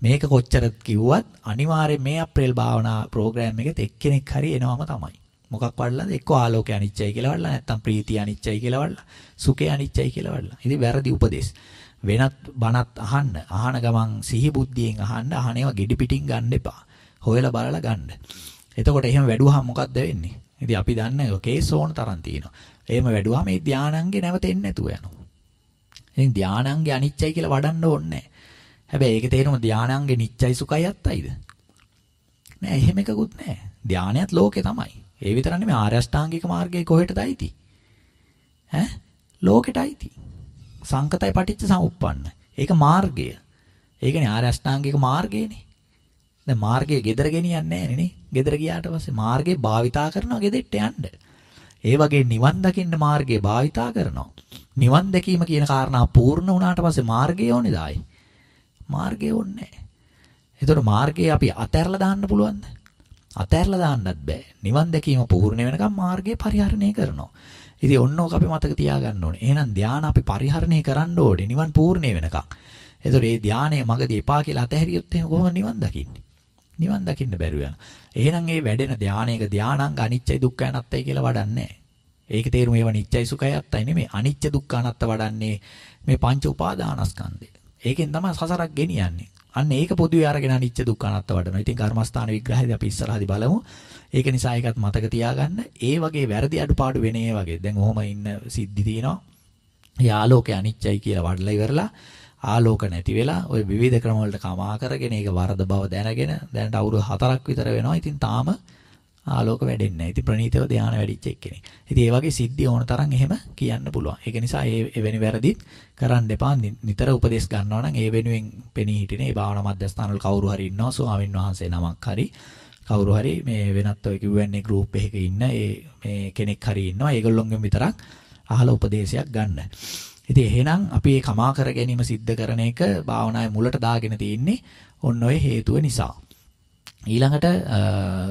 මේක කොච්චර කිව්වත් අනිවාර්යෙන් මේ අප්‍රේල් භාවනා ප්‍රෝග්‍රෑම් එකෙත් එක්කෙනෙක් හරි එනවම තමයි. මොකක් වඩලාද? එක්ක ආලෝකය අනිච්චයි කියලා වඩලා නැත්නම් ප්‍රීතිය අනිච්චයි කියලා වඩලා සුඛය අනිච්චයි කියලා වඩලා. ඉතින් වැරදි උපදේශ. වෙනත් බණත් අහන්න. අහන ගමන් සිහි බුද්ධියෙන් අහන්න. අහන ඒවා gedi පිටින් ගන්න එපා. හොයලා බලලා ගන්න. එතකොට එහෙම වැඩුවහම මොකද්ද වෙන්නේ? ඉතින් අපි දන්නේ ඔය කේස් ඕන තරම් තියෙනවා. එහෙම වැඩුවාම මේ ධානාංගේ නැවත එන්නේ නැතුව යනවා. ඉතින් ධානාංගේ අනිච්චයි කියලා වඩන්න ඕනේ හැබැයි ඒක තේරුම ධානාංගේ නිච්චයි සුඛයි අත්තයිද? නෑ එහෙම එකකුත් නෑ. ධානයත් ලෝකේ තමයි. ඒ විතර නෙමෙයි ආර්ය අෂ්ටාංගික මාර්ගයේ කොහෙටද ඇයිති? ඈ ලෝකෙට ඇයිති. සංකතයි පටිච්ච සමුප්පන්න. ඒක මාර්ගය. ඒකනේ ආර්ය අෂ්ටාංගික මාර්ගයනේ. දැන් මාර්ගයේ gedara ගෙනියන්නේ නැහැ නේ. gedara ගියාට පස්සේ මාර්ගේ භාවිතා කරනවා gedෙට්ට යන්න. ඒ වගේ නිවන් දකින්න මාර්ගය භාවිතා කරනවා. නිවන් දැකීම කියන කාරණා පූර්ණ වුණාට පස්සේ මාර්ගය ඕනේද ආයි? මාර්ගය ඕනේ නැහැ. ඒතර මාර්ගය අපි අතහැරලා දාන්න පුළුවන්ද? අතහැරලා දාන්නත් බෑ. නිවන් දැකීම පූර්ණ වෙනකම් මාර්ගය පරිහරණය කරනවා. ඉතින් ඔන්න ඕක අපි මතක තියාගන්න ඕනේ. එහෙනම් ධානය අපි පරිහරණය කරන්න ඕනේ නිවන් පූර්ණේ වෙනකම්. ඒතර මේ ධානය මගදී එපා කියලා අතහැරියොත් එහෙනම් කොහොමද නිවන් දකින්නේ? නිවන් දකින්න බැරුව යනවා. එහෙනම් මේ වැඩෙන ධානයක ධානාංග අනිච්චයි දුක්ඛයි නැත්තයි කියලා වඩන්නේ ඒකේ තේරුම ඒව නිච්චයි සුඛයි අත්තයි නෙමෙයි. අනිච්ච දුක්ඛ අනාත්ත වඩන්නේ මේ පංච උපාදානස්කන්ධය. ඒකෙන් තමයි සසරක් ගෙනියන්නේ. අන්න ඒක පොදුවේ අරගෙන අනිච්ච දුක්ඛ අනාත්ත වඩනවා. ඉතින් කර්මස්ථාන විග්‍රහයේදී අපි ඉස්සරහදී බලමු. ඒක නිසා ඒකත් මතක තියාගන්න. ඒ වගේ වැරදි අඩුපාඩු වෙන ඒ වගේ. දැන් ඔහොම ඉන්න සිද්ධි තියෙනවා. ඒ ආලෝකය අනිච්චයි කියලා වඩලා ඉවරලා ආලෝක නැති වෙලා ওই විවිධ ක්‍රම වලට කමා කරගෙන ඒක වරද බව දැනගෙන දැනට අවුරුදු 4ක් විතර වෙනවා. ඉතින් තාම ආලෝක වැඩෙන්නේ නැහැ. ඉතින් ප්‍රණීතව ධානය වැඩිච්ච එක්කෙනෙක්. ඉතින් ඒ වගේ සිද්ධි ඕන තරම් එහෙම කියන්න පුළුවන්. ඒක නිසා ඒ එවැනි වැරදිත් කරන්න එපා. නිතර උපදෙස් ගන්නවා නම් ඒ වෙනුවෙන් පෙනී හිටිනේ. ඒ භාවනා මධ්‍යස්ථාන වල කවුරු හරි ඉන්නවා. ස්වාමින් වහන්සේ නමක් හරි කවුරු හරි මේ වෙනත් ඔය කිව්වන්නේ ගෲප් එකක ඉන්න ඒ මේ කෙනෙක් හරි ඉන්නවා. ඒගොල්ලොන්ගෙන් විතරක් අහලා උපදේශයක් ගන්න. ඉතින් එහෙනම් අපි මේ කමා කර ගැනීම සිද්ධ කරන එක භාවනාවේ මුලට දාගෙන තියෙන්නේ ඔන්න ඔය හේතුව නිසා. ඊළඟට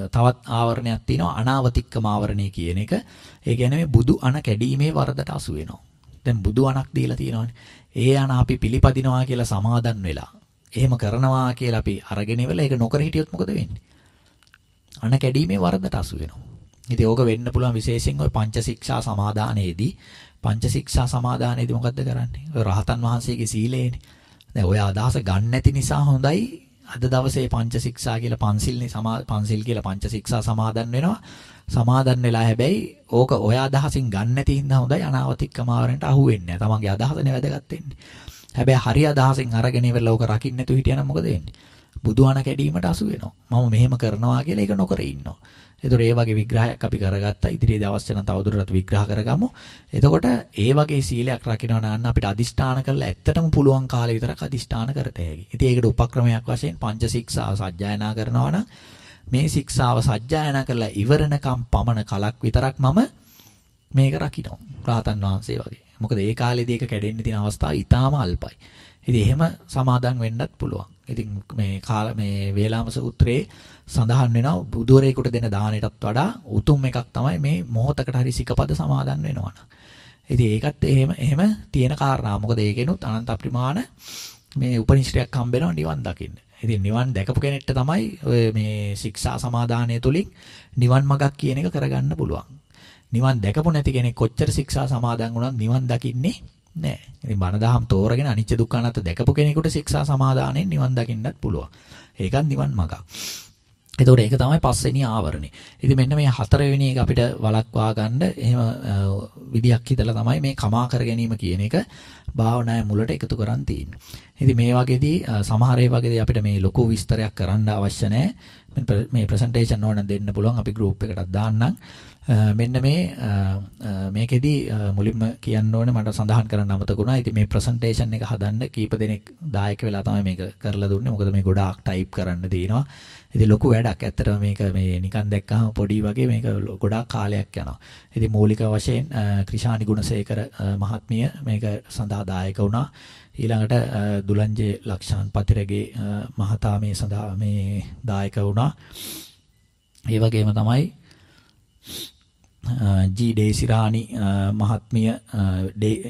තවත් ආවරණයක් තියෙනවා අනාවතික්කම ආවරණය කියන එක. ඒ කියන්නේ මේ බුදු අණ කැඩීමේ වරදට අසු වෙනවා. දැන් බුදු අණක් දීලා තියෙනවානේ. ඒ අණ අපි පිළිපදිනවා කියලා සමාදන් වෙලා. එහෙම කරනවා කියලා අපි අරගෙන ඉවල ඒක නොකර හිටියොත් මොකද වෙන්නේ? අණ කැඩීමේ වරදට අසු වෙනවා. ඉතින් ඕක වෙන්න පුළුවන් විශේෂයෙන් ওই පංචශික්ෂා සමාදානයේදී පංචශික්ෂා සමාදානයේදී මොකද්ද කරන්නේ? ඔය රහතන් වහන්සේගේ සීලේනේ. දැන් ඔය අදහස ගන්න නැති නිසා හොඳයි අද දවසේ පංච ශික්ෂා කියලා පන්සිල්නේ සමා පන්සිල් කියලා පංච ශික්ෂා සමාදන් වෙනවා. සමාදන් වෙලා හැබැයි ඕක ඔය අදහසින් ගන්න නැති හින්දා හොඳයි අනාවතික්කමාවරන්ට අහු වෙන්නේ නැහැ. තමන්ගේ අදහසනේ වැදගත් වෙන්නේ. හැබැයි හරි අදහසින් අරගෙන ඉවරලා ඕක රකින්න නැතු හිටියනම් මොකද වෙන්නේ? බුදුහාන කැඩීමට අසු වෙනවා. මම මෙහෙම කරනවා කියලා ඒක නොකර ඉන්නවා. ඒතර ඒ වගේ විග්‍රහයක් අපි කරගත්තා. ඉදිරියේදී අවශ්‍ය නම් තවදුරටත් විග්‍රහ කරගමු. එතකොට ඒ වගේ සීලයක් රකින්න නම් අපිට අදිෂ්ඨාන කරලා ඇත්තටම පුළුවන් කාලේ විතරක් අදිෂ්ඨාන කරත හැකියි. ඉතින් ඒකට උපක්‍රමයක් වශයෙන් පංච ශික්ෂාව සජ්ජායනා කරනවා නම් මේ ශික්ෂාව සජ්ජායනා කරලා ඉවරනකම් පමණ කලක් විතරක් මම මේක රකින්න. රාතන් වහන්සේ වගේ. මොකද ඒ කාලේදී ඒක කැඩෙන්න තියෙන අවස්ථාව ඊටාම අල්පයි. ඉතින් එහෙම සමාදන් වෙන්නත් පුළුවන්. ඉතින් මේ කාල මේ වේලාම සූත්‍රයේ සඳහන් වෙනවා බුදුරේකට දෙන දාණයටත් වඩා උතුම් එකක් තමයි මේ මොහොතකට හරි සිකපද සමාදන් වෙනවා. ඉතින් ඒකත් එහෙම එහෙම තියෙන කාරණා. මොකද ඒකෙනුත් අනන්ත අප්‍රමාණ මේ උපනිෂ්ඨයක් හම්බ වෙනවා නිවන් දකින්න. ඉතින් නිවන් දැකපු කෙනෙක්ට තමයි ඔය මේ ශික්ෂා සමාදානය තුලින් නිවන් මගක් කියන එක කරගන්න පුළුවන්. නිවන් දැකපු නැති කෙනෙක් කොච්චර ශික්ෂා සමාදන් වුණත් නිවන් දකින්නේ නෑ. ඉතින් බණ දහම් තෝරගෙන අනිච්ච දුක්ඛ අනාත්ම දැකපු කෙනෙකුට ශික්ෂා සමාදානෙන් නිවන් දකින්නත් පුළුවන්. ඒකත් නිවන් මඟක්. එතකොට ඒක තමයි පස්වෙනි ආවරණය. ඉතින් මෙන්න මේ හතරවෙනි එක අපිට වළක්වා ගන්න එහෙම විදියක් හිතලා තමයි මේ කමා කර ගැනීම කියන එක භාවනාවේ මුලට එකතු කරන් තියෙන්නේ. ඉතින් මේ වගේදී සමහර ඒ වගේදී අපිට මේ ලොකු විස්තරයක් කරන්න අවශ්‍ය නැහැ. මේ ප්‍රසන්ටේෂන් ඕන දෙන්න පුළුවන් අපි ගෲප් එකකටත් දාන්නම්. මෙන්න මේ මේකෙදි මුලින්ම කියන්න ඕනේ මට සඳහන් කරන්න අමතක වුණා. ඉතින් මේ ප්‍රසන්ටේෂන් එක හදන්න කීප දෙනෙක් දායක වෙලා තමයි මේක කරලා දුන්නේ. මොකද මේ ගොඩාක් ටයිප් කරන්න තියෙනවා. ඉතින් ලොකු වැඩක්. ඇත්තටම මේක මේ නිකන් දැක්කම පොඩි වගේ මේක ගොඩාක් කාලයක් යනවා. ඉතින් මූලික වශයෙන් ක්‍රිෂානි ගුණසේකර මහත්මිය මේක සඳහා දායක වුණා. ඊළඟට දුලංජේ ලක්ෂාන් පතිරගේ මහතා මේ සඳහා මේ දායක වුණා. ඒ වගේම තමයි ජී ඩේසිරානි මහත්මිය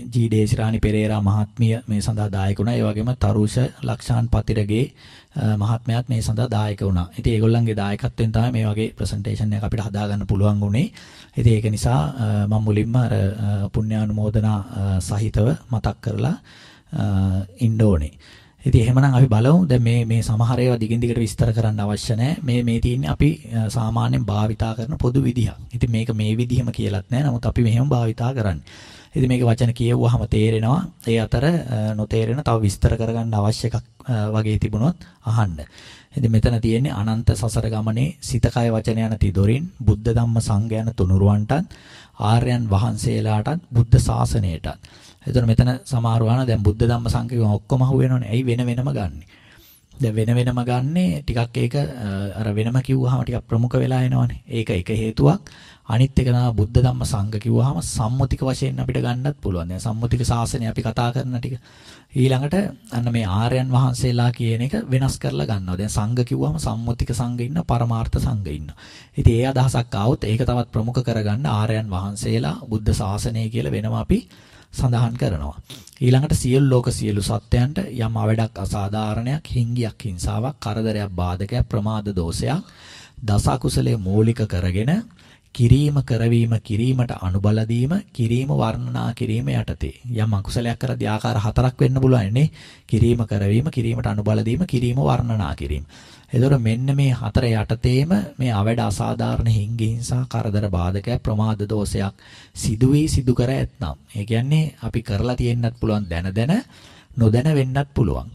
ජී ඩේසිරානි පෙරේරා මහත්මිය මේ සඳහා දායක වුණා. ඒ වගේම තරුෂ ලක්ෂාන් පතිරගේ මහත්මයාත් මේ සඳහා දායක වුණා. ඉතින් ඒගොල්ලන්ගේ දායකත්වයෙන් තමයි මේ වගේ ප්‍රසන්ටේෂන් එක අපිට හදාගන්න පුළුවන් වුණේ. ඉතින් ඒක නිසා මම මුලින්ම අර පුණ්‍යානුමෝදනා සහිතව මතක් කරලා ඉන්න ඕනේ. ඉතින් එහෙමනම් අපි බලමු දැන් මේ මේ සමහර ඒවා දිගින් දිගට විස්තර කරන්න අවශ්‍ය නැහැ. මේ මේ තියෙන්නේ අපි සාමාන්‍යයෙන් භාවිතා කරන පොදු විදිහක්. ඉතින් මේක මේ විදිහම කියලත් නැහැ. නමුත් අපි මෙහෙම භාවිතා කරන්නේ. ඉතින් මේක වචන කියවුවාම තේරෙනවා. ඒ අතර නොතේරෙන තව විස්තර කරගන්න අවශ්‍ය එකක් වගේ තිබුණොත් අහන්න. ඉතින් මෙතන තියෙන්නේ අනන්ත සසර ගමනේ සිත කය වචන යන තිදොරින් බුද්ධ ධම්ම සංඝ යන තුනුරුවන්ටත් ආර්යයන් වහන්සේලාටත් බුද්ධ ශාසනයටත් එතකොට මෙතන සමහරවන දැන් බුද්ධ ධම්ම සංකේම ඔක්කොම අහු වෙනවනේ. ඇයි වෙන වෙනම ගන්නෙ? දැන් වෙන වෙනම ගන්නෙ ටිකක් ඒක අර වෙනම කිව්වහම ටිකක් ප්‍රමුඛ වෙලා එනවනේ. ඒක එක හේතුවක්. අනිත් එක තමයි බුද්ධ ධම්ම සංඝ කිව්වහම සම්මුතික වශයෙන් අපිට ගන්නත් පුළුවන්. දැන් සම්මුතික ශාසනය අපි කතා කරන ටික. ඊළඟට අන්න මේ ආර්යයන් වහන්සේලා කියන එක වෙනස් කරලා ගන්නවා. දැන් සංඝ කිව්වහම සම්මුතික සංඝ ඉන්න පරමාර්ථ සංඝ ඉන්න. ඉතින් ඒ අදහසක් ආවොත් ඒක තවත් ප්‍රමුඛ කරගන්න ආර්යයන් වහන්සේලා බුද්ධ ශාසනය කියලා වෙනම අපි සඳහන් කරනවා. ඊළඟට සියලු ලෝක සියලු සත්‍යයන්ට යම් අවඩක් අසාධාරණයක්, හිංගියක්, හිංසාවක්, කරදරයක්, බාධකයක්, ප්‍රමාද දෝෂයක් දස අකුසලයේ මූලික කරගෙන කිරීම කරවීම කිරීමට අනුබල දීම කිරීම වර්ණනා කිරීම යටතේ. යම් අකුසලයක් කරද්දී ආකාර හතරක් වෙන්න පුළුවන් නේ. කිරීම කරවීම කිරීමට අනුබල දීම කිරීම වර්ණනා කිරීම. එතකොට මෙන්න මේ හතර යටතේම මේ අවැඩ අසාධාරණ හිංගිහිංසා කරදර බාධකයක් ප්‍රමාද දෝෂයක් සිදු වී සිදු කර ඇතනම්. ඒ කියන්නේ අපි කරලා තියෙන්නත් පුළුවන් දැන දැන නොදැන වෙන්නත් පුළුවන්.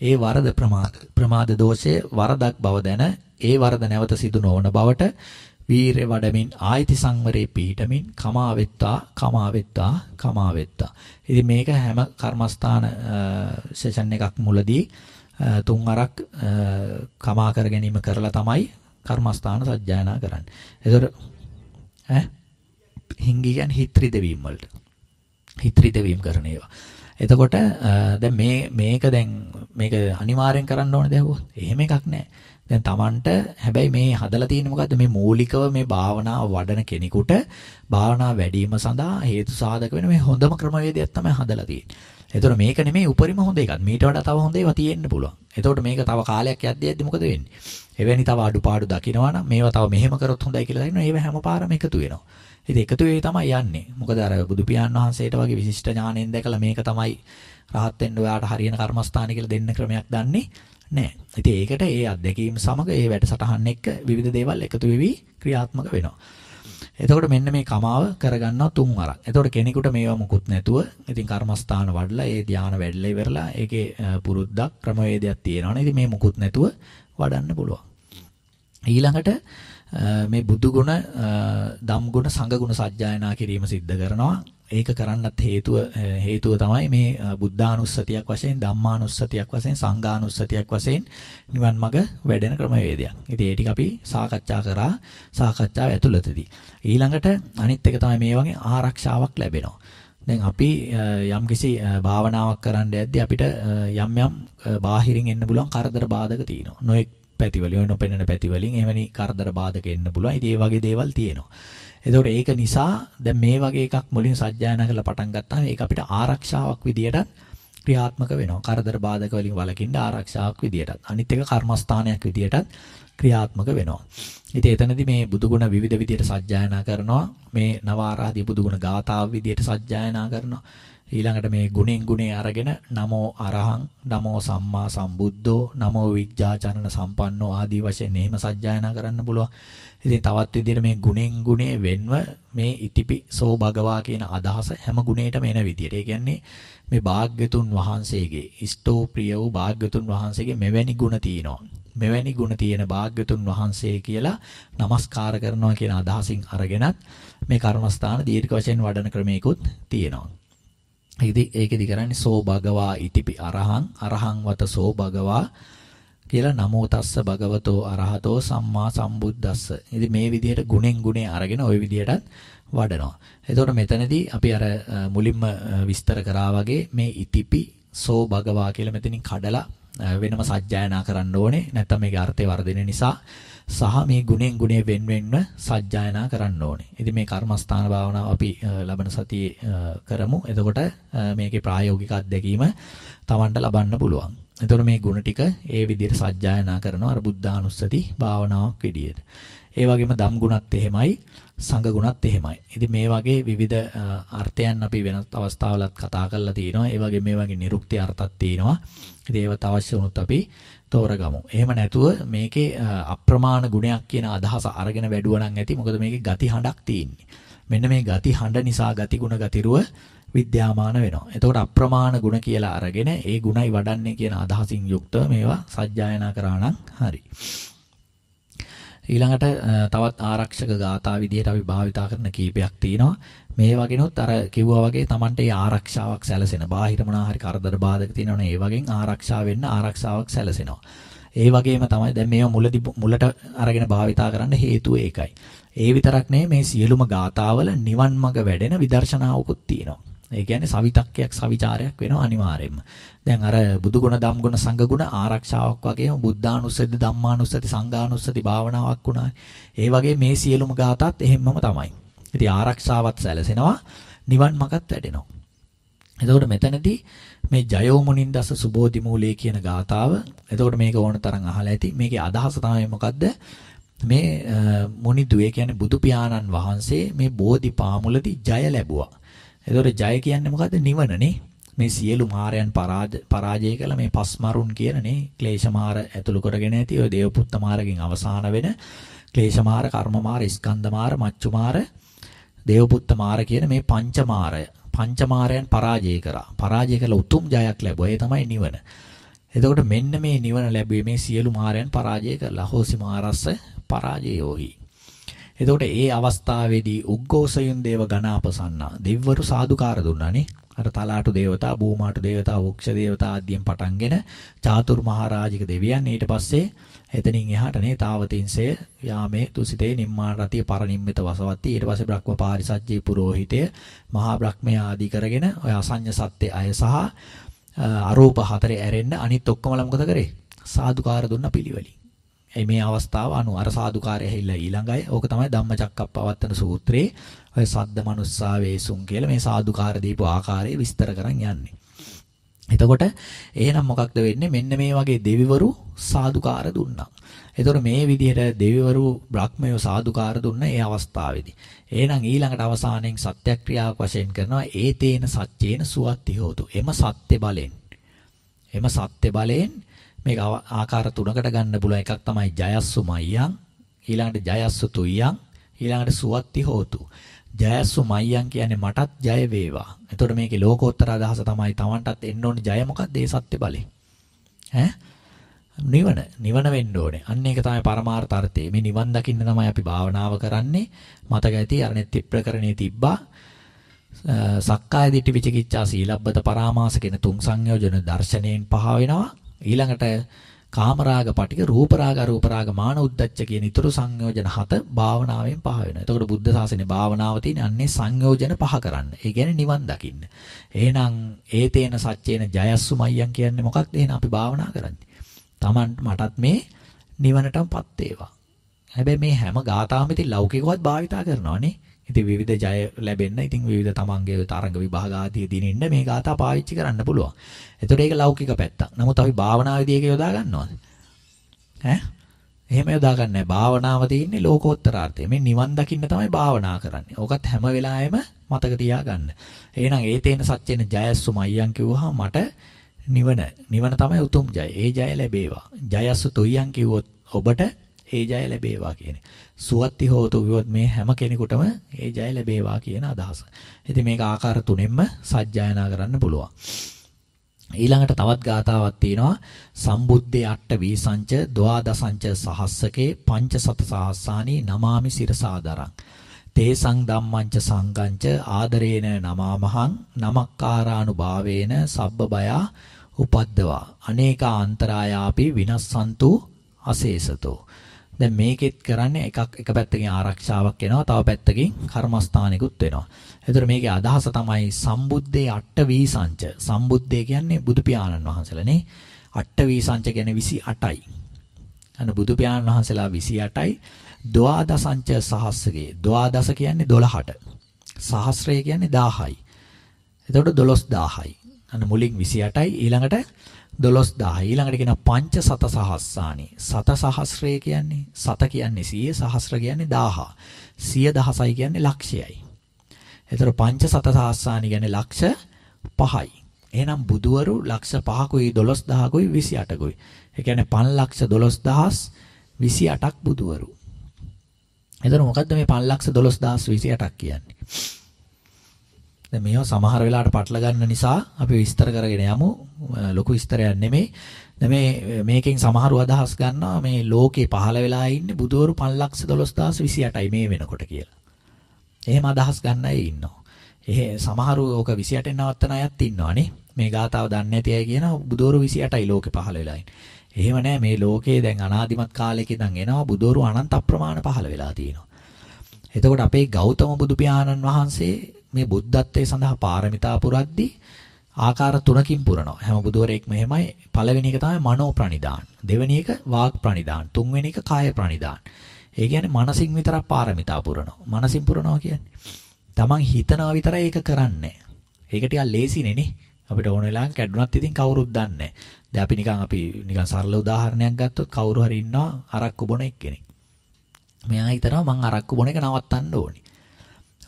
ඒ වරද ප්‍රමාද ප්‍රමාද දෝෂයේ වරදක් බව දැන ඒ වරද නැවත සිදු නොවන බවට වීරය වඩමින් ආයිති සංවරේ පීඨමින් කමා වෙත්තා කමා වෙත්තා කමා වෙත්තා. ඉතින් මේක හැම කර්මස්ථාන සෙෂන් එකක් මුලදී තුන් අරක් කමා කර ගැනීම කරලා තමයි කර්මස්ථාන සජ්ජායනා කරන්නේ. ඒතර ඈ හිංගි කියන්නේ හිත්‍රි දෙවීම වලට. හිත්‍රි දෙවීම කරන ඒවා. එතකොට දැන් මේ මේක දැන් මේක අනිවාර්යෙන් කරන්න ඕනේ දැහුවොත්. එහෙම එකක් නැහැ. දැන් Tamanට හැබැයි මේ හදලා තියෙන්නේ මොකද්ද මේ මූලිකව මේ භාවනාව වඩන කෙනෙකුට භාවනාව වැඩිම සඳහා හේතු සාධක වෙන මේ හොඳම ක්‍රමවේදයක් තමයි හදලා තියෙන්නේ. ඒතර මේක නෙමෙයි උපරිම හොඳ එකක්. මීට වඩා තව හොඳ ඒවා තියෙන්න පුළුවන්. එතකොට මේක තව කාලයක් යද්දී යද්දී මොකද වෙන්නේ? එවැනි තව අඩුපාඩු දකිනවා නම් මේවා තව මෙහෙම කරොත් හොඳයි කියලා හිතනවා. ඒව හැම පාරම එකතු වෙනවා. ඉතින් එකතු වෙයි තමයි යන්නේ. මොකද අර බුදු පියාණන් වහන්සේට වගේ විශිෂ්ට ඥාණයෙන් දැකලා මේක තමයි රහත් වෙන්න ඔයාට හරියන කර්මස්ථාන කියලා දෙන්න ක්‍රමයක් දන්නේ නැහැ. ඉතින් ඒකට ඒ අත්දැකීම් සමග ඒ වැඩසටහන් එක්ක විවිධ දේවල් එකතු වෙවි ක්‍රියාත්මක වෙනවා. එතකොට මෙන්න මේ කමාව කරගන්නවා තුන් වරක්. එතකොට කෙනෙකුට මේවා මුකුත් නැතුව ඉතින් කර්මස්ථාන වඩලා ඒ ධානය වැඩිලා ඉවරලා ඒකේ පුරුද්දක් ක්‍රමවේදයක් තියෙනවනේ. ඉතින් මේ මුකුත් නැතුව වඩන්න පුළුවන්. ඊළඟට මේ බුදු ගුණ, ධම් ගුණ, සංඝ ගුණ සජ්ජායනා කිරීම සිද්ධ කරනවා. ඒක කරන්නත් හේතුව හේතුව තමයි මේ බුද්ධානුස්සතියක් වශයෙන් ධම්මානුස්සතියක් වශයෙන් සංඝානුස්සතියක් වශයෙන් නිවන් මඟ වැඩෙන ක්‍රමවේදයක්. ඉතින් ඒ ටික අපි සාකච්ඡා කරා සාකච්ඡාව ඇතුළතදී. ඊළඟට අනිත් එක තමයි මේ වගේ ආරක්ෂාවක් ලැබෙනවා. දැන් අපි යම්කිසි භාවනාවක් කරන්න යද්දී අපිට යම් යම් බාහිරින් එන්න පුළුවන් කරදර බාධක තියෙනවා. නොඑක් පැතිවලින් නොපෙනෙන පැතිවලින් එවැනි කරදර බාධක එන්න පුළුවන්. ඉතින් ඒ වගේ දේවල් තියෙනවා. එතකොට ඒක නිසා දැන් මේ වගේ එකක් මුලින් සජ්ජායනා කරලා පටන් ගත්තාම ඒක අපිට ආරක්ෂාවක් විදියට ක්‍රියාත්මක වෙනවා. කරදර බාධක වලින් වළකින්න ආරක්ෂාවක් විදියටත්. අනිත් එක කර්මස්ථානයක් විදියටත් ක්‍රියාත්මක වෙනවා. ඉතින් එතනදී මේ බුදුගුණ විවිධ විදියට සජ්ජායනා කරනවා. මේ නව ආරාධි බුදුගුණ ගාථාව විදියට සජ්ජායනා කරනවා. ඊළඟට මේ ගුණෙන් ගුණේ අරගෙන නමෝ අරහං නමෝ සම්මා සම්බුද්ධෝ නමෝ විජ්ජාචරණ සම්පන්නෝ ආදී වශයෙන් එහෙම සජ්ජායනා කරන්න පුළුවන්. ඉතින් තවත් විදිහට මේ ගුණෙන් ගුණේ වෙන්ව මේ ඉතිපි සෝ භගවා කියන අදහස හැම ගුණයකටම එන විදිහට. ඒ කියන්නේ මේ භාග්‍යතුන් වහන්සේගේ ඉෂ්ටෝ ප්‍රිය වූ භාග්‍යතුන් වහන්සේගේ මෙවැනි ගුණ තියෙනවා. මෙවැනි ගුණ තියෙන භාග්‍යතුන් වහන්සේ කියලා নমස්කාර කරනවා කියන අදහසින් අරගෙනත් මේ කර්මස්ථාන දීර්ඝ වශයෙන් වඩන ක්‍රමයකුත් තියෙනවා. ඉතින් ඒකෙදි කරන්නේ සෝ භගවා ඉතිපි අරහං අරහං වත සෝ භගවා කියලා නමෝ තස්ස භගවතෝ අරහතෝ සම්මා සම්බුද්දස්ස. ඉතින් මේ විදිහට ගුණෙන් ගුණේ අරගෙන ওই විදිහටත් වඩනවා. එතකොට මෙතනදී අපි අර මුලින්ම විස්තර කරා වගේ මේ ඉතිපි සෝ භගවා කියලා මෙතනින් කඩලා වෙනම සජ්ජායනා කරන්න ඕනේ. නැත්නම් මේකේ අර්ථය වර්ධින නිසා සහ මේ ගුණෙන් ගුණේ වෙන් වෙන්න සජ්ජායනා කරන්න ඕනේ. ඉතින් මේ කර්මස්ථාන භාවනාව අපි ලබන සතියේ කරමු. එතකොට මේකේ ප්‍රායෝගික අත්දැකීම Tamanට ලබන්න පුළුවන්. එතකොට මේ ಗುಣ ටික ඒ විදිහට සජ්ජායනා කරනවා අර බුද්ධානුස්සති භාවනාවක් විදිහට. ඒ වගේම ධම් ගුණත් එහෙමයි සංඝ ගුණත් එහෙමයි. ඉතින් මේ වගේ විවිධ අර්ථයන් අපි වෙනත් අවස්ථාවලත් කතා කරලා තිනවා. ඒ වගේ මේ වගේ නිරුක්ති අර්ථත් තියෙනවා. ඉතින් ඒවත් අවශ්‍ය වුණොත් අපි තෝරගමු. එහෙම නැතුව මේකේ අප්‍රමාණ ගුණයක් කියන අදහස අරගෙන වැඩුවා නම් ඇති. මොකද මේකේ ගති හඬක් තියෙන්නේ. මෙන්න මේ ගති හඬ නිසා ගති ගුණ ගතිරුව විද්‍යාමාන වෙනවා. එතකොට අප්‍රමාණ ගුණ කියලා අරගෙන ඒ ගුණයි වඩන්නේ කියන අදහසින් යුක්තව මේවා සජ්ජායනා කරා නම් හරි. ඊළඟට තවත් ආරක්ෂක ගාථා විදිහට අපි භාවිතා කරන කීපයක් තියෙනවා. මේ වගේනොත් අර කිව්වා වගේ Tamante ඒ ආරක්ෂාවක් සැලසෙන. බාහිර මොනවා හරි කරදර බාධක තියෙනවනේ ඒ වගේ ආරක්ෂා වෙන්න ආරක්ෂාවක් සැලසෙනවා. ඒ වගේම තමයි දැන් මේවා මුලදි මුලට අරගෙන භාවිතා කරන්න හේතුව ඒකයි. ඒ විතරක් නෙමෙයි මේ සියලුම ගාතාවල නිවන් මඟ වැඩෙන විදර්ශනාවකුත් තියෙනවා. ඒ කියන්නේ සවිතක්කයක් සවිචාරයක් වෙනවා අනිවාර්යයෙන්ම. දැන් අර බුදුගුණ ධම්ගුණ සංඝගුණ ආරක්ෂාවක් වගේම බුද්ධානුස්සති ධම්මානුස්සති සංඝානුස්සති භාවනාවක් වුණා. ඒ වගේ මේ සියලුම ගාතාත් එහෙම්මම තමයි. ඉතින් ආරක්ෂාවත් සැලසෙනවා නිවන් මගත් වැඩෙනවා. එතකොට මෙතනදී මේ ජයෝ මුනින්දස සුබෝධි මූලයේ කියන ගාතාව එතකොට මේක ඕන තරම් අහලා ඇති. මේකේ අදහස තමයි මොකද්ද? මේ මුනිදු ඒ කියන්නේ බුදු පියාණන් වහන්සේ මේ බෝධි පාමුලදී ජය ලැබුවා. එතකොට ජය කියන්නේ මොකද්ද? නිවනනේ. මේ සියලු මායයන් පරාජය කළ මේ පස්මරුන් කියනනේ ක්ලේශමාර ඇතුළු කරගෙන ඇති ඔය දේවපුත්ත මාරගෙන් අවසාන වෙන ක්ලේශමාර, කර්මමාර, ස්කන්ධමාර, මච්චුමාර, දේවපුත්ත මාර කියන මේ පංචමාරය පංචමාරයන් පරාජය කරා. පරාජය කළ උතුම් ජයක් ලැබුවා. ඒ තමයි නිවන. එතකොට මෙන්න මේ නිවන ලැබුවේ මේ සියලු මායයන් පරාජය කළා. හෝසි මාරස්ස පරාජයෝහි. එතකොට ඒ අවස්ථාවේදී උග්ගෝසයුන් දේව ගණාපසන්නා දෙවිවරු සාදුකාර දුන්නානේ. අර තලාටු දේවතා, බූමාටු දේවතා, වෘක්ෂ දේවතා ආදියෙන් පටන්ගෙන චාතුරු මහරජික දෙවියන් ඊට පස්සේ එතනින් එහාට නේ තාවතින්සේ යාමේ තුසිතේ නිම්මාන රතිය පරනිම්මිත වසවත්ති ඊට පස්සේ බ්‍රහ්ම පාරිසජ්ජේ පුරোহিතය මහා බ්‍රහ්මයා ආදී කරගෙන ඔය අසඤ්ඤ සත්‍ය අය සහ අරූප හතරේ ඇරෙන්න අනිත් ඔක්කොමලා මොකද කරේ? සාදුකාර දුන්න පිළිවෙලින්. ඒ මේ අවස්ථාව අනු අර සාදුකාරය ඇහිලා ඊළඟයි. ඕක තමයි ධම්මචක්කප්පවත්තන සූත්‍රයේ ඔය සද්ද මනුස්සා වේසුන් කියලා මේ සාදුකාර දීපු ආකාරය විස්තර කරන් යන්නේ. එතකොට එහෙනම් මොකක්ද වෙන්නේ? මෙන්න මේ වගේ දෙවිවරු සාදුකාර දුන්නා. එතකොට මේ විදිහට දෙවිවරු බ්‍රහ්මයෝ සාදුකාර දුන්න ඒ අවස්ථාවේදී. එහෙනම් ඊළඟට අවසානයෙන් සත්‍යක්‍රියාවක් වශයෙන් කරනවා ඒ තේන සත්‍යේන සුවත්ති හෝතු. එම සත්‍ය බලෙන්. එම සත්‍ය බලෙන් මේක ආකාර තුනකට ගන්න පුළුවන් එකක් තමයි ජයස්සු මය්යන් ඊළඟට ජයස්සු තුය්යන් ඊළඟට සුවත්ති හෝතු. ජයස්සු මය්යන් කියන්නේ මටත් ජය වේවා. එතකොට මේකේ ලෝකෝත්තර අදහස තමයි Tamanටත් එන්න ඕනේ ජය මොකක්ද? ඒ සත්‍ය බලේ. ඈ නිවන නිවන වෙන්න ඕනේ. අන්න ඒක තමයි පරමාර්ථ අර්ථය. මේ නිවන් දකින්න තමයි අපි භාවනාව කරන්නේ. මතක ඇති අර නෙත් ප්‍රකරණේ තිබ්බා. සක්කාය දිට්ඨි විචිකිච්ඡා සීලබ්බත පරාමාස කියන තුන් සංයෝජන දර්ශනයෙන් පහ වෙනවා. ඊළඟට කාමරාග පටික රූපරාග අරූපරාග මාන උද්දච්ච කියන ඊතුරු සංයෝජන හත භාවනාවෙන් පහ වෙනවා. එතකොට බුද්ධ ශාසනේ භාවනාව තියෙන අන්නේ සංයෝජන පහ කරන්න. ඒ කියන්නේ නිවන් දකින්න. එහෙනම් ඒතේන සත්‍යේන ජයස්සු මය්යන් කියන්නේ මොකක්ද? එහෙනම් අපි භාවනා කරන්නේ. Taman මටත් මේ නිවනටමපත් වේවා. හැබැයි මේ හැම ගාතාවම ඉතින් ලෞකිකවත් භාවිතා කරනවානේ. ඉතින් විවිධ ජය ලැබෙන්න ඉතින් විවිධ තමන්ගේ තරඟ විභාග ආදී දිනින්න මේ ගාථා පාවිච්චි කරන්න පුළුවන්. එතකොට ඒක ලෞකික පැත්තක්. නමුත් අපි භාවනාවේදී ඒක යොදා ගන්නවද? ඈ? එහෙම යොදා ගන්න නැහැ. භාවනාව තියෙන්නේ ලෝකෝත්තරාර්ථය. මේ නිවන් දකින්න තමයි භාවනා කරන්නේ. ඕකත් හැම වෙලාවෙම මතක තියාගන්න. එහෙනම් ඒ තේන සත්‍යෙන ජයස්සු මයයන් කිව්වහම මට නිවන නිවන තමයි උතුම් ජය. ඒ ජය ලැබේවා. ජයස්සු තුයන් කිව්වොත් ඔබට ඒ ජය ලැබේවා කියන්නේ. සුවත්ති හෝතු විවොත් මේ හැම කෙනෙකුටම ඒ ජය ලැබේවා කියන අදහස. ඉතින් මේක ආකාර තුනෙන්ම සජ්ජායනා කරන්න පුළුවන්. ඊළඟට තවත් ගාතාවක් තියෙනවා සම්බුද්දේ අට්ඨ වීසංච ද්වාදසංච සහස්සකේ පංච සත සහස්සානි නමාමි සිරසාදරං තේසං ධම්මංච සංගංච ආදරේන නමාමහං නමක්කාරානුභාවේන සබ්බ බයා උපද්දවා අනේකා අන්තරායාපි විනස්සන්තු අසේසතෝ දැන් මේකෙත් කරන්නේ එකක් එක පැත්තකින් ආරක්ෂාවක් එනවා තව පැත්තකින් කර්මස්ථානිකුත් වෙනවා. ඒතර මේකේ අදහස තමයි සම්බුද්දේ අට්ඨ වීසංච. සම්බුද්දේ කියන්නේ බුදු පියාණන් වහන්සේලානේ. අට්ඨ වීසංච කියන්නේ 28යි. අන්න බුදු පියාණන් වහන්සේලා 28යි. ද්වාදසංච සහස්‍රගේ. ද්වාදස කියන්නේ 12ට. සහස්‍රය කියන්නේ 1000යි. එතකොට 12000යි. අන්න මුලින් 28යි ඊළඟට 12000 ඊළඟට කියන පංච සත සහස්සානි සත සහස්‍රය කියන්නේ සත කියන්නේ 100 සහස්‍ර කියන්නේ 1000 සිය දහසයි කියන්නේ ලක්ෂයයි. එතකොට පංච සත සහස්සානි කියන්නේ ලක්ෂ 5යි එහෙනම් බුදුවරු ලක්ෂ 5කුයි 12000කුයි 28කුයි ඒ කියන්නේ 5 ලක්ෂ 12000 28ක් බුදුවරු. එතකොට මොකද්ද මේ 5 ලක්ෂ 12000 28ක් කියන්නේ? දැන් මේවා සමහර වෙලාවට පටල ගන්න නිසා අපි විස්තර කරගෙන යමු. ලොකු විස්තරයක් නෙමෙයි. දැන් මේ මේකෙන් සමහරව අදහස් ගන්නවා මේ ලෝකේ පහළ වෙලා ඉන්නේ බුදවරු 512028යි මේ වෙනකොට කියලා. එහෙම අදහස් ගන්න අය ඉන්නවා. එහෙ සමහරු ඕක 28 නවත්තන අයත් ඉන්නවානේ. මේ ගාතාව දන්නේ නැති අය කියනවා බුදවරු 28යි ලෝකේ පහළ වෙලා ඉන්නේ. එහෙම නෑ මේ ලෝකේ දැන් අනාදිමත් කාලයක ඉඳන් එනවා බුදවරු අනන්ත අප්‍රමාණ පහළ වෙලා තියෙනවා. එතකොට අපේ ගෞතම බුදු පියාණන් වහන්සේ මේ බුද්ධත්වයේ සඳහා පාරමිතා පුරද්දී ආකාර තුනකින් පුරනවා. හැම බුදුවරයෙක්ම එහෙමයි. පළවෙනි එක තමයි මනෝ ප්‍රනිදාන. දෙවෙනි එක වාග් ප්‍රනිදාන. තුන්වෙනි එක කාය ප්‍රනිදාන. ඒ කියන්නේ මනසින් විතරක් පාරමිතා පුරනවා. මනසින් පුරනවා කියන්නේ. Taman හිතනවා විතරයි ඒක කරන්නේ. ඒක ටිකක් ලේසිනේ නේ. අපිට ඕන වෙලාවක කැඩුනත් ඉතින් කවුරුත් දන්නේ නැහැ. දැන් අපි නිකන් අපි නිකන් සරල උදාහරණයක් ගත්තොත් කවුරු හරි ඉන්නවා අරක්කු බොන එක්කෙනෙක්. මෙයා හිතනවා මං අරක්කු බොන එක නවත්තන්න ඕනේ.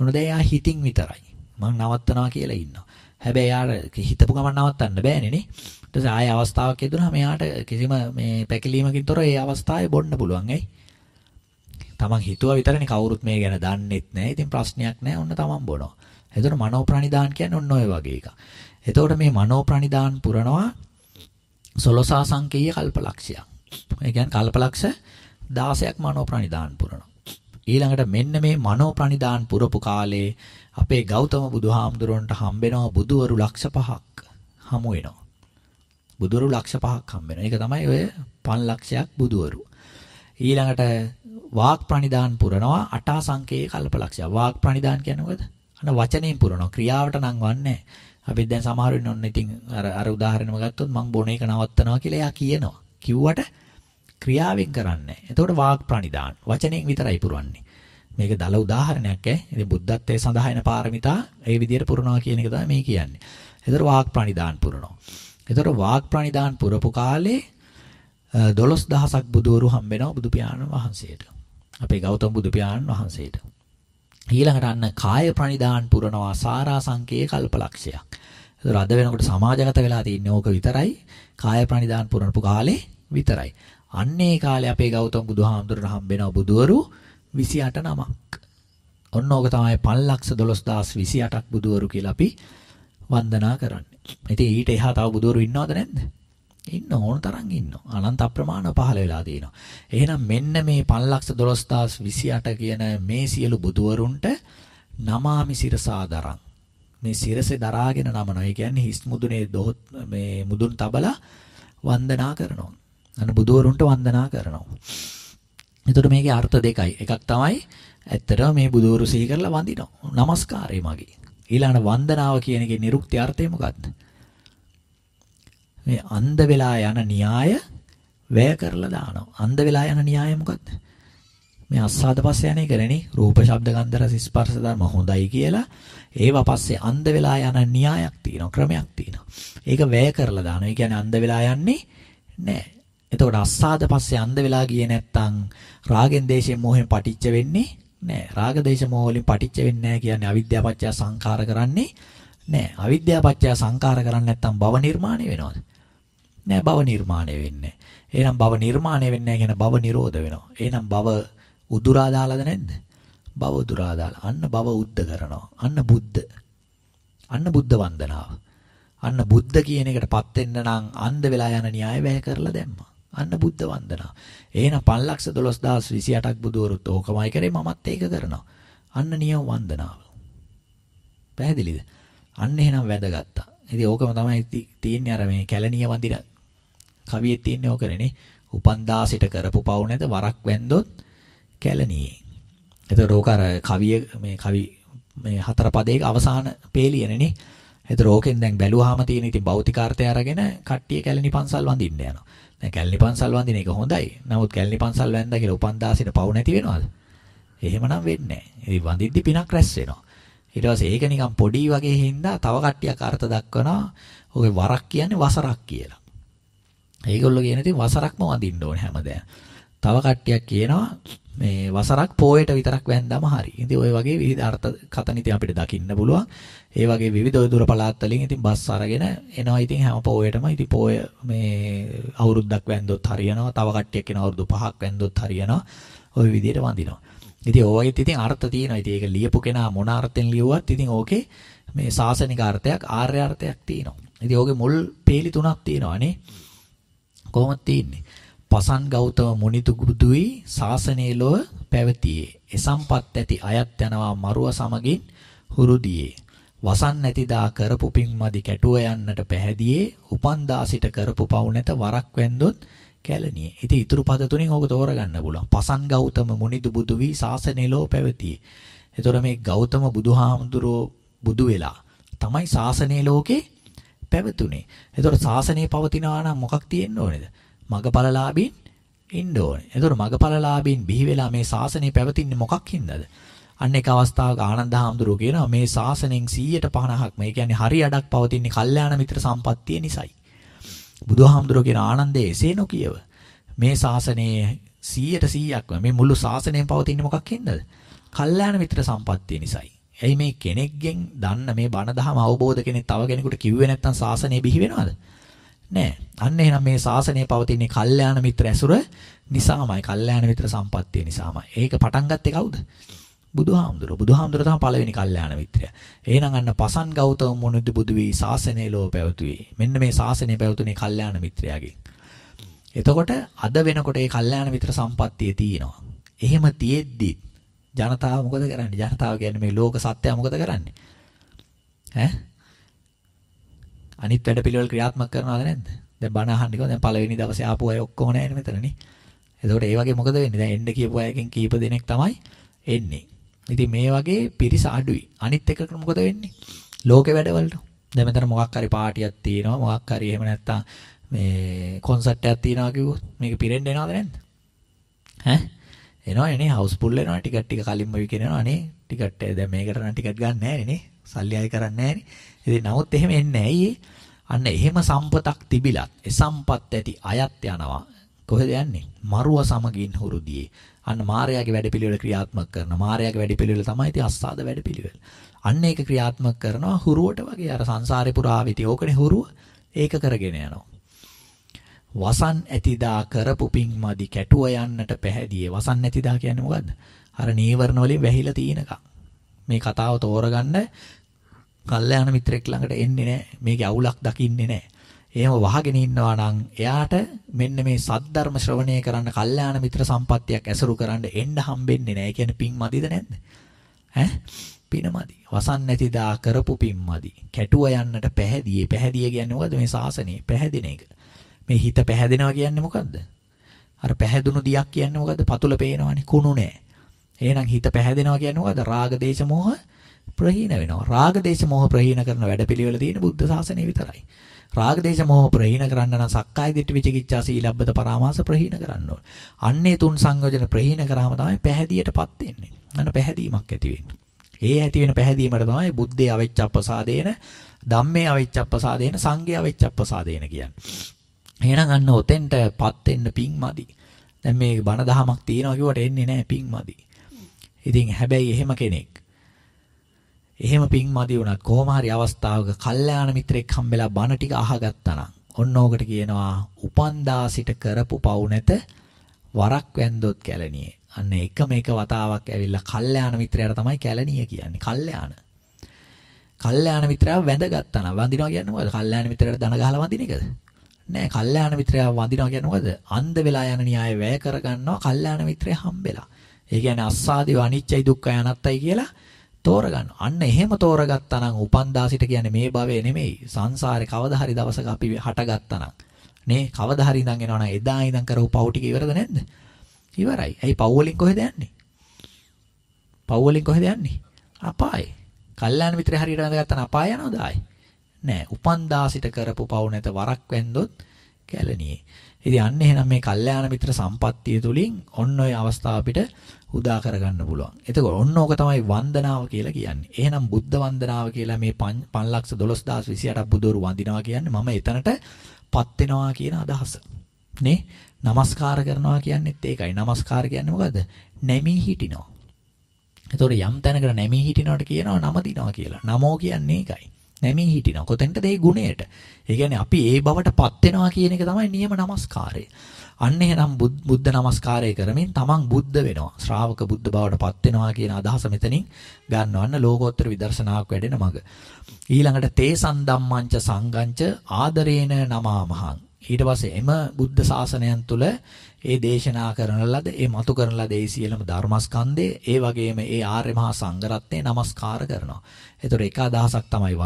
උන දැන් එයා හිතින් විතරයි. මං නවත්තනවා කියලා ඉන්නවා. හැබැයි යාට හිතපු ගමන් නවත්තන්න බෑනේ නේ. ඊට පස්සේ ආයෙ අවස්ථාවක් එදුනහම එයාට කිසිම මේ පැකිලීමකින් තොර ඒ අවස්ථාවේ බොන්න පුළුවන් ඇයි? තමන් හිතුවා විතරනේ කවුරුත් මේ ගැන දන්නෙත් නැහැ. ඉතින් ප්‍රශ්නයක් නැහැ. ඔන්න තමන් බොනවා. එතකොට මනෝ ප්‍රනිදාන කියන්නේ ඔන්න ඔය වගේ එකක්. එතකොට මේ මනෝ ප්‍රනිදාන පුරනවා සොලසා සංකේය කල්පලක්ෂයක්. ඒ කියන්නේ කල්පලක්ෂ 16ක් මනෝ ප්‍රනිදාන පුරනවා. ඊළඟට මෙන්න මේ මනෝ ප්‍රනිදාන පුරපු කාලේ අපේ ගෞතම බුදුහාමුදුරන්ට හම්බෙනවා බුදුවරු ලක්ෂ පහක් හමු වෙනවා. බුදුවරු ලක්ෂ පහක් හම්බ වෙනවා. ඒක තමයි ඔය 5 ලක්ෂයක් බුදුවරු. ඊළඟට වාක් ප්‍රනිදාන පුරනවා අටා සංකේය කල්පලක්ෂය. වාක් ප්‍රනිදාන කියන්නේ මොකද? අන්න වචනයෙන් පුරනවා. ක්‍රියාවට නම් වන්නේ අපි දැන් සමහර වෙන්න ඔන්න ඉතින් අර අර උදාහරණෙම ගත්තොත් මං බොන එක නවත්තනවා කියලා එයා කියනවා. කිව්වට ක්‍රියාවෙන් කරන්නේ. එතකොට වාග් ප්‍රනිදාන වචනෙන් විතරයි පුරවන්නේ. මේක දල උදාහරණයක් ඈ. ඉතින් බුද්ධත්වයේ සඳහා එන පාරමිතා ඒ විදිහට පුරනවා කියන එක තමයි මේ කියන්නේ. එතකොට වාග් ප්‍රනිදාන පුරනවා. එතකොට වාග් ප්‍රනිදාන පුරපු කාලේ 12000ක් බුදවරු හම්බෙනවා බුදු පියාණන් වහන්සේට. අපේ ගෞතම බුදු පියාණන් වහන්සේට. ඊළඟට අන්න කාය ප්‍රනිදාන පුරනවා සාරා සංකේය කල්පලක්ෂයක්. ඒතර අද වෙනකොට සමාජගත වෙලා තියෙන්නේ ඕක විතරයි. කාය ප්‍රනිදාන පුරනපු කාලේ විතරයි. අන්නේ කාලේ අපේ ගෞතම බුදුහාමුදුරට හම්බෙනවා බුදවරු 28 නමක්. ඔන්න ඕක තමයි 512028ක් බුදවරු කියලා අපි වන්දනා කරන්නේ. ඉතින් ඊට එහා තව බුදවරු ඉන්නවද නැද්ද? ඉන්න ඕන තරම් ඉන්නවා. අනන්ත අප්‍රමාණව පහළ වෙලා තියෙනවා. එහෙනම් මෙන්න මේ 512028 කියන මේ සියලු බුදවරුන්ට නමාමි සිරසාදරං. මේ සිරසේ දරාගෙන නමනවා. ඒ කියන්නේ හිස් මුදුනේ දොහොත් මේ මුදුන් තබලා වන්දනා කරනවා. අන්න බුදවරුන්ට වන්දනා කරනවා. එතකොට මේකේ අර්ථ දෙකයි. එකක් තමයි ඇත්තටම මේ බුදවරු සිහි කරලා වඳිනවා. নমස්කාරය මගේ. ඊළඟ වන්දනාව කියන එකේ නිරුක්ති අර්ථය මොකක්ද? මේ අන්ධ වෙලා යන න්‍යාය වැය කරලා දානවා. අන්ධ වෙලා යන න්‍යාය මොකද්ද? මේ අස්සාද පස්සේ යන්නේ කරන්නේ රූප ශබ්ද ගන්ධ රස ස්පර්ශ ධර්ම හොඳයි කියලා ඒවා පස්සේ අන්ධ වෙලා යන න්‍යායක් තියෙනවා ක්‍රමයක් තියෙනවා. ඒක වැය කරලා දානවා. ඒ කියන්නේ අන්ධ වෙලා යන්නේ නැහැ. එතකොට අස්සාද පස්සේ අන්ධ වෙලා ගියේ නැත්තම් රාගෙන් දේශයෙන් මොහෙන් පටිච්ච වෙන්නේ නැහැ. රාග දේශ මොහ වලින් පටිච්ච වෙන්නේ නැහැ කියන්නේ අවිද්‍යාව පත්‍ය සංඛාර කරන්නේ නැහැ. අවිද්‍යාව පත්‍ය සංඛාර කරන්නේ නැත්තම් භව නිර්මාණය වෙනවද? නෑ භව නිර්මාණය වෙන්නේ. එහෙනම් භව නිර්මාණය වෙන්නේ නැහැ කියන භව නිරෝධ වෙනවා. එහෙනම් භව උදුරා දාලාද නැද්ද? භව උදුරා දාලා. අන්න භව උද්ද කරනවා. අන්න බුද්ධ. අන්න බුද්ධ වන්දනාව. අන්න බුද්ධ කියන එකටපත් වෙන්න නම් අන්ධ වෙලා යන න්‍යාය වැය කරලා දැම්මා. අන්න බුද්ධ වන්දනාව. එහෙනම් 512028ක් බුදුවරුත් ඕකමයි කරේ මමත් ඒක කරනවා. අන්න නියම වන්දනාව. පැහැදිලිද? අන්න එහෙනම් වැදගත්තා. ඉතින් ඕකම තමයි තියෙන්නේ අර මේ කැලණිය වඳින කවියේ තියෙන්නේ ඕකනේ. උපන්දා සිට කරපු පව් නැද වරක් වැන්දොත් කැලණියේ. එතකොට ඕක අර කවිය මේ කවි මේ හතර පදයක අවසාන පේලියනේ. එතකොට ඕකෙන් දැන් බැලුවාම තියෙන ඉතින් භෞතිකාර්ථය අරගෙන කට්ටිය කැලණි පන්සල් වඳින්න යනවා. දැන් කැලණි පන්සල් වඳින එක හොඳයි. නමුත් කැලණි පන්සල් වැන්දා කියලා උපන්දා සිට පව් නැති වෙනවද? එහෙමනම් වෙන්නේ නැහැ. ඉතින් වඳිද්දි පිනක් රැස් වෙනවා. ඊට පස්සේ ඒක නිකන් පොඩි වගේ හින්දා තව කට්ටියක් අර්ථ දක්වනවා. ඔගේ වරක් කියන්නේ වසරක් කියලා. ඒගොල්ලෝ කියන ඉතින් වසරක්ම වඳින්න ඕනේ හැමදාම. තව කට්ටියක් කියනවා මේ වසරක් පොයට විතරක් වැන්දාම හරි. ඉතින් ওই වගේ විවිධ අර්ථ කතන ඉතින් අපිට දකින්න පුළුවන්. ඒ වගේ විවිධ දුර පළාත් වලින් ඉතින් බස් අරගෙන එනවා ඉතින් හැම පොයටම ඉතින් පොය මේ අවුරුද්දක් වැන්දොත් හරියනවා. තව කට්ටියක් කියන අවුරුදු 5ක් වැන්දොත් හරියනවා. ওই විදිහට වඳිනවා. ඉතින් ඕවෙත් ඉතින් අර්ථ තියෙනවා. ඉතින් ඒක ලියපු කෙනා මොන අර්ථෙන් ලියුවත් ඉතින් ඕකේ මේ සාසනික අර්ථයක් ආර්ය අර්ථයක් තියෙනවා. ඉතින් ඕකේ මුල් පේලි තුනක් තියෙනවා නේ. කොහොමද තියෙන්නේ? පසන් ගෞතම මුනිතුගුදුයි ශාසනයේ ලොව පැවතියේ. එසම්පත් ඇති අයත් යනවා මරුව සමගින් හුරුදියේ. වසන් නැතිදා කරපු පිංමදි කැටුව යන්නට පැහැදියේ. උපන්දා සිට කරපු පව් නැත වරක් වැන්දොත් කැලණියේ. ඉතින් ඊතුරු පද තුනෙන් ඕක තෝරගන්න පුළුවන්. පසන් ගෞතම මුනිදුබුදුවි ශාසනයේ ලොව පැවතියේ. එතකොට මේ ගෞතම බුදුහාමුදුරෝ බුදු වෙලා තමයි ශාසනයේ ලෝකේ පැවතුනේ. එතකොට ශාසනයේ පවතිනවා නම් මොකක් තියෙන්න ඕනේද? මගපලලාභීන් ඉන්න ඕනේ. එතකොට මගපලලාභීන් බිහි වෙලා මේ ශාසනය පැවතින්නේ මොකක් හින්දාද? අන්න එක අවස්ථාවක ආනන්ද හාමුදුරුවෝ කියනවා මේ ශාසනයෙන් 150ක් මේ කියන්නේ හරි අඩක් පවතින්නේ කල්යාණ මිත්‍ර සම්පත්තිය නිසායි. බුදුහාමුදුරුවෝ කියන ආනන්දේ එසේ නොකියව. මේ ශාසනයේ 100ට 100ක්ම මේ මුළු ශාසනයෙන් පවතින්නේ මොකක් හින්දාද? කල්යාණ මිත්‍ර සම්පත්තිය නිසායි. එයි මේ කෙනෙක්ගෙන් දන්න මේ බණ දහම අවබෝධ කෙනෙක් තව කෙනෙකුට කිව්වේ නැත්නම් ශාසනය බිහි වෙනවද? නෑ. අන්න එහෙනම් මේ ශාසනය පවතින්නේ කල්යාණ මිත්‍ර ඇසුර නිසාමයි. කල්යාණ මිත්‍ර සම්පත්තිය නිසාමයි. ඒක පටන් ගත්තේ කවුද? බුදුහාමුදුරුවෝ. බුදුහාමුදුරුවෝ තමයි පළවෙනි කල්යාණ මිත්‍රයා. එහෙනම් අන්න පසන් ගෞතම මුනිදු බුදු වී ශාසනය ලෝ පැවතුවේ. මෙන්න මේ ශාසනය පැවතුනේ කල්යාණ මිත්‍රයාගෙන්. එතකොට අද වෙනකොට මේ කල්යාණ මිත්‍ර සම්පත්තිය තියෙනවා. එහෙම තියෙද්දි ජනතාව මොකද කරන්නේ? ජනතාව කියන්නේ මේ ලෝක සත්‍යය මොකද කරන්නේ? ඈ? අනිත් වැඩ පිළිවෙල ක්‍රියාත්මක කරනවද නැද්ද? දැන් බණ අහන්න කිව්වා දැන් පළවෙනි දවසේ ආපු අය ඔක්කොම නැහැ මෙතන නේ. එතකොට ඒ වගේ මොකද වෙන්නේ? දැන් එන්න කියපු අයකින් කීප දෙනෙක් තමයි එන්නේ. ඉතින් මේ වගේ පිරිස අඩුයි. අනිත් එකකට මොකද වෙන්නේ? ලෝකේ වැඩවලට. දැන් මෙතන මොකක් හරි පාටියක් තියෙනවා. මොකක් හරි එහෙම නැත්තම් මේ කොන්සර්ට් එකක් තියෙනවා කිව්වොත් මේක පිරෙන්න එනවද නැද්ද? ඈ? එනවා නේ හවුස්ෆුල් වෙනවා ටිකට් ටික කලින්ම විකිනනවා නේ. ටිකට් දැන් මේකට නම් ටිකට් ගන්න නැහැ නේ. සල්ලි අය කරන්නේ නැහැ නේ. ඉතින් නමුත් එහෙම එන්නේ ඇයි අන්න එහෙම සම්පතක් තිබිලත් ඒ සම්පත් ඇති අයත් යනවා. කොහෙද යන්නේ? මරුව සමගින් හුරුදියේ. අන්න මායාවේ වැඩපිළිවෙල ක්‍රියාත්මක කරන මායාවේ වැඩපිළිවෙල තමයි ඉතින් අස්සාද වැඩපිළිවෙල. අන්න ඒක ක්‍රියාත්මක කරනවා හුරුවට වගේ අර සංසාරේ පුරාවිති ඕකනේ හුරුව. ඒක කරගෙන යනවා. වසන් ඇතිදා කරපු පිං මදි කැටුව යන්නට පැහැදියේ. වසන් ඇතිදා කියන්නේ මොකද්ද? අර නීවරණ වලින් වැහිලා තියෙනකම්. මේ කතාව තෝරගන්න කල්යාණ මිත්‍රෙක් ළඟට එන්නේ නැහැ. මේකේ අවුලක් දකින්නේ නැහැ. එහෙම වහගෙන ඉන්නවා නම් එයාට මෙන්න මේ සද්ධර්ම ශ්‍රවණය කරන්න කල්යාණ මිත්‍ර සම්පත්තියක් ඇසුරු කරන්න එන්න හම්බෙන්නේ නැහැ. ඒ කියන්නේ පිං මදිද නැද්ද? ඈ පින මදි. වසන් නැතිදා කරපු පිං මදි. කැටුව යන්නට පැහැදියේ. පැහැදිය කියන්නේ මොකද්ද? මේ ශාසනය පැහැදින එක. මේ හිත පැහැදෙනවා කියන්නේ මොකද්ද? අර පැහැදුණු දියක් කියන්නේ මොකද්ද? පතුල පේනවනේ කුණු නෑ. එහෙනම් හිත පැහැදෙනවා කියන්නේ මොකද්ද? රාග දේශ මොහ ප්‍රහීන වෙනවා. රාග දේශ මොහ ප්‍රහීන කරන වැඩපිළිවෙල තියෙන බුද්ධ ශාසනය විතරයි. රාග දේශ මොහ ප්‍රහීන කරන්න නම් සක්කාය දිට්ඨි විචිකිච්ඡා සීලබ්බත පරාමාස ප්‍රහීන කරන්න ඕන. අන්නේ තුන් සංයෝජන ප්‍රහීන කරාම තමයි පැහැදියටපත් වෙන්නේ. අන්න පැහැදීමක් ඇති වෙන්නේ. ඒ ඇති වෙන පැහැදීමට තමයි බුද්ධේ අවිච්ඡප්පසාදේන ධම්මේ අවිච්ඡප්පසාදේන සංඝේ අවිච්ඡප්පසාදේන කියන්නේ. එහෙනම් අන්න ඔතෙන්ටපත් වෙන්න පිං මදි. දැන් මේ බණ දහමක් තියෙනවා කිව්වට එන්නේ නැහැ පිං මදි. ඉතින් හැබැයි එහෙම කෙනෙක් එහෙම පිං මදි වුණත් කොහොම හරි අවස්ථාවක කල්යාණ මිත්‍රෙක් හම්බෙලා බණ ටික අහගත්තා නම් ඔන්න ඕකට කියනවා උපන්දා සිට කරපු පව් නැත වරක් වැන්දොත් කැලණියේ. අන්න එකම එක වතාවක් ඇවිල්ලා කල්යාණ මිත්‍රයාට තමයි කැලණිය කියන්නේ. කල්යාණ. කල්යාණ මිත්‍රයා වැඳගත්තා නම් වඳිනවා කියන්නේ මොකද? කල්යාණ මිත්‍රයාට දන ගහලා වඳින එකද? නෑ කල්යාණ මිත්‍රයා වඳිනවා කියන්නේ මොකද? අන්ධ වෙලා යන න්‍යාය වැය කරගන්නවා කල්යාණ මිත්‍රයා හම්බෙලා. ඒ කියන්නේ අස්සාදිව අනිච්චයි දුක්ඛයි අනත්තයි කියලා තෝරගන්න. අන්න එහෙම තෝරගත්තා නම් උපන්දාසිට කියන්නේ මේ භවයේ නෙමෙයි. සංසාරේ කවදා හරි දවසක අපි හටගත්තා නම් නේ කවදා හරි ඉඳන් එනවා නම් එදා ඉඳන් කරපු පව් ටික ඉවරද නැද්ද? ඉවරයි. ඇයි පව් වලින් කොහෙද යන්නේ? පව් වලින් කොහෙද යන්නේ? අපායේ. කල්යාණ මිත්‍රය හරියට වැඳගත්තා නම් අපාය යනවද ආයේ? නෑ. උපන්දාසිට කරපු පව් නැත වරක් වැන්දොත් කැලණියේ. ඉතින් අන්න එහෙනම් මේ කල්යාණ මිත්‍ර සම්පත්තිය තුලින් ඔන්න ඔය අවස්ථාව අපිට උදා කරගන්න පුළුවන්. එතකොට ඔන්න ඕක තමයි වන්දනාව කියලා කියන්නේ. එහෙනම් බුද්ධ වන්දනාව කියලා මේ 512028ක් බුදවරු වඳිනවා කියන්නේ මම එතනට පත් වෙනවා කියන අදහස. නේ? নমස්කාර කරනවා කියන්නේත් ඒකයි. নমස්කාර කියන්නේ මොකද්ද? නැමී හිටිනවා. එතකොට යම් තැනකට නැමී හිටිනවට කියනවා නම දිනවා කියලා. නමෝ කියන්නේ ඒකයි. නැමී හිටිනවා. කොතෙන්ටද ඒ ගුණයට? ඒ කියන්නේ අපි ඒ බවට පත් වෙනවා කියන එක තමයි නියම নমස්කාරය. අන්න එහෙනම් බුද්ධ නමස්කාරය කරමින් තමන් බුද්ධ වෙනවා. ශ්‍රාවක බුද්ධ බවටපත් වෙනවා කියන අදහස මෙතනින් ගන්නවන්න ලෝකෝත්තර විදර්ශනාවක් වැඩෙන මඟ. ඊළඟට තේසන් ධම්මංච සංගංච ආදරේන නමාමහං. ඊට පස්සේ එම බුද්ධ ශාසනයන් තුල ඒ දේශනා කරන ලද, ඒ මතු කරන ලද ඒ සියලුම ධර්මස්කන්ධය, ඒ වගේම ඒ ආර්ය මහා සංඝරත්නය নমස්කාර කරනවා. ඒතර එක අදහසක් තමයි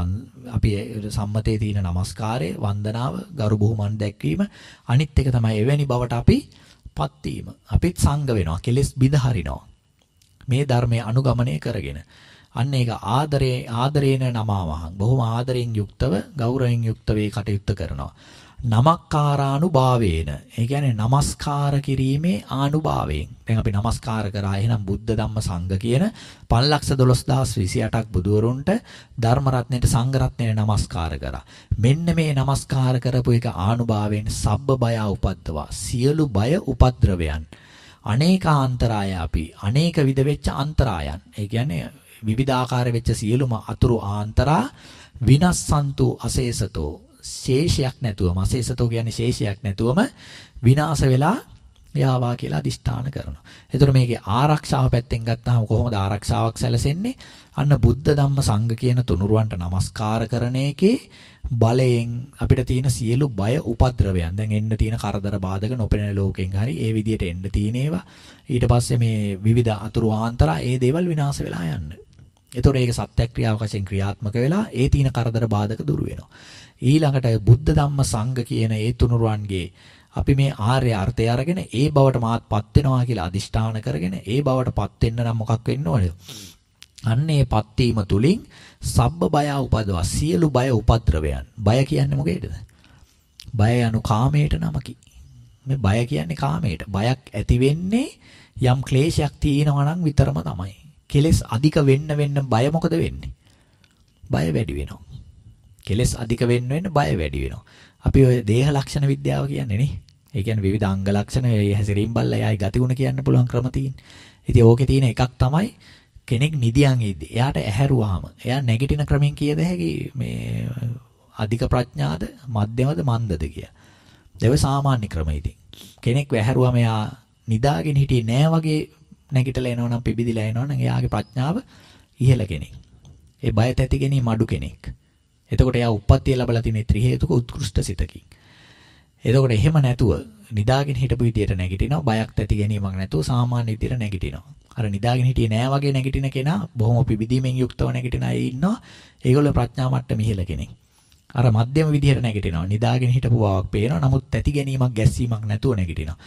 අපි සම්මතයේ තියෙන নমස්කාරය, වන්දනාව, ගරු බුහුමන් දැක්වීම, අනිත් එක තමයි එවැනි බවට අපි පත් වීම. අපිත් සංඝ වෙනවා, කෙලෙස් බිඳ හරිනවා. මේ ධර්මයේ අනුගමනය කරගෙන අන්න ඒක ආදරේ ආදරේන නමවහන් බොහොම ආදරෙන් යුක්තව ගෞරවයෙන් යුක්තව ඒ කටයුත්ත කරනවා නමස්කාරානුභාවේන. ඒ කියන්නේ নমස්කාර කිරීමේ ආනුභාවයෙන්. දැන් අපි নমස්කාර කරා එහෙනම් බුද්ධ ධම්ම සංඝ කියන 512028ක් බුදුවරුන්ට ධර්ම රත්නයේ සංඝ රත්නයේ নমස්කාර කරා. මෙන්න මේ নমස්කාර කරපු එක ආනුභාවයෙන් සබ්බ බය උපද්දවා. සියලු බය උපද්ද්‍රවයන්. අනේකාන්තරාය අපි අනේක විද වෙච්ච අන්තරායන්. ඒ කියන්නේ විවිධාකාර වෙච්ච සියලුම අතුරු ආන්තරා විනස්සන්තු අසේසතෝ ශේෂයක් නැතුවම අශේෂතෝ කියන්නේ ශේෂයක් නැතුවම විනාශ වෙලා යාවා කියලා අදිෂ්ඨාන කරනවා. එතකොට මේකේ ආරක්ෂාව පැත්තෙන් ගත්තාම කොහොමද ආරක්ෂාවක් සැලසෙන්නේ? අන්න බුද්ධ ධම්ම සංඝ කියන තුනුරුවන්ට নমස්කාර කරන එකේ බලයෙන් අපිට තියෙන සියලු බය උපද්‍රවයන් දැන් එන්න තියෙන කරදර බාධක නොපෙනෙන ලෝකෙන් හරි ඒ විදිහට එන්න තියෙන ඒවා ඊට පස්සේ මේ විවිධ අතුරු ආන්තරා ඒ දේවල් විනාශ වෙලා යන්න. එතකොට ඒක සත්‍යක්‍රියාව වශයෙන් ක්‍රියාත්මක වෙලා ඒ තියෙන කරදර බාධක දුරු වෙනවා. ඊළඟට බුද්ධ ධම්ම සංඝ කියන ඒ තුනුරුවන්ගේ අපි මේ ආර්ය අර්ථය අරගෙන ඒ බවට මාත්පත් වෙනවා කියලා අදිෂ්ඨාන කරගෙන ඒ බවටපත් වෙන්න නම් මොකක් වෙන්න ඕනද? අන්න ඒ පත් වීම තුලින් සබ්බ බය උපදවා සියලු බය උපද්‍රවයන්. බය කියන්නේ මොකේද? බය anu කාමයට නමකි. මේ බය කියන්නේ කාමයට. බයක් ඇති වෙන්නේ යම් ක්ලේශයක් තියෙනවා නම් විතරම තමයි. කෙලස් අධික වෙන්න වෙන්න බය මොකද වෙන්නේ? බය වැඩි වෙනවා. කෙලස් අධික වෙන්න වෙන්න බය වැඩි වෙනවා. අපි ඔය දේහ ලක්ෂණ විද්‍යාව කියන්නේ නේ. ඒ කියන්නේ විවිධ අංග ලක්ෂණ ඒ හැසිරීම් බල්ලා එයායි ගතිගුණ කියන්න පුළුවන් ක්‍රම තියෙන. ඉතින් ඕකේ තියෙන එකක් තමයි කෙනෙක් නිදියන් ඉද්දි. එයාට ඇහැරුවාම එයා නැගිටින ක්‍රමෙන් කියද හැකි මේ අධික ප්‍රඥාද මධ්‍යමද මන්දද කිය. දෙව සාමාන්‍ය ක්‍රම ඉතින්. කෙනෙක් වැහැරුවාම එයා නිදාගෙන හිටියේ නෑ වගේ නැගිටලා එනවනම් පිබිදිලා එනවනම් එයාගේ ප්‍රඥාව ඉහළ කෙනෙක්. ඒ බය තැති ගැනීම අඩු කෙනෙක්. එතකොට එයා උප්පත්තිය ලැබලා තියෙන ත්‍රි හේතුක උත්කෘෂ්ඨ සිතකින්. එතකොට එහෙම නැතුව නිදාගෙන හිටපු විදියට නැගිටිනවා බයක් තැති ගැනීමක් නැතුව සාමාන්‍ය විදියට නැගිටිනවා. අර නිදාගෙන හිටියේ නෑ වගේ නැගිටින කෙනා බොහොම පිබිදීමෙන් යුක්තව නැගිටින අය ඉන්නවා. ඒගොල්ලෝ ප්‍රඥා මට්ටම ඉහළ කෙනෙක්. අර මධ්‍යම විදියට නැගිටිනවා. නිදාගෙන හිටපු බවක් පේනවා. නමුත් තැති ගැනීමක් ගැස්සීමක් නැතුව නැගිටිනවා.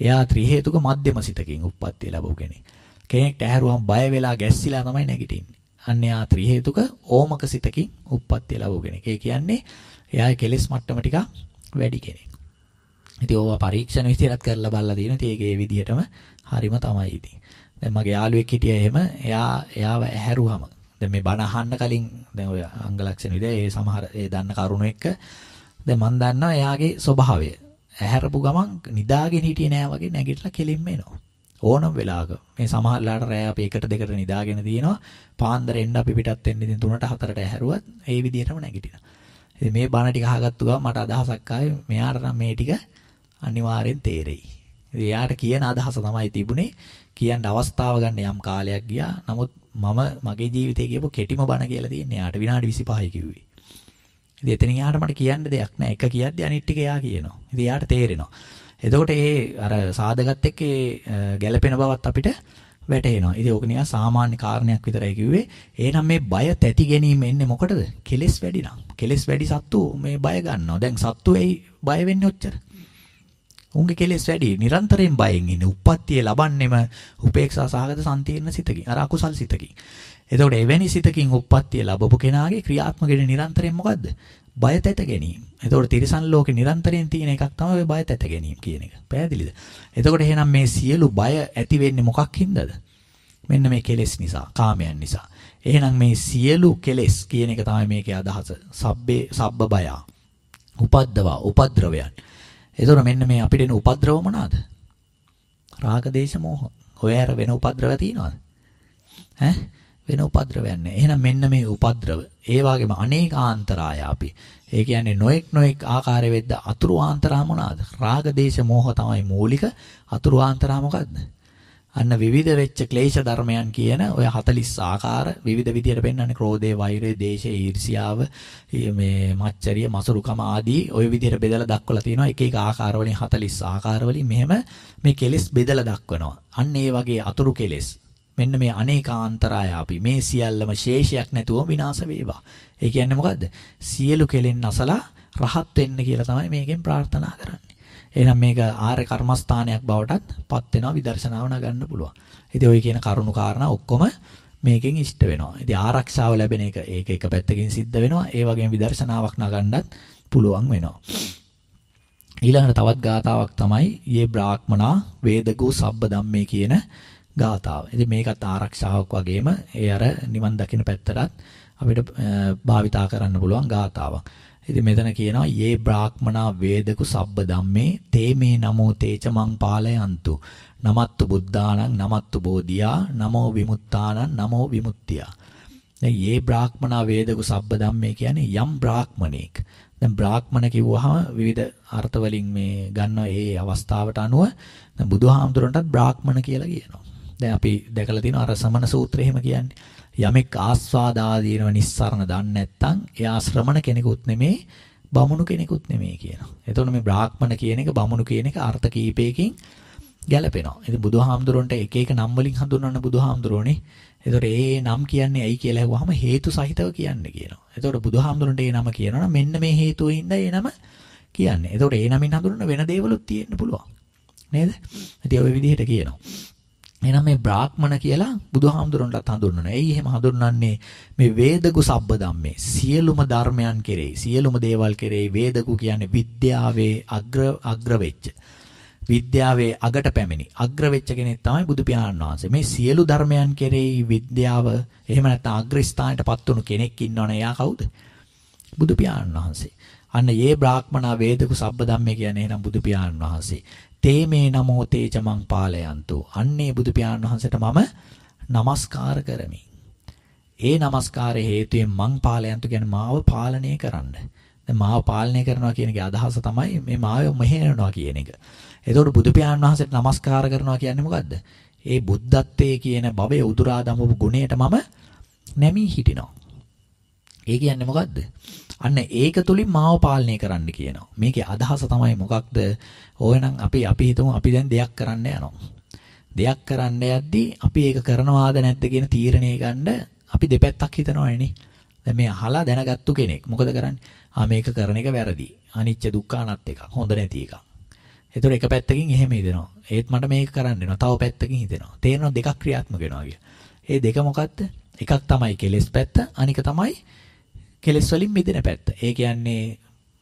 එයා ත්‍රි හේතුක මධ්‍යම සිතකින් උප්පත්තිය ලැබුව කෙනෙක්. කෙනෙක්ට ඇහැරුවම බය වෙලා ගැස්සිලා තමයි නැගිටින්නේ. අන්න එයා ත්‍රි හේතුක ඕමක සිතකින් උප්පත්තිය ලැබුව කෙනෙක්. ඒ කියන්නේ එයාගේ කෙලෙස් මට්ටම ටිකක් වැඩි කෙනෙක්. ඉතින් ඕවා පරීක්ෂණ විදිහට කරලා බලලා තියෙනවා. ඉතින් ඒක ඒ විදිහටම හරිම තමයි ඉතින්. දැන් මගේ යාළුවෙක් හිටියා එහෙම එයා එයාව ඇහැරුවම දැන් මේ බණ අහන්න කලින් දැන් ඔය අංග ලක්ෂණ විදිහ ඒ සමහර ඒ දන්න කරුණු එක්ක දැන් මම දන්නවා එයාගේ ස්වභාවය. ඇහැරපු ගමන් නිදාගෙන හිටියේ නෑ වගේ නැගිටලා කෙලින්ම එනවා. ඕනම වෙලාවක මේ සමහරලාට රෑ අපි එකට දෙකට නිදාගෙන තියෙනවා පාන්දර එන්න අපි පිටත් වෙන්න ඉතින් 3ට 4ට ඇහැරුවත් ඒ විදිහටම නැගිටිනවා. ඉතින් මේ බණ ටික අහගත්තු ගමන් මට අදහසක් ආවේ මෙයාට නම් මේ ටික අනිවාර්යෙන් තේරෙයි. ඉතින් එයාට කියන අදහස තමයි තිබුණේ කියන්න අවස්ථාව ගන්න යම් කාලයක් ගියා. නමුත් මම මගේ ජීවිතේ කියපු කෙටිම බණ කියලා තියෙන්නේ එයාට විනාඩි 25යි කිව්වේ. ඉතින් එතනින් එයාට මට කියන්න දෙයක් නැහැ. එක කියද්දි අනිත් ටික එයා කියනවා. ඉතින් එයාට තේරෙනවා. එතකොට ඒ අර සාධකත් එක්ක ඒ ගැළපෙන බවත් අපිට වැටහෙනවා. ඉතින් ඕක නිකන් සාමාන්‍ය කාරණයක් විතරයි කිව්වේ. එහෙනම් මේ බය තැති ගැනීම එන්නේ මොකටද? කෙලෙස් වැඩි නම්. කෙලෙස් වැඩි සත්තු මේ බය ගන්නවා. දැන් සත්තු ඇයි බය වෙන්නේ ඔච්චර? උන්ගේ කෙලෙස් වැඩි. නිරන්තරයෙන් බයෙන් ඉන්නේ. උප්පත්තිය ලබන්නෙම උපේක්ෂා සහගත සම්තීර්ණ සිතකින්. අර අකුසල් සිතකින්. එතකොට එවැනි සිතකින් උප්පත්තිය ලැබපු කෙනාගේ ක්‍රියාත්මක වෙන නිරන්තරයෙන් මොකද්ද? බය තැත ගැනීම. එතකොට තිරිසන් ලෝකේ නිරන්තරයෙන් තියෙන එකක් තමයි බය තැත ගැනීම කියන එක. පැහැදිලිද? එතකොට එහෙනම් මේ සියලු බය ඇති වෙන්නේ මොකක් හින්දාද? මෙන්න මේ කෙලෙස් නිසා, කාමයන් නිසා. එහෙනම් මේ සියලු කෙලෙස් කියන එක තමයි මේකේ අදහස. සබ්බේ සබ්බ බය. උපද්දවා, උපද්‍රවයන්. එතකොට මෙන්න මේ අපිට එන උපද්‍රව මොනවාද? රාග දේශ මොහ. ඔය ඇර වෙන උපද්‍රව තියනවද? ඈ වෙන උපද්‍රවයක් නැහැ. එහෙනම් මෙන්න මේ උපද්‍රව ඒ වගේම අනේකාන්තරාය අපි. ඒ කියන්නේ නොඑක් නොඑක් ආකාරයේ වෙද්ද අතුරු ආන්තරා මොනවාද? රාග දේශ මොහ තමයි මූලික අතුරු ආන්තරා මොකද්ද? අන්න විවිධ වෙච්ච ක්ලේශ ධර්මයන් කියන ඔය 40 ආකාර විවිධ විදියට පෙන්වන්නේ ක්‍රෝධය, වෛරය, දේශය, ඊර්ෂියාව, මේ මච්චරිය, මසුරුකම ආදී ඔය විදියට බෙදලා දක්වලා තියෙනවා. එක එක ආකාර වලින් 40 ආකාර වලින් මෙහෙම මේ කෙලෙස් බෙදලා දක්වනවා. අන්න ඒ වගේ අතුරු කෙලෙස් මෙන්න මේ අනේකාන්තරාය අපි මේ සියල්ලම ශේෂයක් නැතුව විනාශ වේවා. ඒ කියන්නේ මොකද්ද? සියලු කෙලෙන් නැසලා රහත් වෙන්න කියලා තමයි මේකෙන් ප්‍රාර්ථනා කරන්නේ. එහෙනම් මේක ආර්ය කර්මස්ථානයක් බවටත් පත් වෙනවා විදර්ශනාව නගන්න පුළුවන්. ඉතින් ওই කියන කරුණු කාරණා ඔක්කොම මේකෙන් ඉෂ්ට වෙනවා. ඉතින් ආරක්ෂාව ලැබෙන එක ඒක එක පැත්තකින් සිද්ධ වෙනවා. ඒ වගේම විදර්ශනාවක් නගන්නත් පුළුවන් වෙනවා. ඊළඟට තවත් ගාතාවක් තමයි යේ බ්‍රාහ්මනා වේදගෝ සබ්බ ධම්මේ කියන ගාතාව. ඉතින් මේකත් ආරක්ෂාවක් වගේම ඒ අර නිවන් දකින්න පැත්තටත් අපිට භාවිතා කරන්න පුළුවන් ගාතාවක්. ඉතින් මෙතන කියනවා යේ බ්‍රාහ්මනා වේදකු සබ්බ ධම්මේ තේ මේ නමෝ තේච මං පාලයන්තු. නමත්තු බුද්ධානං නමත්තු බෝධියා නමෝ විමුක්තානං නමෝ විමුක්තියා. දැන් යේ බ්‍රාහ්මනා වේදකු සබ්බ ධම්මේ කියන්නේ යම් බ්‍රාහ්මණෙක්. දැන් බ්‍රාහ්මණ කිව්වහම විවිධ අර්ථ වලින් මේ ගන්නවා ඒ අවස්ථාවට අනුව දැන් බුදුහාමුදුරන්ටත් බ්‍රාහ්මණ කියලා කියනවා. දැන් අපි දැකලා තියෙනවා අර සමන සූත්‍රය එහෙම කියන්නේ. යමෙක් ආස්වාදාදීනව නිස්සරණ දන්නේ නැත්නම් එයා ශ්‍රමණ කෙනෙකුත් නෙමේ බමුණු කෙනෙකුත් නෙමේ කියනවා. එතකොට මේ බ්‍රාහ්මණ කියන එක බමුණු කියන එක අර්ථ කීපයකින් ගැලපෙනවා. ඉතින් බුදුහාමුදුරන්ට එක එක නම් වලින් හඳුන්වන්න බුදුහාමුදුරෝනේ. එතකොට ඒ නම් කියන්නේ ඇයි කියලා අහුවාම හේතු සහිතව කියන්නේ කියනවා. එතකොට බුදුහාමුදුරන්ට ඒ නම කියනවනම් මෙන්න මේ හේතුව හින්දා ඒ නම කියන්නේ. එතකොට ඒ නමින් හඳුන්වන වෙන දේවලුත් තියෙන්න පුළුවන්. නේද? ඉතින් ওই විදිහට කියනවා. එහෙනම් මේ බ්‍රාහ්මණ කියලා බුදුහාමුදුරන්ටත් හඳුන්වනවා. එයි එහෙම හඳුන්වන්නේ මේ වේදගු සබ්බ ධම්මේ සියලුම ධර්මයන් කෙරෙහි සියලුම දේවල් කෙරෙහි වේදගු කියන්නේ විද්‍යාවේ අග්‍ර අග්‍ර වෙච්ච විද්‍යාවේ අගට පැමිණි අග්‍ර වෙච්ච කෙනෙක් තමයි බුදු පියාණන් වහන්සේ. මේ සියලු ධර්මයන් කෙරෙහි විද්‍යාව එහෙම නැත්නම් අග්‍ර ස්ථානයටපත් වුණු කෙනෙක් ඉන්නවනේ එයා කවුද? බුදු පියාණන් වහන්සේ. අන්න ඒ බ්‍රාහ්මනා වේදකු සබ්බ ධම්මේ කියන්නේ එහෙනම් බුදු පියාණන් වහන්සේ. තේමේ නමෝ තේජමං පාලයන්තු. අන්නේ බුදු පියාණන් වහන්සේට මම নমස්කාර කරමි. ඒ নমස්කාරය හේතුයෙන් මං පාලයන්තු කියන්නේ මාව පාලනය කරන්න. දැන් මාව පාලනය කරනවා කියන එකේ අදහස තමයි මේ මාව මෙහෙයනවා කියන එක. එතකොට බුදු පියාණන් වහන්සේට নমස්කාර කරනවා කියන්නේ මොකද්ද? ඒ බුද්ධත්වයේ කියන බබේ උදුරා දමපු ගුණයට මම නැමී හිටිනවා. ඒ කියන්නේ මොකද්ද? අන්න ඒක තුලින් මාව පාලනය කරන්න කියනවා. මේකේ අදහස තමයි මොකක්ද? ඕනනම් අපි අපි හිතමු අපි දැන් දෙයක් කරන්න යනවා. දෙයක් කරන්න යද්දී අපි ඒක කරනවාද නැද්ද කියන තීරණය ගන්න අපි දෙපැත්තක් හිතනවානේ. දැන් මේ අහලා දැනගත්තු කෙනෙක් මොකද කරන්නේ? ආ මේක කරන එක වැරදි. අනිච්ච දුක්ඛ අනත් එකක්. හොඳ නැති එකක්. ඒතර එක පැත්තකින් එහෙම හිතෙනවා. ඒත් මට මේක කරන්න වෙනවා. තව පැත්තකින් හිතෙනවා. තේරෙනවා දෙකක් ක්‍රියාත්මක වෙනවා කිය. ඒ දෙක මොකද්ද? එකක් තමයි කෙලෙස් පැත්ත, අනික තමයි කෙලෙස් වලින් මිදෙන පැත්ත. ඒ කියන්නේ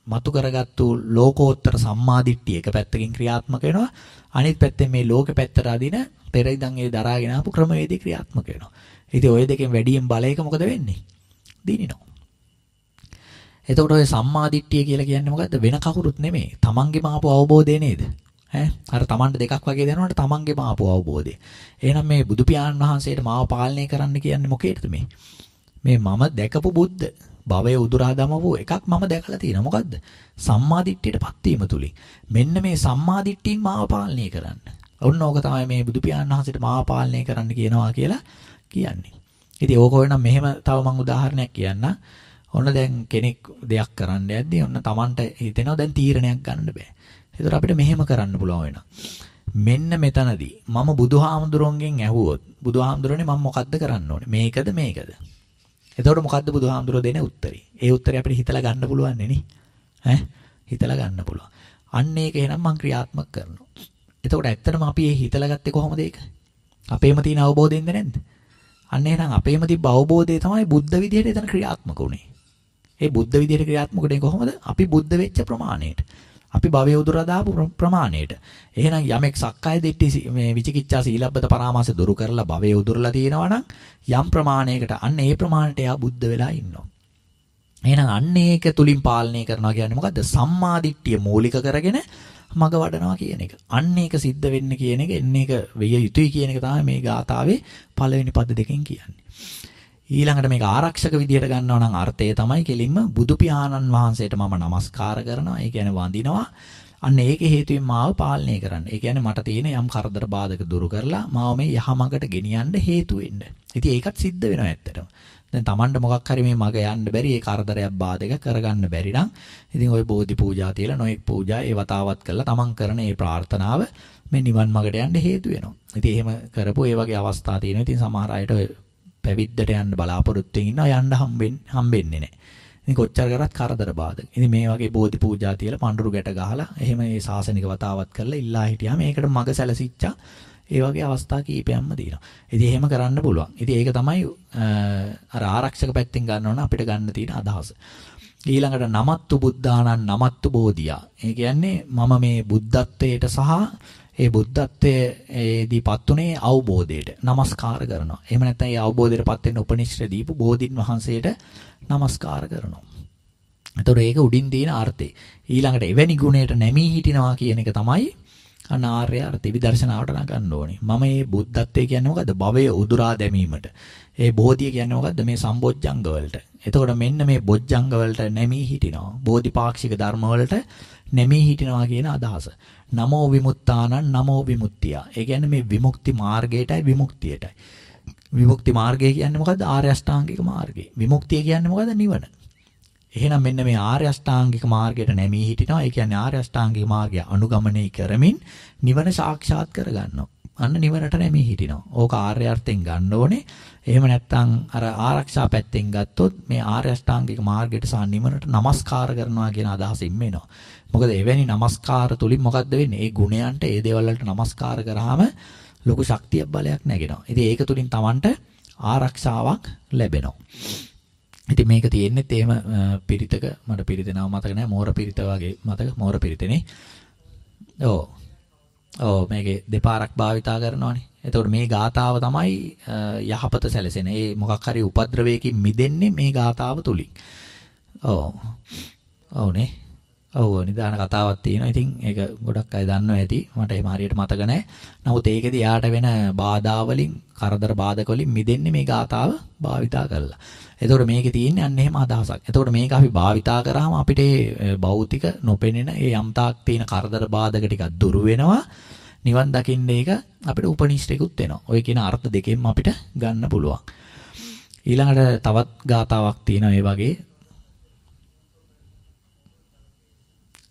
මතු කරගත්තු ලෝකෝත්තර සම්මාදිට්ඨිය එක පැත්තකින් ක්‍රියාත්මක වෙනවා. අනිත් පැත්තෙන් මේ ලෝක පැත්තට අදින පෙර ඉඳන් ඒ දරාගෙන ආපු ක්‍රමවේදී ක්‍රියාත්මක වෙනවා. ඉතින් ওই දෙකෙන් වැඩියෙන් බලයක මොකද වෙන්නේ? දිනිනවා. එතකොට ඔය සම්මාදිට්ඨිය කියලා කියන්නේ මොකද්ද? වෙන කවුරුත් නෙමෙයි. තමන්ගේම ආපු අවබෝධය නේද? ඈ අර තමන්ට දෙකක් වගේ දෙනවනේ තමන්ගේම ආපු අවබෝධය. එහෙනම් මේ බුදු පියාණන් වහන්සේට මාව පාලනය කරන්න කියන්නේ මොකේද මේ? මේ මම දැකපු බුද්ධ භවයේ උදුරා දමපු එකක් මම දැකලා තියෙනවා. මොකද්ද? සම්මාදිට්ඨියටපත් වීම තුලින්. මෙන්න මේ සම්මාදිට්ඨියෙන් මාව පාලනය කරන්න. ඔන්න ඕක තමයි මේ බුදු පියාණන් වහන්සේට මාව පාලනය කරන්න කියනවා කියලා කියන්නේ. ඉතින් ඕක වෙනම් මෙහෙම තව මම උදාහරණයක් කියන්නම්. ඔන්න දැන් කෙනෙක් දෙයක් කරන්න යද්දී ඔන්න Tamanට හිතෙනවා දැන් තීරණයක් ගන්න බෑ. ඒතර අපිට මෙහෙම කරන්න පුළුවන් වෙනවා. මෙන්න මෙතනදී මම බුදුහාමුදුරන්ගෙන් ඇහුවොත් බුදුහාමුදුරනේ මම මොකද්ද කරන්න ඕනේ? මේකද මේකද? එතකොට මොකද්ද බුදුහාමුදුරෝ දෙන උත්තරේ? ඒ උත්තරේ අපිට හිතලා ගන්න පුළුවන් නේ ඈ හිතලා ගන්න පුළුවන්. අන්න ඒක එහෙනම් මම ක්‍රියාත්මක කරනවා. එතකොට ඇත්තටම අපි මේ හිතලා ගත්තේ කොහොමද ඒක? අපේම තියෙන අවබෝධයෙන්ද නැද්ද? අන්න එහෙනම් අපේම තිබ්බ අවබෝධය තමයි බුද්ධ විදියට එතන ක්‍රියාත්මක උනේ. ඒ බුද්ධ විදියට ක්‍රියාත්මක වෙන්නේ කොහොමද? අපි බුද්ධ වෙච්ච ප්‍රමාණයට. අපි භවයේ උදුරා දාපු ප්‍රමාණයට. එහෙනම් යමෙක් සක්කාය දිට්ඨි මේ විචිකිච්ඡා සීලබ්බත පරාමාස දුරු කරලා භවයේ උදුරලා තියෙනවා නම් යම් ප්‍රමාණයකට අන්න ඒ ප්‍රමාණයට එයා බුද්ධ වෙලා ඉන්නවා. එහෙනම් අන්න ඒක තුලින් පාලනය කරනවා කියන්නේ මොකද්ද? සම්මා දිට්ඨිය මූලික කරගෙන මග වඩනවා කියන එක. අන්න ඒක සිද්ධ වෙන්න කියන එක එන්නේ එක වෙය යුතුයි කියන එක තමයි මේ ගාථාවේ පළවෙනි පද දෙකෙන් කියන්නේ. ඊළඟට මේක ආරක්ෂක විදියට ගන්නවා නම් අර්ථය තමයි කෙලින්ම බුදු පියාණන් වහන්සේට මම নমස්කාර කරනවා. ඒ කියන්නේ වඳිනවා. අන්න ඒක හේතුවෙන් මාව පාලනය කරන්න. ඒ කියන්නේ මට තියෙන යම් කරදර බාධක දුරු කරලා මාව මේ යහමඟට ගෙනියන්න හේතු වෙන්න. ඉතින් ඒකත් සිද්ධ වෙනවා ඇත්තටම. දැන් Tamanට මොකක් හරි මේ මග යන්න බැරි ඒ කරදරයක් බාධක කරගන්න බැරි නම් ඉතින් ওই බෝධි පූජා තියලා නොඑක් පූජා ඒ වතාවත් කරලා Taman කරන ඒ ප්‍රාර්ථනාව මේ නිවන් මගට යන්න හේතු වෙනවා. ඉතින් එහෙම කරපු ඒ වගේ අවස්ථා තියෙනවා. ඉතින් සමහර අයට පැවිද්දට යන්න බලාපොරොත්තු වෙනවා යන්න හම්බෙන්නේ හම්බෙන්නේ නැහැ. ඉතින් කොච්චර කරත් කරදර බාධක. ඉතින් මේ වගේ බෝධි පූජා තියලා පඳුරු ගැට ගහලා එහෙම මේ සාසනික වතාවත් කරලා ඉල්ලා හිටියාම ඒකට මග සැලසිච්චා. ඒ වගේ අවස්ථා කීපයක්ම දිනවා. ඉතින් එහෙම කරන්න පුළුවන්. ඉතින් ඒක තමයි අර ආරක්ෂක පැත්තෙන් ගන්නවනම් අපිට ගන්න තියෙන අදහස. ඊළඟට නමත්තු බුද්ධානං නමත්තු බෝධියා. ඒ කියන්නේ මම මේ බුද්ධත්වයට සහ ඒ බුද්ධත්වයේදීපත් උනේ අවබෝධයට নমස්කාර කරනවා. එහෙම නැත්නම් ඒ අවබෝධයටපත් වෙන්න උපනිෂ්ඨ දීපු බෝධින් වහන්සේට নমස්කාර කරනවා. එතකොට ඒක උඩින් තියෙන අර්ථය. ඊළඟට එවැනි ගුණයට නැමී හිටිනවා කියන එක තමයි අනාර්ය අර්ථ විදර්ශනාවට නගන්න ඕනේ. මම මේ බුද්ධත්වයේ කියන්නේ මොකද්ද? භවය උදුරා දැමීමට. ඒ බෝධිය කියන්නේ මොකද්ද? මේ සම්බොජ්ජංග වලට. එතකොට මෙන්න මේ බොජ්ජංග වලට නැමී හිටිනවා. බෝධිපාක්ෂික ධර්ම වලට නැමී හිටිනවා කියන අදහස. නමෝ විමුක්තානං නමෝ විමුක්තිය. ඒ කියන්නේ මේ විමුක්ති මාර්ගයටයි විමුක්තියටයි. විමුක්ති මාර්ගය කියන්නේ මොකද්ද? ආර්ය අෂ්ටාංගික මාර්ගය. විමුක්තිය කියන්නේ මොකද්ද? නිවන. එහෙනම් මෙන්න මේ ආර්ය අෂ්ටාංගික මාර්ගයට නැමී හිටිනවා. ඒ කියන්නේ ආර්ය අෂ්ටාංගික මාර්ගය අනුගමනය කරමින් නිවන සාක්ෂාත් කරගන්නවා. අන්න නිවනට නැමී හිටිනවා. ඕක ආර්ය අර්ථයෙන් ගන්න ඕනේ. එහෙම නැත්නම් අර ආරක්ෂා පැත්තෙන් ගත්තොත් මේ ආර්ය අෂ්ටාංගික මාර්ගයට සහ නිවනට নমස්කාර කරනවා කියන අදහසින් මේනවා. මොකද එවැනි নমස්කාර තුලින් මොකද්ද වෙන්නේ? ඒ ගුණයන්ට, ඒ දේවල් වලට নমස්කාර කරාම ලොකු ශක්තියක් බලයක් නැගෙනවා. ඉතින් ඒක තුලින් Tamanට ආරක්ෂාවක් ලැබෙනවා. ඉතින් මේක තියෙන්නේත් එහෙම පිරිතක මට පිරිත නම මතක නැහැ මෝර පිරිත වගේ මතක මෝර පිරිතනේ. ඔව්. ඔව් මේකේ දෙපාරක් භාවිතා කරනවානේ. එතකොට මේ ගාතාව තමයි යහපත සැලසෙන. ඒ මොකක් හරි උපද්‍රවයකින් මිදෙන්නේ මේ ගාතාව තුලින්. ඔව්. ඔව්නේ. ඔව් නිදාන කතාවක් තියෙනවා. ඉතින් ඒක ගොඩක් අය දන්නවා ඇති. මට එහෙම හරියට මතක නැහැ. නමුත් ඒකෙදි යාට වෙන බාධා වලින්, කරදර බාධක වලින් මිදෙන්නේ මේ ගාතාව භාවිතා කරලා. එතකොට මේකේ තියෙන්නේ අන්න එහෙම අදහසක්. එතකොට මේක අපි භාවිතා කරාම අපිට භෞතික නොපෙනෙන ඒ යම්තාක් තියෙන කරදර බාධක ටිකක් දුරු වෙනවා. නිවන් දකින්න ඒක අපිට උපනිෂ්ඨිකුත් වෙනවා. ඔය කියන අර්ථ දෙකෙන්ම අපිට ගන්න පුළුවන්. ඊළඟට තවත් ගාතාවක් තියෙනවා ඒ වගේ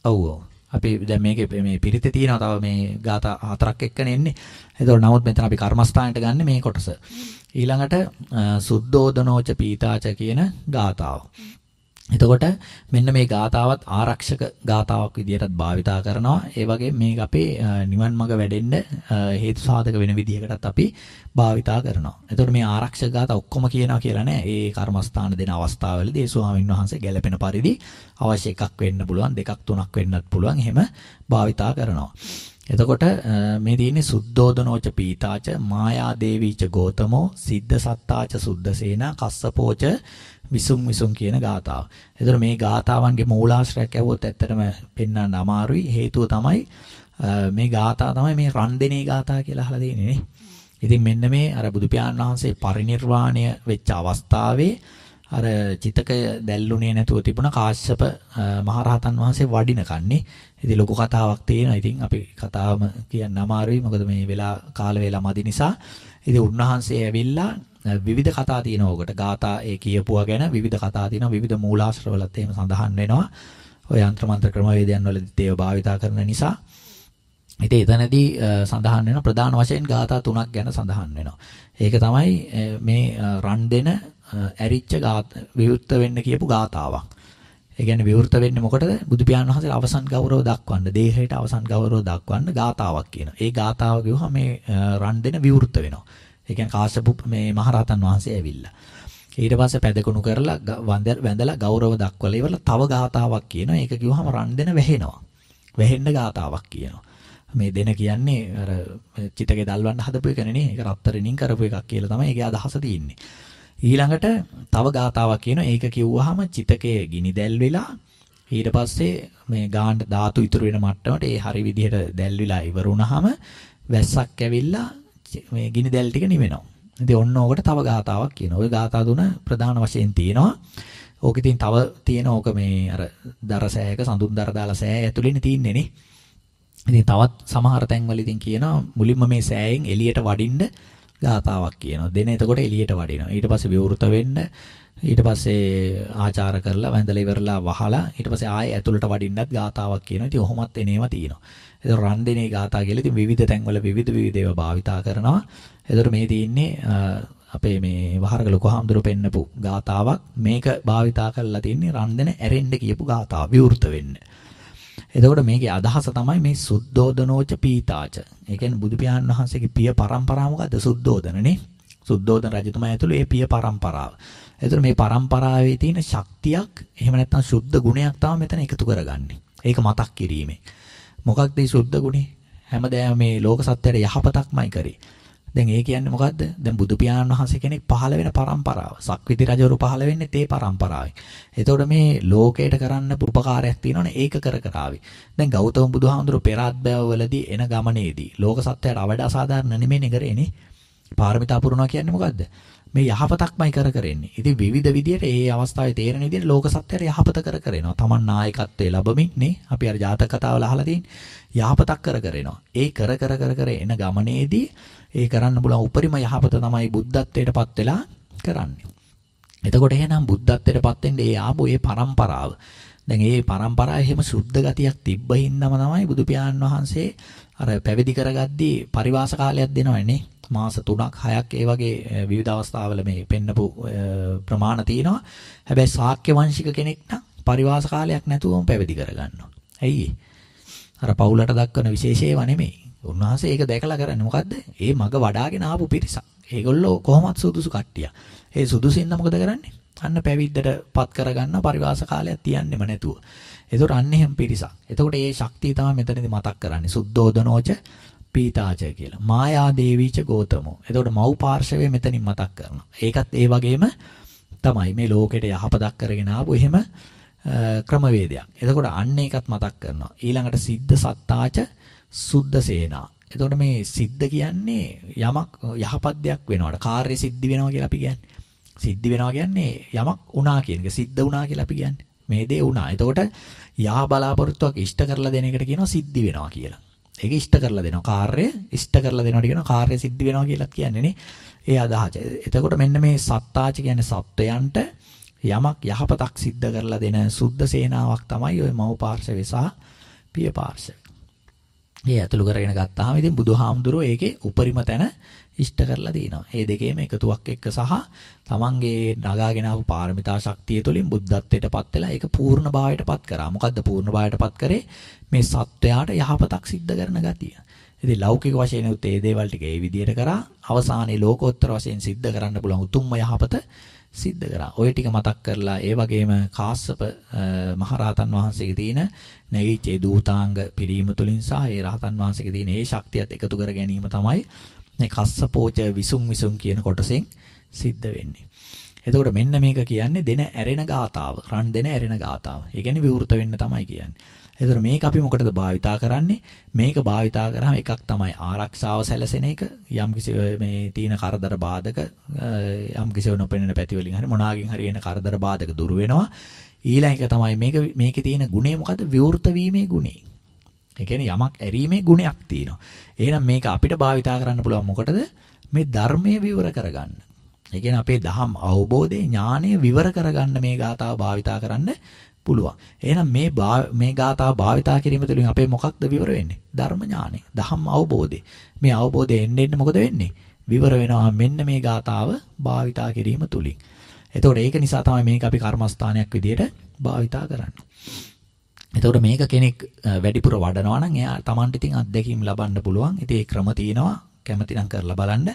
ඔව් අපි දැන් මේකේ මේ පිරිතේ තියෙනවා තව මේ ગાතා හතරක් එක්කනේ එන්නේ. ඒතකොට නමුත් මෙතන අපි කර්මස්ථානට ගන්න මේ කොටස. ඊළඟට සුද්ධෝදනෝච පීතාච කියන ગાතාව. එතකොට මෙන්න මේ ගාතාවත් ආරක්ෂක ගාතාවක් විදිහටත් භාවිතා කරනවා. ඒ වගේ මේක අපේ නිවන් මඟ වැඩෙන්න හේතු සාධක වෙන විදිහකටත් අපි භාවිතා කරනවා. එතකොට මේ ආරක්ෂක ගාතා ඔක්කොම කියනවා කියලා නෑ. ඒ කර්මස්ථාන දෙන අවස්ථාවවලදී ඒ ස්වාමීන් වහන්සේ ගැළපෙන පරිදි අවශ්‍ය එකක් වෙන්න පුළුවන්, දෙකක් තුනක් වෙන්නත් පුළුවන්. එහෙම භාවිතා කරනවා. එතකොට මේ තියෙන්නේ සුද්ධෝදනෝච පීතාච මායා දේවීච ගෝතමෝ සිද්ධ සත්තාච සුද්ධසේන කස්සපෝච විසුම් විසුම් කියන ගාතාව. එතකොට මේ ගාතාවන්ගේ මූලාශ්‍රයක් ඇහුවොත් ඇත්තටම පෙන්වන්න අමාරුයි. හේතුව තමයි මේ ගාථා තමයි මේ රන්දෙනේ ගාථා කියලා අහලා තියෙන්නේ නේ. ඉතින් මෙන්න මේ අර බුදු පියාණන් වහන්සේ පරිණිර්වාණය වෙච්ච අවස්ථාවේ අර චිතකය දැල්ුණේ නැතුව තිබුණ කාශ්‍යප මහරහතන් වහන්සේ වඩින කන්නේ. ඉතින් ලොකු කතාවක් තියෙනවා. ඉතින් අපි කතාවම කියන්න අමාරුයි. මොකද මේ වෙලා කාල වේලා මදි නිසා. ඉතින් උන්වහන්සේ ඇවිල්ලා විවිධ කතා තියෙනවා ඔකට. ගාථා ඒ කියපුවා ගැන විවිධ කතා තියෙනවා. විවිධ මූලාශ්‍රවලත් එහෙම සඳහන් වෙනවා. ඔය යంత్ర මන්ත්‍ර ක්‍රමවේදයන් වලදීත් ඒව භාවිතා කරන නිසා. ඉතින් එතනදී සඳහන් වෙන ප්‍රධාන වශයෙන් ගාථා තුනක් ගැන සඳහන් වෙනවා. ඒක තමයි මේ රන් දෙන ඇරිච්ච විවෘත වෙන්න කියපු ගාතාවක්. ඒ කියන්නේ විවෘත වෙන්නේ මොකටද? බුදු පියාණන් වහන්සේලා අවසන් ගෞරව දක්වන්න, දේහයට අවසන් ගෞරව දක්වන්න ගාතාවක් කියනවා. ඒ ගාතාව කිව්වහම මේ රන් දෙන විවෘත වෙනවා. ඒ කියන්නේ කාශ්‍යප මේ මහරහතන් වහන්සේ ඇවිල්ලා. ඊට පස්සේ පැදකුණු කරලා වැඳලා ගෞරව දක්වලා ඉවරලා තව ගාතාවක් කියනවා. ඒක කිව්වහම රන් දෙන වැහෙනවා. වැහෙන්න ගාතාවක් කියනවා. මේ දෙන කියන්නේ අර චිතකේ දල්වන්න හදපු එක නෙනේ. ඒක රත්තරණින් කරපු එකක් කියලා තමයි ඒකේ අදහස තියෙන්නේ. ඊළඟට තව ගාතාවක් කියනවා. ඒක කිව්වහම චිතකයේ ගිනි දැල් වෙලා ඊට පස්සේ මේ ගාන්න ධාතු ඉතුරු වෙන මට්ටමට ඒ හරි විදිහට දැල් වෙලා ඉවර වුණාම වැස්සක් ඇවිල්ලා මේ ගිනි දැල් ටික නිවෙනවා. ඉතින් ඔන්න ඕකට තව ගාතාවක් කියනවා. ওই ගාථා තුන ප්‍රධාන වශයෙන් තියෙනවා. ඕක ඉතින් තව තියෙන ඕක මේ අර දර සෑයක සඳුන් දර දාලා සෑය ඇතුළේනේ තින්නේ නේ. ඉතින් තවත් සමහර තැන්වල ඉතින් කියනවා මුලින්ම මේ සෑයෙන් එළියට වඩින්න ගාතාවක් කියනවා. දෙන එතකොට එළියට වඩිනවා. ඊට පස්සේ විවෘත වෙන්න ඊට පස්සේ ආචාර කරලා වැඳලා ඉවරලා වහලා ඊට පස්සේ ආයෙ ඇතුළට වඩින්නත් ගාතාවක් කියනවා. ඉතින් ඔහොමත් එනේවා තියෙනවා. ඒතර රන්දෙනේ ගාථා කියලා ඉතින් විවිධ තැන්වල විවිධ විවිධ ඒවා භාවිතා කරනවා. ඒතර මේ තියෙන්නේ අපේ මේ වහරක ලොකු හාමුදුරු පෙන්නපු ගාතාවක් මේක භාවිතා කරලා තින්නේ රන්දෙන ඇරෙන්න කියපු ගාතාව විවෘත වෙන්න. එතකොට මේකේ අදහස තමයි මේ සුද්ධෝදනෝච පීතාච. ඒ කියන්නේ බුදු පියාණන් වහන්සේගේ පිය පරම්පරාව මොකද්ද? සුද්ධෝදනනේ. සුද්ධෝදන රජතුමා ඇතුළේ ඒ පිය පරම්පරාව. එතකොට මේ පරම්පරාවේ තියෙන ශක්තියක් එහෙම නැත්නම් සුද්ධ ගුණයක් තමයි මෙතන එකතු කරගන්නේ. ඒක මතක් කිරීමේ. මොකක්ද මේ සුද්ධ ගුණේ? හැමදාම මේ ලෝක සත්‍යයට යහපතක්මයි කරේ. දැන් ඒ කියන්නේ මොකද්ද? දැන් බුදු පියාණන් වහන්සේ කෙනෙක් පහළ වෙන પરම්පරාව. සක්විති රජවරු පහළ වෙන්නේ තේ પરම්පරාවෙන්. එතකොට මේ ලෝකයට කරන්න උපකාරයක් තියෙනවනේ ඒක කර කර ආවේ. දැන් ගෞතම බුදුහාමුදුරු පෙර අත්බැවවලදී එන ගමනේදී ලෝක සත්‍යයට අවඩා සාධාරණ නෙමෙයිනේ කරේනේ. පාරමිතා පුරනවා කියන්නේ මොකද්ද? මේ යහපතක්මයි කර කරන්නේ. ඉතින් විවිධ විදියට ඒ අවස්ථාවේ තේරෙන විදියට ලෝක සත්‍යයට යහපත කර කර එනවා. Taman නායකත්වයේ ලැබමින් නේ අපි අර ජාතක කතාවල අහලා තියෙන යහපතක් කර කර එනවා. ඒ කර කර කර කර එන ගමනේදී ඒ කරන්න පුළුවන් උපරිම යහපත තමයි බුද්ධත්වයටපත් වෙලා කරන්නේ. එතකොට එහෙනම් බුද්ධත්වයටපත් වෙන්නේ ඒ ආපු ඒ પરම්පරාව. දැන් ඒ પરම්පරාව එහෙම සුද්ධ ගතියක් තිබ්බ හින්දාම තමයි බුදු පියාණන් වහන්සේ අර පැවිදි කරගද්දී පරිවාස කාලයක් දෙනවනේ. මාස 3ක් 6ක් ඒ වගේ විවිධ අවස්ථාවල මේ පෙන්නපු ප්‍රමාණ තියෙනවා. හැබැයි ශාක්‍ය වංශික කෙනෙක් නම් පරිවාස කාලයක් නැතුවම පැවිදි කරගන්නවා. ඇයි අර පවුලට දක්වන විශේෂේව නෙමෙයි. උන්වහන්සේ ඒක දැකලා කරන්නේ මොකද්ද? ඒ මග වඩාගෙන ආපු පිරිසක්. ඒගොල්ලෝ කොහොමත් සුදුසු කට්ටිය. ඒ සුදුසින්න මොකද කරන්නේ? අන්න පැවිද්දට පත් කරගන්න පරිවාස කාලයක් තියන්නෙම නැතුව. ඒතකොට අන්න එහෙම පිරිසක්. එතකොට මේ ශක්තිය තමයි මෙතනදී මතක් කරන්නේ. සුද්ධෝදනෝච පීතාච කියලා. මායා දේවීච ගෝතමෝ. එතකොට මව් පාර්ශවය මෙතනින් මතක් කරනවා. ඒකත් ඒ වගේම තමයි මේ ලෝකෙට යහපතක් කරගෙන ආපු එහෙම ක්‍රමවේදයක්. එතකොට අන්න ඒකත් මතක් කරනවා. ඊළඟට සිද්ධ සත්තාච සුද්ධ සේනා. එතකොට මේ සිද්ධ කියන්නේ යමක් යහපත් දෙයක් වෙනවට කාර්ය සිද්ධි වෙනවා කියලා අපි කියන්නේ. සිද්ධි වෙනවා කියන්නේ යමක් වුණා කියන එක. සිද්ධ වුණා කියලා අපි කියන්නේ. මේ දේ වුණා. එතකොට යා බලාපොරොත්තුවක් ඉෂ්ට කරලා දෙන එකට කියනවා සිද්ධි වෙනවා කියලා. ඒක ඉෂ්ට කරලා දෙනවා. කාර්ය ඉෂ්ට කරලා දෙනවට කියනවා කාර්ය සිද්ධි වෙනවා කියලා කියන්නේ නේ. ඒ අදහස. එතකොට මෙන්න මේ සත්තාච කියන්නේ සත්වයන්ට යමක් යහපතක් සිද්ධ කරලා දෙන සුද්ධ සේනාවක් තමයි ওই මව් පාර්ශවය සහ පිය පාර්ශවය. මේ ඇතුළු කරගෙන ගත්තාම ඉතින් බුදුහාමුදුරුවෝ ඒකේ උපරිම තැන ඉෂ්ට කරලා තිනවා. මේ දෙකේම එකතුවක් එක්ක සහ තමන්ගේ නගාගෙන ආපු පාරමිතා ශක්තිය තුළින් බුද්ධත්වයටපත් වෙලා ඒක පූර්ණ භාවයටපත් කරා. මොකද්ද පූර්ණ භාවයටපත් කරේ? මේ සත්වයාට යහපතක් සිද්ධ කරන ගතිය. ඉතින් ලෞකික වශයෙන් උත් ඒ දේවල් ටික ඒ විදිහට කරා අවසානයේ ලෝකෝත්තර වශයෙන් සිද්ධ කරන්න පුළුවන් උතුම්ම යහපත සිද්ධ කරා. ওই ටික මතක් කරලා ඒ වගේම කාශ්‍යප මහරහතන් වහන්සේගේ තියෙන නැගිච්ච ඒ දූතාංග පිරීම තුලින් සහ ඒ රහතන් වහන්සේගේ තියෙන ඒ ශක්තියත් එකතු කර ගැනීම තමයි මේ කස්සපෝච විසුම් විසුම් කියන කොටසෙන් සිද්ධ වෙන්නේ. එතකොට මෙන්න මේක කියන්නේ දෙන ඇරෙන ගාතාව. රන් දෙන ඇරෙන ගාතාව. ඒ කියන්නේ විවෘත වෙන්න තමයි කියන්නේ. එතකොට මේක අපි මොකටද භාවිතා කරන්නේ? මේක භාවිතා කරාම එකක් තමයි ආරක්ෂාව සැලසෙන එක. යම් කිසි මේ තීන කරදර බාධක යම් කිසි නොපෙනෙන පැති වලින් හරි මොනාකින් හරි එන කරදර බාධක දුරු වෙනවා. ඊළඟ එක තමයි මේක මේකේ තියෙන ගුණය මොකද්ද? විවෘත වීමේ ගුණය. ඒ කියන්නේ යමක් ඇරීමේ ගුණයක් තියෙනවා. එහෙනම් මේක අපිට භාවිතා කරන්න පුළුවන් මොකටද? මේ ධර්මයේ විවර කරගන්න. ඒ කියන්නේ අපේ දහම් අවබෝධයේ ඥානය විවර කරගන්න මේ ගාතාව භාවිතා කරන්න පුළුවන්. එහෙනම් මේ මේ ගාථා භාවිතා කිරීම තුළින් අපේ මොකක්ද විවර වෙන්නේ? ධර්ම ඥානෙ, ධම්ම අවබෝධය. මේ අවබෝධය එන්න එන්න මොකද වෙන්නේ? විවර වෙනවා මෙන්න මේ ගාථාව භාවිතා කිරීම තුළින්. එතකොට ඒක නිසා තමයි මේක අපි කර්මස්ථානයක් විදියට භාවිතා කරන්නේ. එතකොට මේක කෙනෙක් වැඩිපුර වඩනවා නම් එයා Tamanට ඉතින් අත්දැකීම් ලබන්න පුළුවන්. ඉතින් ඒ ක්‍රම තියෙනවා. කැමති නම් කරලා බලන්න.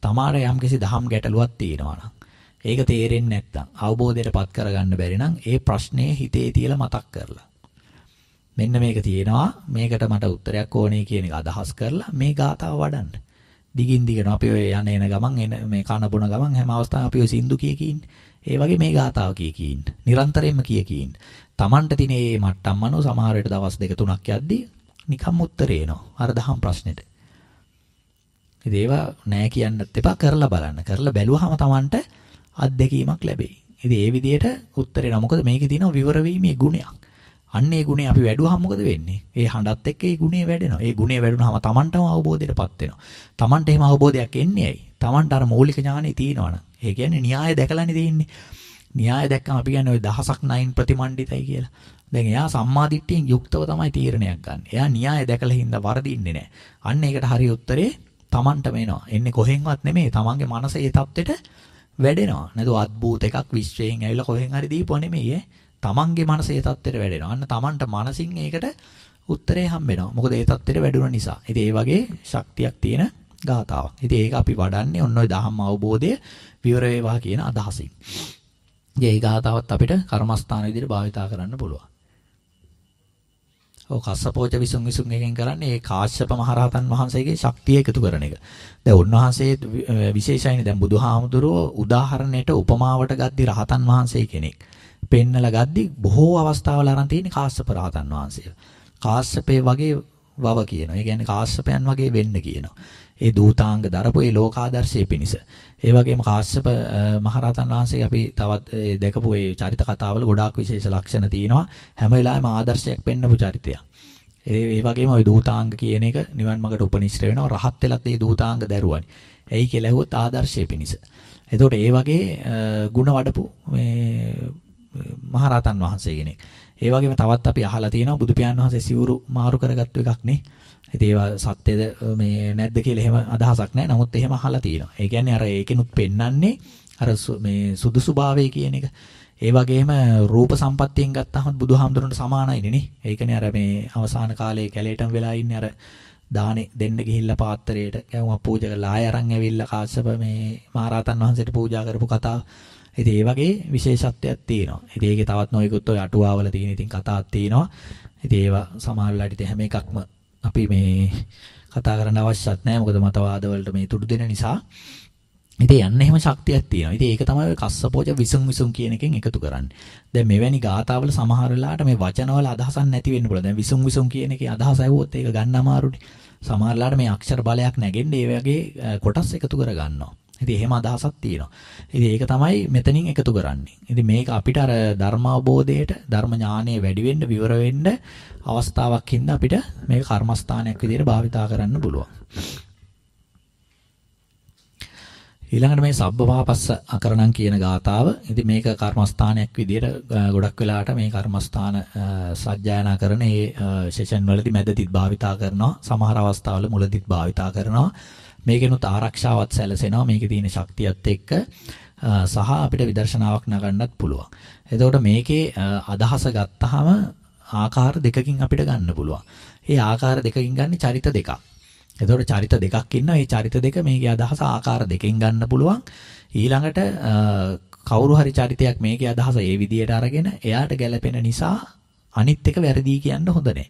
තමාර යම්කිසි දහම් ගැටලුවක් තියෙනවා නම් ඒක තේරෙන්නේ නැත්නම් අවබෝධයටපත් කරගන්න බැරි නම් ඒ ප්‍රශ්නේ හිතේ තියලා මතක් කරලා මෙන්න මේක තියෙනවා මේකට මට උත්තරයක් ඕනේ කියන එක අදහස් කරලා මේ ගාතාව වඩන්න. දිගින් දිගට අපි ඔය යන එන ගමන් එන මේ කන බොන ගමන් හැම අවස්ථාවකම අපි ඔය සින්දු කිය කියින්. ඒ වගේ මේ ගාතාව කිය කියින්. නිරන්තරයෙන්ම කිය කියින්. Tamanට තියෙන මේ මට්ටම් අනුව සමහර වෙලට දවස් දෙක තුනක් යද්දී නිකම්ම උත්තරේ එනවා. අර දහම් ප්‍රශ්නෙට. ඉතින් ඒවා නෑ කියන්නත් එපා කරලා බලන්න. කරලා බැලුවාම Tamanට අත්දැකීමක් ලැබෙයි. ඉතින් ඒ විදිහට උත්තරේ නෝ මොකද මේකේ තියෙනවා විවර වීමේ ගුණයක්. අන්න ඒ ගුණේ අපි වැඩුවාම මොකද වෙන්නේ? ඒ හඬත් එක්ක ඒ ගුණේ වැඩෙනවා. ඒ ගුණේ වැඩුණාම Tamanටම අවබෝධයටපත් වෙනවා. Tamanට එහෙම අවබෝධයක් එන්නේ ඇයි? Tamanට අර මූලික ඥානෙ තියෙනවනම්. ඒ කියන්නේ න්‍යාය දැකලානේ තියෙන්නේ. න්‍යාය දැක්කම අපි කියන්නේ ওই දහසක් නයින් ප්‍රතිමණ්ඩිතයි කියලා. දැන් එයා සම්මාදිට්ඨියෙන් යුක්තව තමයි තීරණයක් ගන්න. එයා න්‍යාය දැකලා හින්දා වරදින්නේ නැහැ. අන්න ඒකට හරිය උත්තරේ Tamanටම එනවා. එන්නේ කොහෙන්වත් නෙමෙයි. Tamanගේ මනස ඒ தත්වෙට වැඩෙනවා. නැතු අද්භූත එකක් විශ්වයෙන් ඇවිල්ලා කොහෙන් හරි දීපුව නෙමෙයි ඈ. Tamanගේ මනස ඒ தත්වෙට වැඩෙනවා. අන්න Tamanට මනසින් ඒකට උත්තරේ හම්බ වෙනවා. මොකද ඒ தත්වෙට වැඩුණ නිසා. ඉතින් ඒ වගේ ශක්තියක් තියෙන ගාතාවක්. ඉතින් ඒක අපි වඩන්නේ ඔන්න ඔය දහම් අවබෝධය විවර වේවා කියන අදහසින්. ඉතින් ඒ ගාතාවත් අපිට කර්මස්ථාන විදිහට භාවිතා කරන්න පුළුවන්. ඔව් කස්සපෝච විසුන් විසුන් එකෙන් කරන්නේ ඒ කාශ්‍යප මහරහතන් වහන්සේගේ ශක්තිය එකතු කරන එක. දැන් උන්වහන්සේ විශේෂයිනේ දැන් බුදුහාමුදුරුවෝ උදාහරණයට උපමාවට ගද්දි රහතන් වහන්සේ කෙනෙක්. පෙන්නලා ගද්දි බොහෝ අවස්ථාවල අරන් තියෙන්නේ කාශ්‍යප රහතන් වහන්සේ. කාශ්‍යපේ වගේ වව කියනවා. ඒ කියන්නේ කාශ්‍යපයන් වගේ වෙන්න කියනවා. ඒ දූතාංග දරපු ඒ ලෝකාදර්ශයේ පිණිස. ඒ වගේම කාශ්‍යප මහරහතන් වහන්සේ අපි තවත් දැකපු ඒ චරිත කතාවල ගොඩාක් විශේෂ ලක්ෂණ තියෙනවා. හැම වෙලාවෙම ආදර්ශයක් පෙන්වපු චරිතයක්. ඒ ඒ වගේම ওই දූතාංග කියන එක නිවන් මාර්ගට උපනිශ්‍රේ වෙනවා. රහත් වෙලත් ඒ දූතාංග දරුවනි. එයි කියලා ඇහුවොත් ආදර්ශයේ පිණිස. එතකොට ඒ වගේ ಗುಣ වඩපු මේ මහරහතන් වහන්සේ කෙනෙක්. ඒ වගේම තවත් අපි අහලා තියෙනවා බුදු පියාණන් වහන්සේ සිවුරු මාරු කරගත්තු එකක් නේ. ඉතින් ඒවා සත්‍යද මේ නැද්ද කියලා එහෙම අදහසක් නැහැ. නමුත් එහෙම අහලා තියෙනවා. ඒ කියන්නේ අර ඒකෙනුත් පෙන්වන්නේ අර මේ සුදුසුභාවය කියන එක. ඒ වගේම රූප සම්පත්තියෙන් ගත්තාම බුදුහාමුදුරන්ට සමානයිනේ නේ. ඒකනේ අර මේ අවසාන කාලයේ කැලේටම වෙලා ඉන්නේ අර දානේ දෙන්න ගිහිල්ලා පාත්‍රයට කැවුම පූජා කරලා ආය අරන් ඇවිල්ලා කාශ්‍යප මේ මහරහතන් වහන්සේට පූජා කරපු කතාව. ඉතින් ඒ වගේ විශේෂත්වයක් තියෙනවා. ඉතින් ඒකේ තවත් නොයෙකුත් ඔය අටුවාවල තියෙන ඉතින් කතාවක් තියෙනවා. ඉතින් ඒවා සමහර වෙලාවට හැම එකක්ම අපි මේ කතා කරන්න අවශ්‍යත් නැහැ. මොකද මතවාද වලට මේ තුඩු දෙන නිසා. ඉතින් යන්න එහෙම ශක්තියක් තියෙනවා. ඉතින් ඒක තමයි කස්සපෝච විසුම් විසුම් කියන එකෙන් එකතු කරන්නේ. දැන් මෙවැනි ගාතාවල සමහර වෙලාවට මේ වචනවල අදහසක් නැති වෙන්න පුළුවන්. දැන් විසුම් විසුම් කියන එකේ අදහස ඇහුවොත් ඒක ගන්න අමාරුනේ. සමහර වෙලාවට මේ අක්ෂර බලයක් නැගෙන්නේ ඒ වගේ කොටස් එකතු කර ගන්නවා. ඉතින් එහෙම අදහසක් තියෙනවා. ඉතින් ඒක තමයි මෙතනින් එකතු කරන්නේ. ඉතින් මේක අපිට අර ධර්ම අවබෝධයට, ධර්ම ඥානය වැඩි වෙන්න, විවර වෙන්න අවස්ථාවක් හින්දා අපිට මේක කර්මස්ථානයක් විදිහට භාවිතා කරන්න පුළුවන්. ඊළඟට මේ සබ්බපාපස්ස අකරණම් කියන ගාතාව. ඉතින් මේක කර්මස්ථානයක් විදිහට ගොඩක් වෙලාට මේ කර්මස්ථාන සජ්ජායනා කරන මේ සෙෂන් වලදී මැදදිත් භාවිතා කරනවා. සමහර අවස්ථාවල මුලදිත් භාවිතා කරනවා. මේකෙනුත් ආරක්ෂාවත් සැලසෙනවා මේකේ තියෙන ශක්තියත් එක්ක සහ අපිට විදර්ශනාවක් නගන්නත් පුළුවන්. එතකොට මේකේ අදහස ගත්තාම ආකාර දෙකකින් අපිට ගන්න පුළුවන්. ඒ ආකාර දෙකකින් ගන්න චරිත දෙකක්. එතකොට චරිත දෙකක් ඉන්නවා. මේ චරිත දෙක මේකේ අදහස ආකාර දෙකෙන් ගන්න පුළුවන්. ඊළඟට කවුරු හරි චරිතයක් මේකේ අදහස ඒ විදියට අරගෙන එයාට ගැළපෙන නිසා අනිත් එක වැරදි කියන්න හොඳ නැහැ.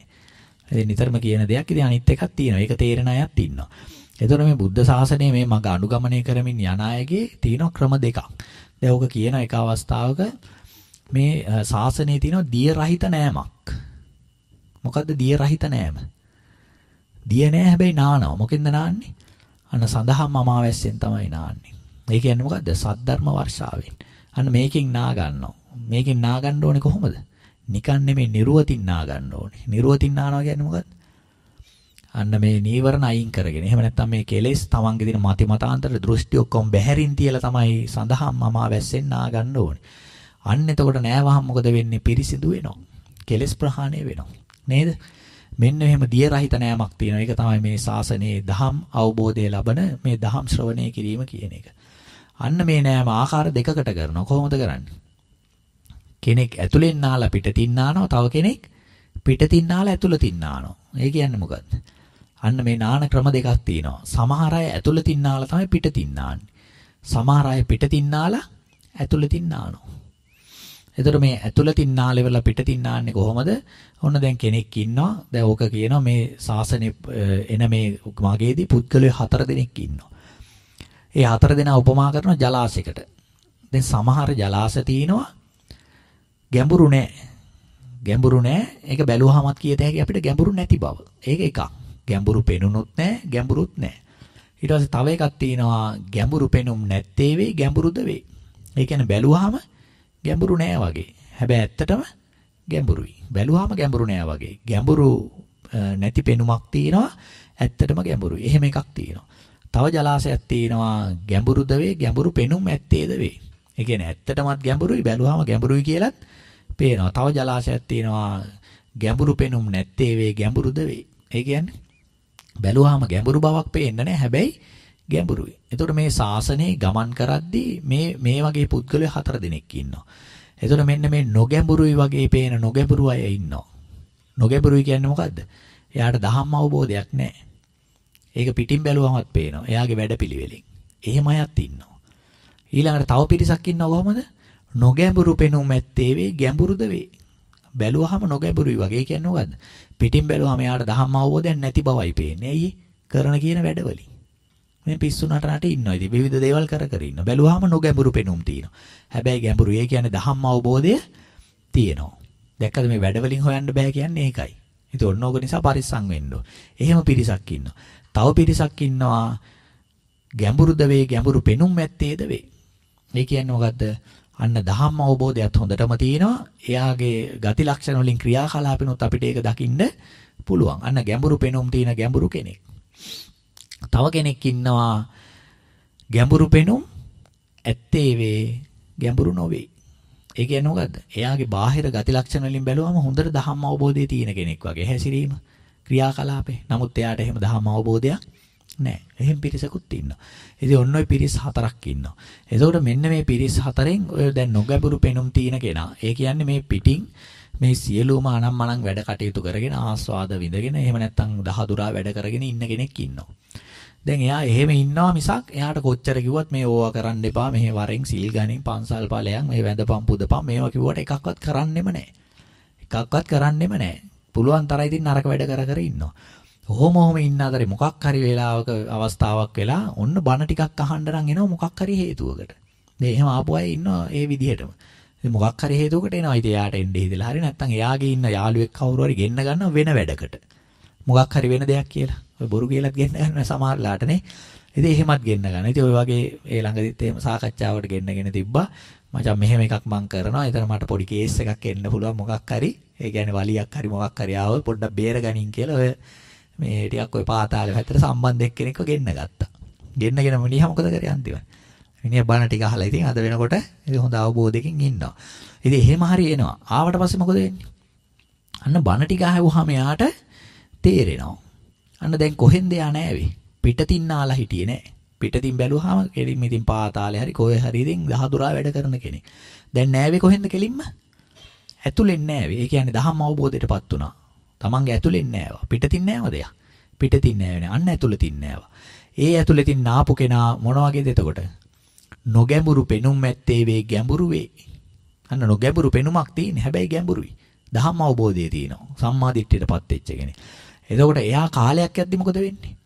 ඉතින් නිතරම කියන දෙයක් ඉතින් අනිත් එකක් තියෙනවා. ඒක තේරෙන අයත් ඉන්නවා. එතකොට මේ බුද්ධ ශාසනය මේ මඟ අනුගමනය කරමින් යන අයගේ තියෙන ක්‍රම දෙකක්. දැන් ඔක කියන එක අවස්ථාවක මේ ශාසනයේ තියෙන දිය රහිත නෑමක්. මොකද්ද දිය රහිත නෑම? දිය නෑ හැබැයි නානවා. මොකෙන්ද නාන්නේ? අන්න සඳහම් අමාවැස්සෙන් තමයි නාන්නේ. ඒ කියන්නේ මොකද්ද? සද්ධර්ම වර්ෂාවෙන්. අන්න මේකෙන් නා ගන්නවා. මේකෙන් නා ගන්න ඕනේ කොහොමද? නිකන් නෙමෙයි නිර්වතින් නා ගන්න ඕනේ. නිර්වතින් නානවා කියන්නේ මොකද්ද? අන්න මේ නීවරණ අයින් කරගෙන. එහෙම නැත්නම් මේ කෙලෙස් තමන්ගේ දින මති මතාන්තර දෘෂ්ටි ඔක්කොම බැහැරින් තියලා තමයි සඳහම් අමාවැස්සෙන් නා ගන්න ඕනේ. අන්න එතකොට නෑවහම මොකද වෙන්නේ? පිරිසිදු වෙනවා. කෙලෙස් ප්‍රහාණය වෙනවා. නේද? මෙන්න මෙහෙම දිය රහිත නෑමක් තියෙනවා. ඒක තමයි මේ ශාසනයේ දහම් අවබෝධය ලබන මේ දහම් ශ්‍රවණය කිරීම කියන එක. අන්න මේ නෑම ආකාර දෙකකට කරනවා. කොහොමද කරන්නේ? කෙනෙක් ඇතුලෙන් නාලා පිටතින් නානවා. තව කෙනෙක් පිටතින් නාලා ඇතුළතින් නානවා. ඒ කියන්නේ මොකද්ද? අන්න මේ නාන ක්‍රම දෙකක් තියෙනවා. සමහර අය ඇතුළතින් නාලා තමයි පිටතින් නාන්නේ. සමහර අය පිටතින් නාලා ඇතුළතින් නානවා. එතකොට මේ ඇතුළතින් නාලෙවලා පිටතින් නාන්නේ කොහොමද? ඔන්න දැන් කෙනෙක් ඉන්නවා. දැන් ඕක කියනවා මේ සාසනේ එන මේ මගේදී පුද්ගලයෝ හතර දෙනෙක් ඉන්නවා. ඒ හතර දෙනා උපමා කරන ජලාශයකට. දැන් සමහර ජලාශ තියෙනවා ගැඹුරු නෑ. ගැඹුරු නෑ. ඒක බැලුවාමත් කියත හැකි අපිට ගැඹුරු නැති බව. ඒක එකක්. ගැඹුරු පෙනුනොත් නෑ, ගැඹුරුත් නෑ. ඊට පස්සේ තව එකක් තියෙනවා ගැඹුරු පෙනුම් නැත්තේ වේ, ගැඹුරුද වේ. ඒ කියන්නේ බැලුවාම ගැඹුරු නෑ වගේ. හැබැයි ඇත්තටම ගැඹුරුයි. බැලුවාම ගැඹුරු නෑ වගේ. ගැඹුරු නැති පෙනුමක් තියෙනවා. ඇත්තටම ගැඹුරුයි. එහෙම එකක් තියෙනවා. තව ජලාශයක් තියෙනවා ගැඹුරුද වේ, ගැඹුරු පෙනුම් ඇත්තේද වේ. ඒ කියන්නේ ඇත්තටමත් ගැඹුරුයි, බැලුවාම ගැඹුරුයි කියලත් පේනවා. තව ජලාශයක් තියෙනවා ගැඹුරු පෙනුම් නැත්තේ වේ, ගැඹුරුද වේ. ඒ කියන්නේ බැලුවාම ගැඹුරු බවක් පේන්නේ නැහැ. හැබැයි ගැඹුරුයි. එතකොට මේ ශාසනයේ ගමන් කරද්දී මේ මේ වගේ පුද්ගලයෝ හතර දෙනෙක් ඉන්නවා. එතකොට මෙන්න මේ නොගැඹුරුයි වගේ පේන නොගැඹුරු අය ඉන්නවා. නොගැඹුරුයි කියන්නේ මොකද්ද? එයාට දහම් අවබෝධයක් නැහැ. ඒක පිටින් බැලුවමත් පේනවා. එයාගේ වැඩපිළිවෙලින්. එහෙම අයත් ඉන්නවා. ඊළඟට තව පිරිසක් ඉන්නව කොහමද? නොගැඹුරු පෙනුම් ඇත්තේ වේ ගැඹුරුද වේ. බැලුවාම නොගැඹුරුයි වගේ කියන්නේ මොකද්ද? පිටින් බැලුවාම එයාට ධම්ම අවබෝධයක් නැති බවයි පේන්නේ. ඇයි කරන කියන වැඩවලින්. මේ පිස්සු නටනට ඉන්නවා. ඉතින් විවිධ දේවල් කර කර ඉන්නවා. බැලුවාම නොගැඹුරු පෙනුම් තියෙනවා. හැබැයි ගැඹුරු ඒ කියන්නේ ධම්ම අවබෝධය තියෙනවා. දැක්කද මේ වැඩවලින් හොයන්න බෑ කියන්නේ ඒකයි. ඉතින් ඔන්න ඕක නිසා පරිස්සම් වෙන්න ඕන. එහෙම පිරිසක් ඉන්නවා. තව පිරිසක් ඉන්නවා ගැඹුරුද වේ ගැඹුරු පෙනුම් ඇත්තේද වේ. ඒ කියන්නේ මොකද්ද? අන්න ධම්ම අවබෝධයත් හොඳටම තියෙනවා. එයාගේ ගති ලක්ෂණ වලින් ක්‍රියාකලාපිනුත් අපිට ඒක දකින්න පුළුවන්. අන්න ගැඹුරු පෙනුම් තියෙන ගැඹුරු කෙනෙක්. තව කෙනෙක් ඉන්නවා ගැඹුරු පෙනුම් ඇත්තේ වේ ගැඹුරු නොවේ. ඒ කියන්නේ මොකද්ද? එයාගේ බාහිර ගති ලක්ෂණ වලින් බැලුවම හොඳට ධම්ම අවබෝධය තියෙන කෙනෙක් වගේ හැසිරීම ක්‍රියාකලාපේ. නමුත් එයාට එහෙම ධම්ම අවබෝධයක් නැහැ. එහෙම පිරිසකුත් ඉන්නවා. ඉතින් ඔන්න ඔය පිරිස් හතරක් ඉන්නවා. එතකොට මෙන්න මේ පිරිස් හතරෙන් ඔය දැන් නොගැඹුරු පෙනුම් තියෙන කෙනා. ඒ කියන්නේ මේ පිටින් මේ සියලුම අනම්මනම් වැඩ කටයුතු කරගෙන ආස්වාද විඳගෙන එහෙම නැත්නම් දහදුරා වැඩ කරගෙන ඉන්න කෙනෙක් ඉන්නවා. දැන් එයා එහෙම ඉන්නවා මිසක් එයාට කොච්චර කිව්වත් මේ ඕවා කරන්න එපා මෙහෙ වරෙන් සිල් ගනින් පන්සල් ඵලයන් මේ වැඳපම් පුදපම් මේවා කිව්වට එකක්වත් කරන්නෙම නැහැ. එකක්වත් කරන්නෙම නැහැ. පුළුවන් තරයි ඉතින් නරක වැඩ කර කර ඉන්නවා. ඔහොම ඔහොම ඉන්න අතරේ මොකක් හරි වෙලාවක අවස්ථාවක් වෙලා ඔන්න බන ටිකක් අහන්න නම් එනවා මොකක් හරි හේතුවකට. මේ එහෙම ආපු අය ඉන්නවා ඒ විදිහටම. ඉතින් මොකක් හරි හේතුවකට එනවා. ඉතින් එයාට එන්නේ හිතලා හරි නැත්නම් එයාගේ ඉන්න යාළුවෙක් කවුරු හරි ගෙන්න ගන්නවා වෙන වැඩකට. මොකක් හරි වෙන දෙයක් කියලා. ඔය බොරු කියලාත් ගෙන්න ගන්න සමහරලාටනේ. ඉතින් එහෙමත් ගෙන්න ගන්න. ඉතින් ඔය වගේ ඒ ළඟදිත් එහෙම සාකච්ඡාවකට ගෙන්නගෙන තිබ්බා. මචං මෙහෙම එකක් මං කරනවා. එතන මට පොඩි කේස් එකක් එන්න පුළුවන් මොකක් හරි. ඒ කියන්නේ වලියක් හරි මොකක් හරි ආවොත් පොඩ්ඩක් බේරගනින් කියලා ඔය මේ ටිකක් ඔය පාතාලේ පැත්තට සම්බන්ධ එක්කෙනෙක්ව ගෙන්න ගත්තා. ගෙන්නගෙන මිනිහා මොකද කරේ අන්තිමට? මිනිහා බණ ටික අහලා ඉතින් අද වෙනකොට ඉතින් හොඳ අවබෝධයකින් ඉන්නවා. ඉතින් එහෙම හරි එනවා. ආවට පස්සේ මොකද වෙන්නේ? අන්න බණ ටික අහුවාම යාට තේරෙනවා. අන්න දැන් කොහෙන්ද යා නෑවේ? පිටතින් නාලා හිටියේ නෑ. පිටතින් බැලුවාම කෙලින්ම ඉතින් පාතාලේ හරි කොහේ හරි ඉතින් දහදුරා වැඩ කරන කෙනෙක්. දැන් නෑවේ කොහෙන්ද කෙලින්ම? ඇතුලෙන් නෑවේ. ඒ කියන්නේ දහම් අවබෝධයටපත් වුණා. Tamange ඇතුලෙන් නෑවා. පිටතින් නෑවද යා? පිටතින් නෑවනේ. අන්න ඇතුලතින් නෑවා. ඒ ඇතුලතින් නාපු කෙනා මොන වගේද එතකොට? නොගැඹුරු පෙනුම් ඇත්තේ වේ ගැඹුරු වේ. අන්න නොගැඹුරු පෙනුමක් තියෙන හැබැයි ගැඹුරුයි. දහම් අවබෝධය තියෙනවා. සම්මා දිට්ඨියටපත් වෙච්ච කෙනෙක්. එතකොට එයා කාලයක් යද්දි මොකද වෙන්නේ?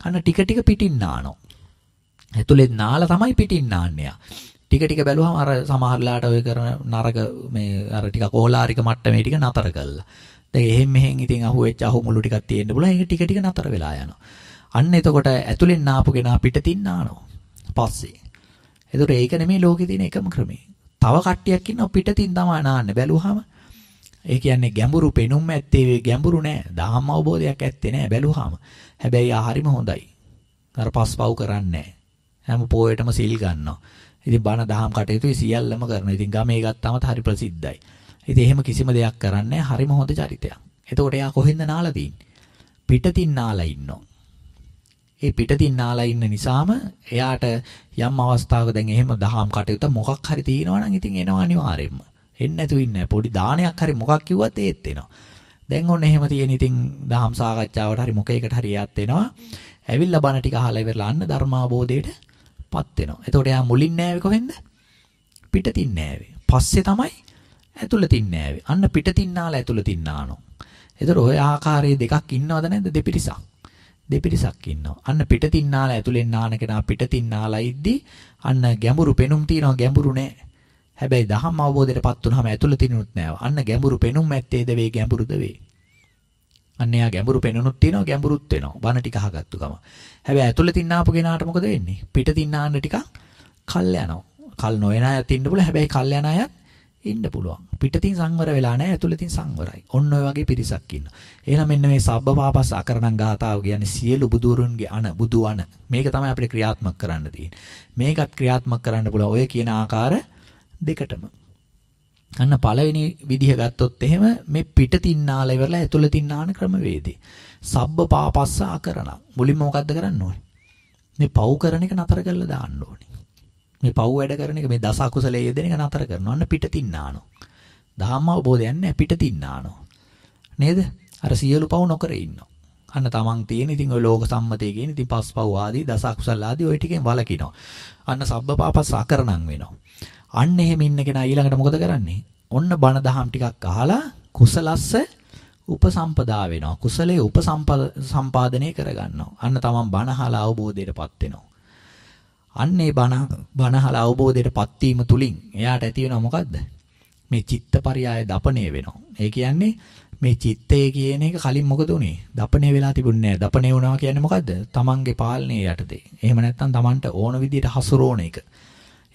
අන්න ටික ටික පිටින් නානවා. ඇතුලෙන් නාලා තමයි පිටින් නාන්නේ. ටික ටික බැලුවම අර සමහරලාට ඔය කරන නරක මේ අර ටික කොහලාරික මට්ටමේ ටික නතර කළා. දැන් එහෙන් මෙහෙන් ඉතින් අහුවෙච්ච අහුමුළු ටිකක් තියෙන්න බුණා. ඒක ටික ටික නතර වෙලා යනවා. අන්න එතකොට ඇතුලෙන් නාපු කෙනා පිටින් නානවා. පස්සේ. එතකොට ඒක නෙමෙයි ලෝකේ තියෙන එකම ක්‍රමය. තව කට්ටියක් ඉන්නවා පිටින් තමයි නාන්නේ. බැලුවාම ඒ කියන්නේ ගැඹුරු පෙනුම් ඇත්තේ ගැඹුරු නෑ. දහම් අවබෝධයක් ඇත්තේ නෑ බැලුවාම. හැබැයි ආ හරිම හොඳයි. අර පස්පව් කරන්නේ හැම පොයටම සිල් ගන්නවා. ඉතින් බණ දහම් කටයුතු සියල්ලම කරනවා. ඉතින් ගමේ ගත්තාම හරි ප්‍රසිද්ධයි. ඉතින් එහෙම කිසිම දෙයක් කරන්නේ හරිම හොඳ චරිතයක්. එතකොට එයා කොහෙන්ද නාලා තින්නේ? පිටතින් නාලා ඉන්නවා. ඒ පිටතින් නාලා ඉන්න නිසාම එයාට යම් අවස්ථාවක දැන් එහෙම දහම් කටයුතු මොකක් හරි තියෙනවා නම් ඉතින් එනවා අනිවාර්යෙන්ම. එන්නේ නැතු ඉන්නේ පොඩි දානයක් හරි මොකක් කිව්වත් ඒත් එනවා. දැන් ඔන්න එහෙම තියෙන ඉතින් දහම් සාකච්ඡාවට හරි මොකේකට හරි යත් එනවා. ඇවිල්ලා බණ ටික අහලා ඉවරලා අන්න ධර්මාබෝධයටපත් වෙනවා. එතකොට එයා මුලින් නෑවේ කොහෙන්ද? පිටතින් නෑවේ. පස්සේ තමයි ඇතුළතින් නෑවේ. අන්න පිටතින් නාලා ඇතුළතින් නානවා. එතකොට ওই ආකාරයේ දෙකක් ඉන්නවද නැද්ද දෙපිරිසක්? දෙපිරිසක් ඉන්නවා. අන්න පිටතින් නාලා ඇතුළෙන් නාන කෙනා පිටතින් නාලා ඉද්දි අන්න ගැඹුරු පෙනුම් තියනවා ගැඹුරු නෑ. හැබැයි දහම් අවබෝධයටපත් වුනහම ඇතුළතිනුත් නෑ. අන්න ගැඹුරු පෙනුම් ඇත්තේද වේ ගැඹුරුද වේ. අන්න එයා ගැඹුරු පෙනුනුත් තියෙනවා ගැඹුරුත් වෙනවා. බන ටික අහගත්තු ගම. හැබැයි ඇතුළතින් ආපු කෙනාට මොකද වෙන්නේ? පිටතින් ආන්න ටිකක් කල් යනවා. කල් නොයන අයත් ඉන්න පුළුවන්. හැබැයි කල් යන අයත් ඉන්න පුළුවන්. පිටතින් සංවර වෙලා නැහැ ඇතුළතින් සංවරයි. ඔන්න ඔය වගේ පිරිසක් ඉන්නවා. එහෙනම් මෙන්න මේ සබ්බපාපස් අකරණං ගාතාව කියන්නේ සියලු බුදුරුන්ගේ අන බුදු අන. මේක තමයි අපිට ක්‍රියාත්මක කරන්න තියෙන්නේ. මේකත් ක්‍රියාත්මක කරන්න පුළුවන් ඔය කියන ආකාර දෙකටම. අන්න පළවෙනි විදිහ ගත්තොත් එහෙම මේ පිටතින් නාල ඉවරලා ඇතුළතින් නාන ක්‍රමවේදේ. සබ්බපාපස්ස අකරණං. මුලින්ම මොකද්ද කරන්න ඕනේ? මේ පව් කරන එක නතර කරලා දාන්න ඕනේ. මේ පව් වැඩ කරන එක මේ දස අකුසලයේ යෙදෙන එක නතර කරනවා. අන්න පිටතින් නානෝ. ධම්ම අවබෝධයක් නැහැ පිටතින් නානෝ. නේද? අර සියලු පව් නොකර ඉන්නවා. අන්න තමන් තියෙන ඉතින් ඔය ලෝක සම්මතයේ කියන ඉතින් පස්පව් ආදී දස අකුසල ආදී ඔය ටිකෙන් වලකිනවා. අන්න සබ්බපාපස් අකරණං වෙනවා. අන්න එහෙම ඉන්න කෙනා ඊළඟට මොකද කරන්නේ? ඔන්න බණ දහම් ටිකක් අහලා කුසලස්ස උපසම්පදා වෙනවා. කුසලයේ උපසම්පාදනය කරගන්නවා. අන්න තමන් බණහලා අවබෝධයටපත් වෙනවා. අන්නේ බණ බණහලා අවබෝධයටපත් වීම තුලින් එයාට ඇති වෙනවා මොකද්ද? මේ චිත්තපරියාය දපණය වෙනවා. ඒ කියන්නේ මේ චිත්තය කියන එක කලින් මොකද උනේ? දපණය වෙලා තිබුණේ නැහැ. දපණය වුණා කියන්නේ මොකද්ද? තමන්ගේ පාලනය යටතේ. එහෙම නැත්නම් තමන්ට ඕන විදියට හසුරෝණ එක.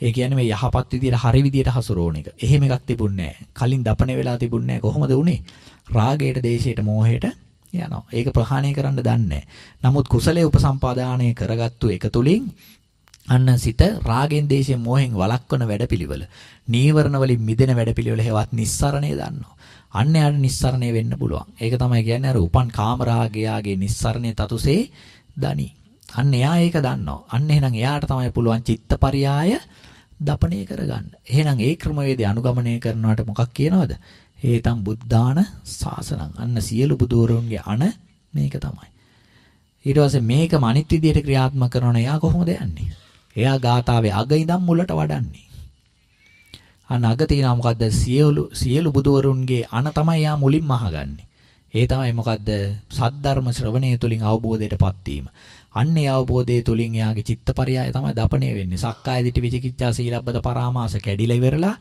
ඒ කියන්නේ මේ යහපත් විදියට හරි විදියට හසුරෝණ එක. එහෙම එකක් තිබුණේ නැහැ. කලින් දපණය වෙලා තිබුණේ නැහැ. කොහොමද උනේ? රාගයට, දේශයට, මෝහයට යනවා. ඒක ප්‍රහාණය කරන්න දන්නේ නමුත් කුසලයේ උපසම්පාදානය කරගත්තු එක තුලින් අන්න සිත රාගෙන්, දේශයෙන්, මෝහෙන් වළක්වන වැඩපිළිවෙල, නීවරණ වලින් මිදෙන වැඩපිළිවෙල හේවත් නිස්සරණය දන්නවා. අන්න යාට නිස්සරණය වෙන්න පුළුවන්. ඒක තමයි කියන්නේ අර උපන් කාමරාගයාගේ නිස්සරණය තතුසේ දනි. අන්න එයා ඒක දන්නවා. අන්න එහෙනම් එයාට තමයි පුළුවන් චිත්තපරියාය දපණය කරගන්න. එහෙනම් ඒ ක්‍රමවේදය අනුගමනය කරනවට මොකක් කියනවද? හේතම් බුද්ධාන සාසනං. අන්න සියලු බුදුවරුන්ගේ අණ මේක තමයි. ඊට පස්සේ මේකම අනිත් විදියට ක්‍රියාත්මක කරනවා එයා කොහොමද යන්නේ? එයා ගාතාවේ අග ඉඳන් මුලට වඩන්නේ. අන්න අග තියෙනවා මොකද්ද? සියලු සියලු බුදුවරුන්ගේ අණ තමයි එයා මුලින්ම අහගන්නේ. ඒ තමයි මොකද්ද? සද්ධර්ම ශ්‍රවණය තුලින් අවබෝධයටපත් වීම. අන්නේ අවබෝධය තුලින් එයාගේ චිත්තපරියාය තමයි දපණය වෙන්නේ. සක්කාය දිට්ඨි විචිකිච්ඡා සීලබ්බත පරාමාස කැඩිලා ඉවරලා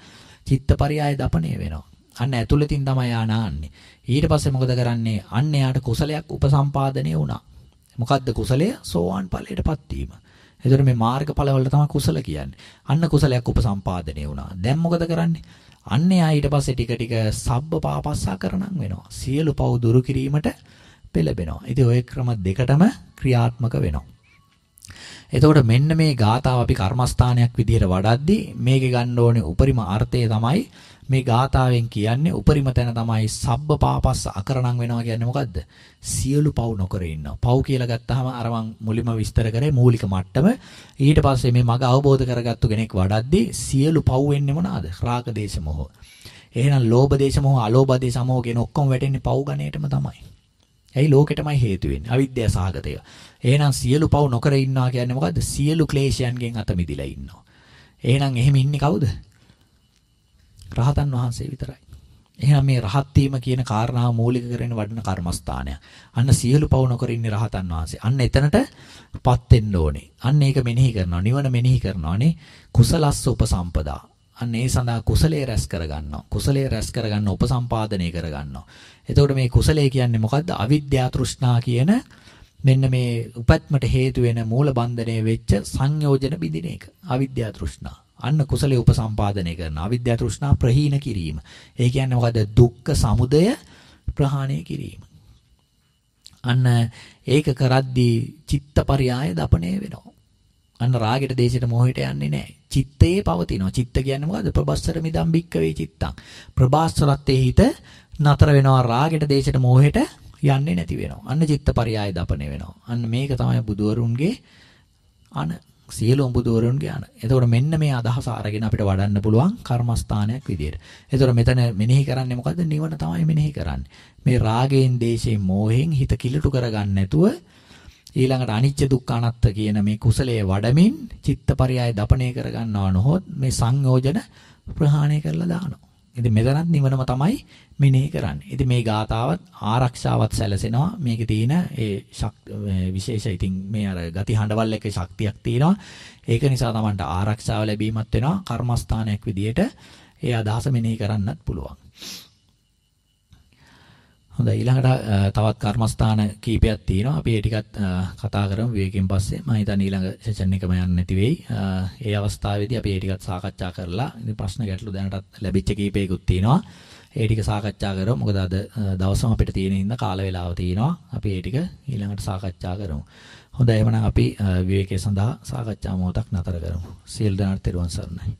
චිත්තපරියාය දපණය වෙනවා. අන්න ඇතුළතින් තමයි යා නාන්නේ. ඊට පස්සේ මොකද කරන්නේ? අන්න යාට කුසලයක් උපසම්පාදනය වුණා. මොකද්ද කුසලය? සෝවාන් ඵලයටපත් වීම. එතකොට මේ මාර්ගඵල වල තමයි කුසල කියන්නේ. අන්න කුසලයක් උපසම්පාදනය වුණා. දැන් මොකද කරන්නේ? අන්න යා ඊට පස්සේ ටික ටික සබ්බ පාපස්සා කරණම් වෙනවා. සියලු පව් දුරු කිරීමට පෙළඹෙනවා. ඉතින් ওই ක්‍රම දෙකටම ක්‍රියාත්මක වෙනවා. එතකොට මෙන්න මේ ගාතාව අපි කර්මස්ථානයක් විදිහට වඩද්දී මේකේ ගන්න ඕනේ උපරිම අර්ථය තමයි මේ ගාතාවෙන් කියන්නේ උපරිම තැන තමයි සබ්බ පාපස්ස අකරණම් වෙනවා කියන්නේ මොකද්ද? සියලු පව් නොකර ඉන්නවා. පව් කියලා ගත්තාම අර මං මුලින්ම විස්තර කරේ මූලික මට්ටම. ඊට පස්සේ මේ මග අවබෝධ කරගත්තු කෙනෙක් වඩද්දී සියලු පව් වෙන්නේ මොනවාද? රාග දේශ මොහ. එහෙනම් ලෝභ දේශ මොහ, අලෝභ දේශ මොහ කියන ඔක්කොම වැටෙන්නේ පව් ගණේටම තමයි. ඇයි ලෝකෙටමයි හේතු වෙන්නේ. අවිද්‍යාව සහගතය. එහෙනම් සියලු පව් නොකර ඉන්නවා කියන්නේ මොකද්ද? සියලු ක්ලේශයන්ගෙන් අත මිදිලා ඉන්නවා. එහෙනම් එහෙම ඉන්නේ කවුද? රහතන් වහන්සේ විතරයි. එහෙනම් මේ රහත් වීම කියන කාරණාව මූලික කරගෙන වඩන කර්මස්ථානයක්. අන්න සියලු පව් නොකර ඉන්නේ රහතන් වහන්සේ. අන්න එතනටපත් වෙන්න ඕනේ. අන්න ඒක මෙනෙහි කරනවා. නිවන මෙනෙහි කරනවානේ. කුසලස්ස උපසම්පදා. අන්න ඒ සඳහා කුසලයේ රැස් කරගන්නවා. කුසලයේ රැස් කරගන්න උපසම්පාදනය කරගන්නවා. එතකොට මේ කුසලයේ කියන්නේ මොකද්ද? අවිද්‍යා තෘෂ්ණා කියන මෙන්න මේ උපත්මට හේතු වෙන මූල බන්ධනයේ වෙච්ච සංයෝජන බිඳින එක. අවිද්‍යා තෘෂ්ණා. අන්න කුසලයේ උපසම්පාදනය කරන අවිද්‍යා තෘෂ්ණා ප්‍රහීන කිරීම. ඒ කියන්නේ මොකද? දුක්ඛ සමුදය ප්‍රහාණය කිරීම. අන්න ඒක කරද්දී චිත්තපරියාය දපණය වෙනවා. අන්න රාගෙට දේශයට මොහයට යන්නේ නැහැ. චිත්තයේ පවතිනවා. චිත්ත කියන්නේ මොකද්ද? ප්‍රබස්සර මිදම් බික්කවේ චිත්තං. ප්‍රබාස්වරත්තේ හිත නතර වෙනවා රාගෙට දේශයට මොහයට යන්නේ නැති වෙනවා. අන්න චිත්තපරියාය දපණය වෙනවා. අන්න මේක තමයි බුදුවරුන්ගේ අන සියලුම බුදුවරුන්ගේ අන. එතකොට මෙන්න මේ අදහස අරගෙන අපිට වඩන්න පුළුවන් කර්මස්ථානයක් විදියට. එතකොට මෙතන මෙනෙහි කරන්නේ මොකද්ද? නිවන තමයි මෙනෙහි කරන්නේ. මේ රාගයෙන්, දේශයෙන්, මෝහයෙන් හිත කිලුට කරගන්න නැතුව ඊළඟට අනිච්ච දුක්ඛ අනාත්ත කියන මේ කුසලයේ වඩමින් චිත්තපරියාය දපණය කරගන්නවා නොහොත් මේ සංයෝජන ප්‍රහාණය කරලා දානවා. ඉතින් මෙතනත් නිවනම තමයි මෙනෙහි කරන්නේ. ඉතින් මේ ගාතාවත් ආරක්ෂාවත් සැලසෙනවා. මේකේ තියෙන ඒ විශේෂ ඉතින් මේ අර ගති හඬවල් එක ශක්තියක් තියෙනවා. ඒක නිසා Tamanට ආරක්ෂාව ලැබීමත් වෙනවා. කර්මස්ථානයක් විදියට ඒ අදහස මෙනෙහි කරන්නත් පුළුවන්. හොඳයි ඊළඟට තවත් කර්මස්ථාන කීපයක් තියෙනවා. අපි ඒ ටිකත් කතා කරමු විවේකයෙන් පස්සේ. මම හිතන්නේ ඊළඟ සෙෂන් එකම යන්න නැති වෙයි. ඒ අවස්ථාවේදී අපි ඒ ටිකත් සාකච්ඡා කරලා ඉතින් ප්‍රශ්න ගැටලු දැනටත් ලැබිච්ච කීපයකුත් තියෙනවා. ඒ ටික සාකච්ඡා කරමු. මොකද අද දවසම අපිට තියෙන ඉන්න කාල වේලාව තියෙනවා. අපි ඒ ටික ඊළඟට සාකච්ඡා කරමු. හොඳයි එහෙනම් අපි විවේකයේ සඳහා සාකච්ඡා මොහොතක් නතර කරමු. සියලු දෙනාට තෙරුවන් සරණයි.